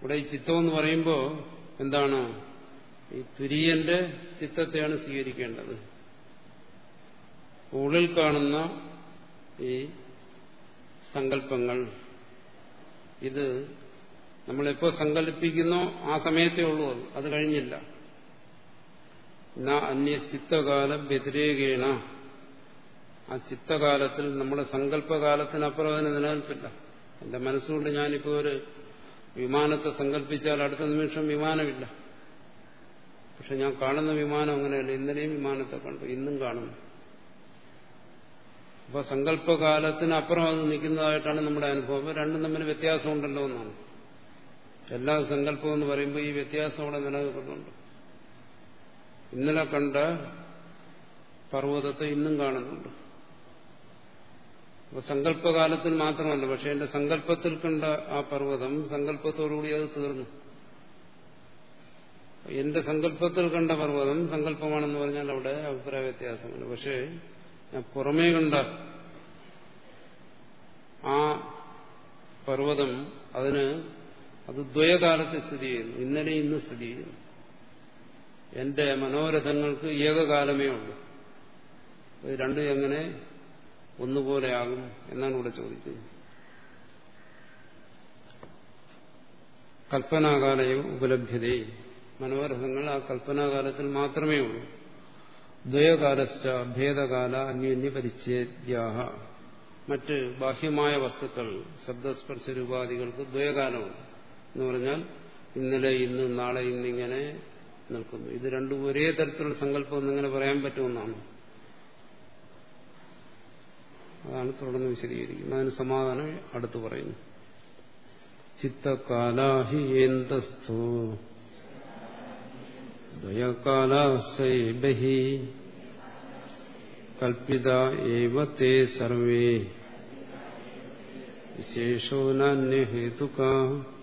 ഇവിടെ ഈ ചിത്തം എന്ന് പറയുമ്പോൾ എന്താണ്? ഈ തുര്യന്റെ ചിത്തത്തെയാണ് സ്വീകരിക്കേണ്ടത്. ഉള്ളിൽ കാണുന്ന ഈ സങ്കല്പങ്ങൾ ഇത് നമ്മളെപ്പോ സങ്കല്പിക്കുന്നോ ആ സമയത്തേ ഉള്ളൂ അത്. കഴിഞ്ഞില്ല. അന്യ ചിത്തകാല വ്യതിരേകേണ. ആ ചിത്തകാലത്തിൽ നമ്മുടെ സങ്കല്പകാലത്തിനപ്പുറം അതിന് നിലനിൽപ്പില്ല. എന്റെ മനസ്സുകൊണ്ട് ഞാനിപ്പോ ഒരു വിമാനത്തെ സങ്കല്പിച്ചാൽ അടുത്ത നിമിഷം വിമാനമില്ല. പക്ഷെ ഞാൻ കാണുന്ന വിമാനം അങ്ങനെയല്ല. ഇന്നലെയും വിമാനത്തെ കണ്ടു. ഇന്നും കാണുന്നു. അപ്പൊ സങ്കല്പകാലത്തിനപ്പുറം അത് നിൽക്കുന്നതായിട്ടാണ് നമ്മുടെ അനുഭവം. രണ്ടും തമ്മിൽ വ്യത്യാസമുണ്ടല്ലോ എന്നാണ്. എല്ലാ സങ്കല്പം എന്ന് പറയുമ്പോൾ ഈ വ്യത്യാസം അവിടെ നിലനിൽക്കുന്നുണ്ട്. ഇന്നലെ കണ്ട പർവതത്തെ ഇന്നും കാണുന്നുണ്ട്. അപ്പൊ സങ്കല്പകാലത്തിൽ മാത്രമല്ല പക്ഷെ എന്റെ സങ്കല്പത്തിൽ കണ്ട ആ പർവതം സങ്കല്പത്തോടുകൂടി അത് തീർന്നു. എന്റെ സങ്കല്പത്തിൽ കണ്ട പർവതം സങ്കല്പമാണെന്ന് പറഞ്ഞാൽ അവിടെ അഭിപ്രായ വ്യത്യാസമുണ്ട് പക്ഷേ പുറമേ കണ്ട ആ പർവതം അതിന് അത് ദ്വയകാലത്ത് സ്ഥിതി ചെയ്യുന്നു. ഇന്നലെ ഇന്ന് സ്ഥിതി ചെയ്യുന്നു. എന്റെ മനോരഥങ്ങൾക്ക് ഏകകാലമേ ഉള്ളൂ. ഇത് രണ്ടും എങ്ങനെ ഒന്നുപോലെയാകും എന്നാണ് ഇവിടെ ചോദിക്കുന്നത്. കൽപ്പനാകാലയോ ഉപലഭ്യതയും മനോരഥങ്ങൾ ആ കൽപ്പനാകാലത്തിൽ മാത്രമേ ഉള്ളൂ. ദ്വയകാലശ്ച ഭേദകാല അന്യോന്യ പരിച്ഛേദ്യാഹ. മറ്റ് ബാഹ്യമായ വസ്തുക്കൾ ശബ്ദസ്പർശ രൂപാദികൾക്ക് ദ്വയകാലമുണ്ട് എന്ന് പറഞ്ഞാൽ ഇന്നലെ ഇന്ന് നാളെ ഇന്നിങ്ങനെ നിൽക്കുന്നു. ഇത് രണ്ടും ഒരേ തരത്തിലുള്ള സങ്കല്പം എന്നിങ്ങനെ പറയാൻ പറ്റുമെന്നാണ്. അതാണ് തുടർന്ന് വിശദീകരിക്കുന്നത്. അതിന് സമാധാനം അടുത്ത് പറയുന്നു. ചിത്തകാലാഹി എന്തസ്ഥോ ഏവ തേ സർവേ. വിശേഷോ ശാന്തി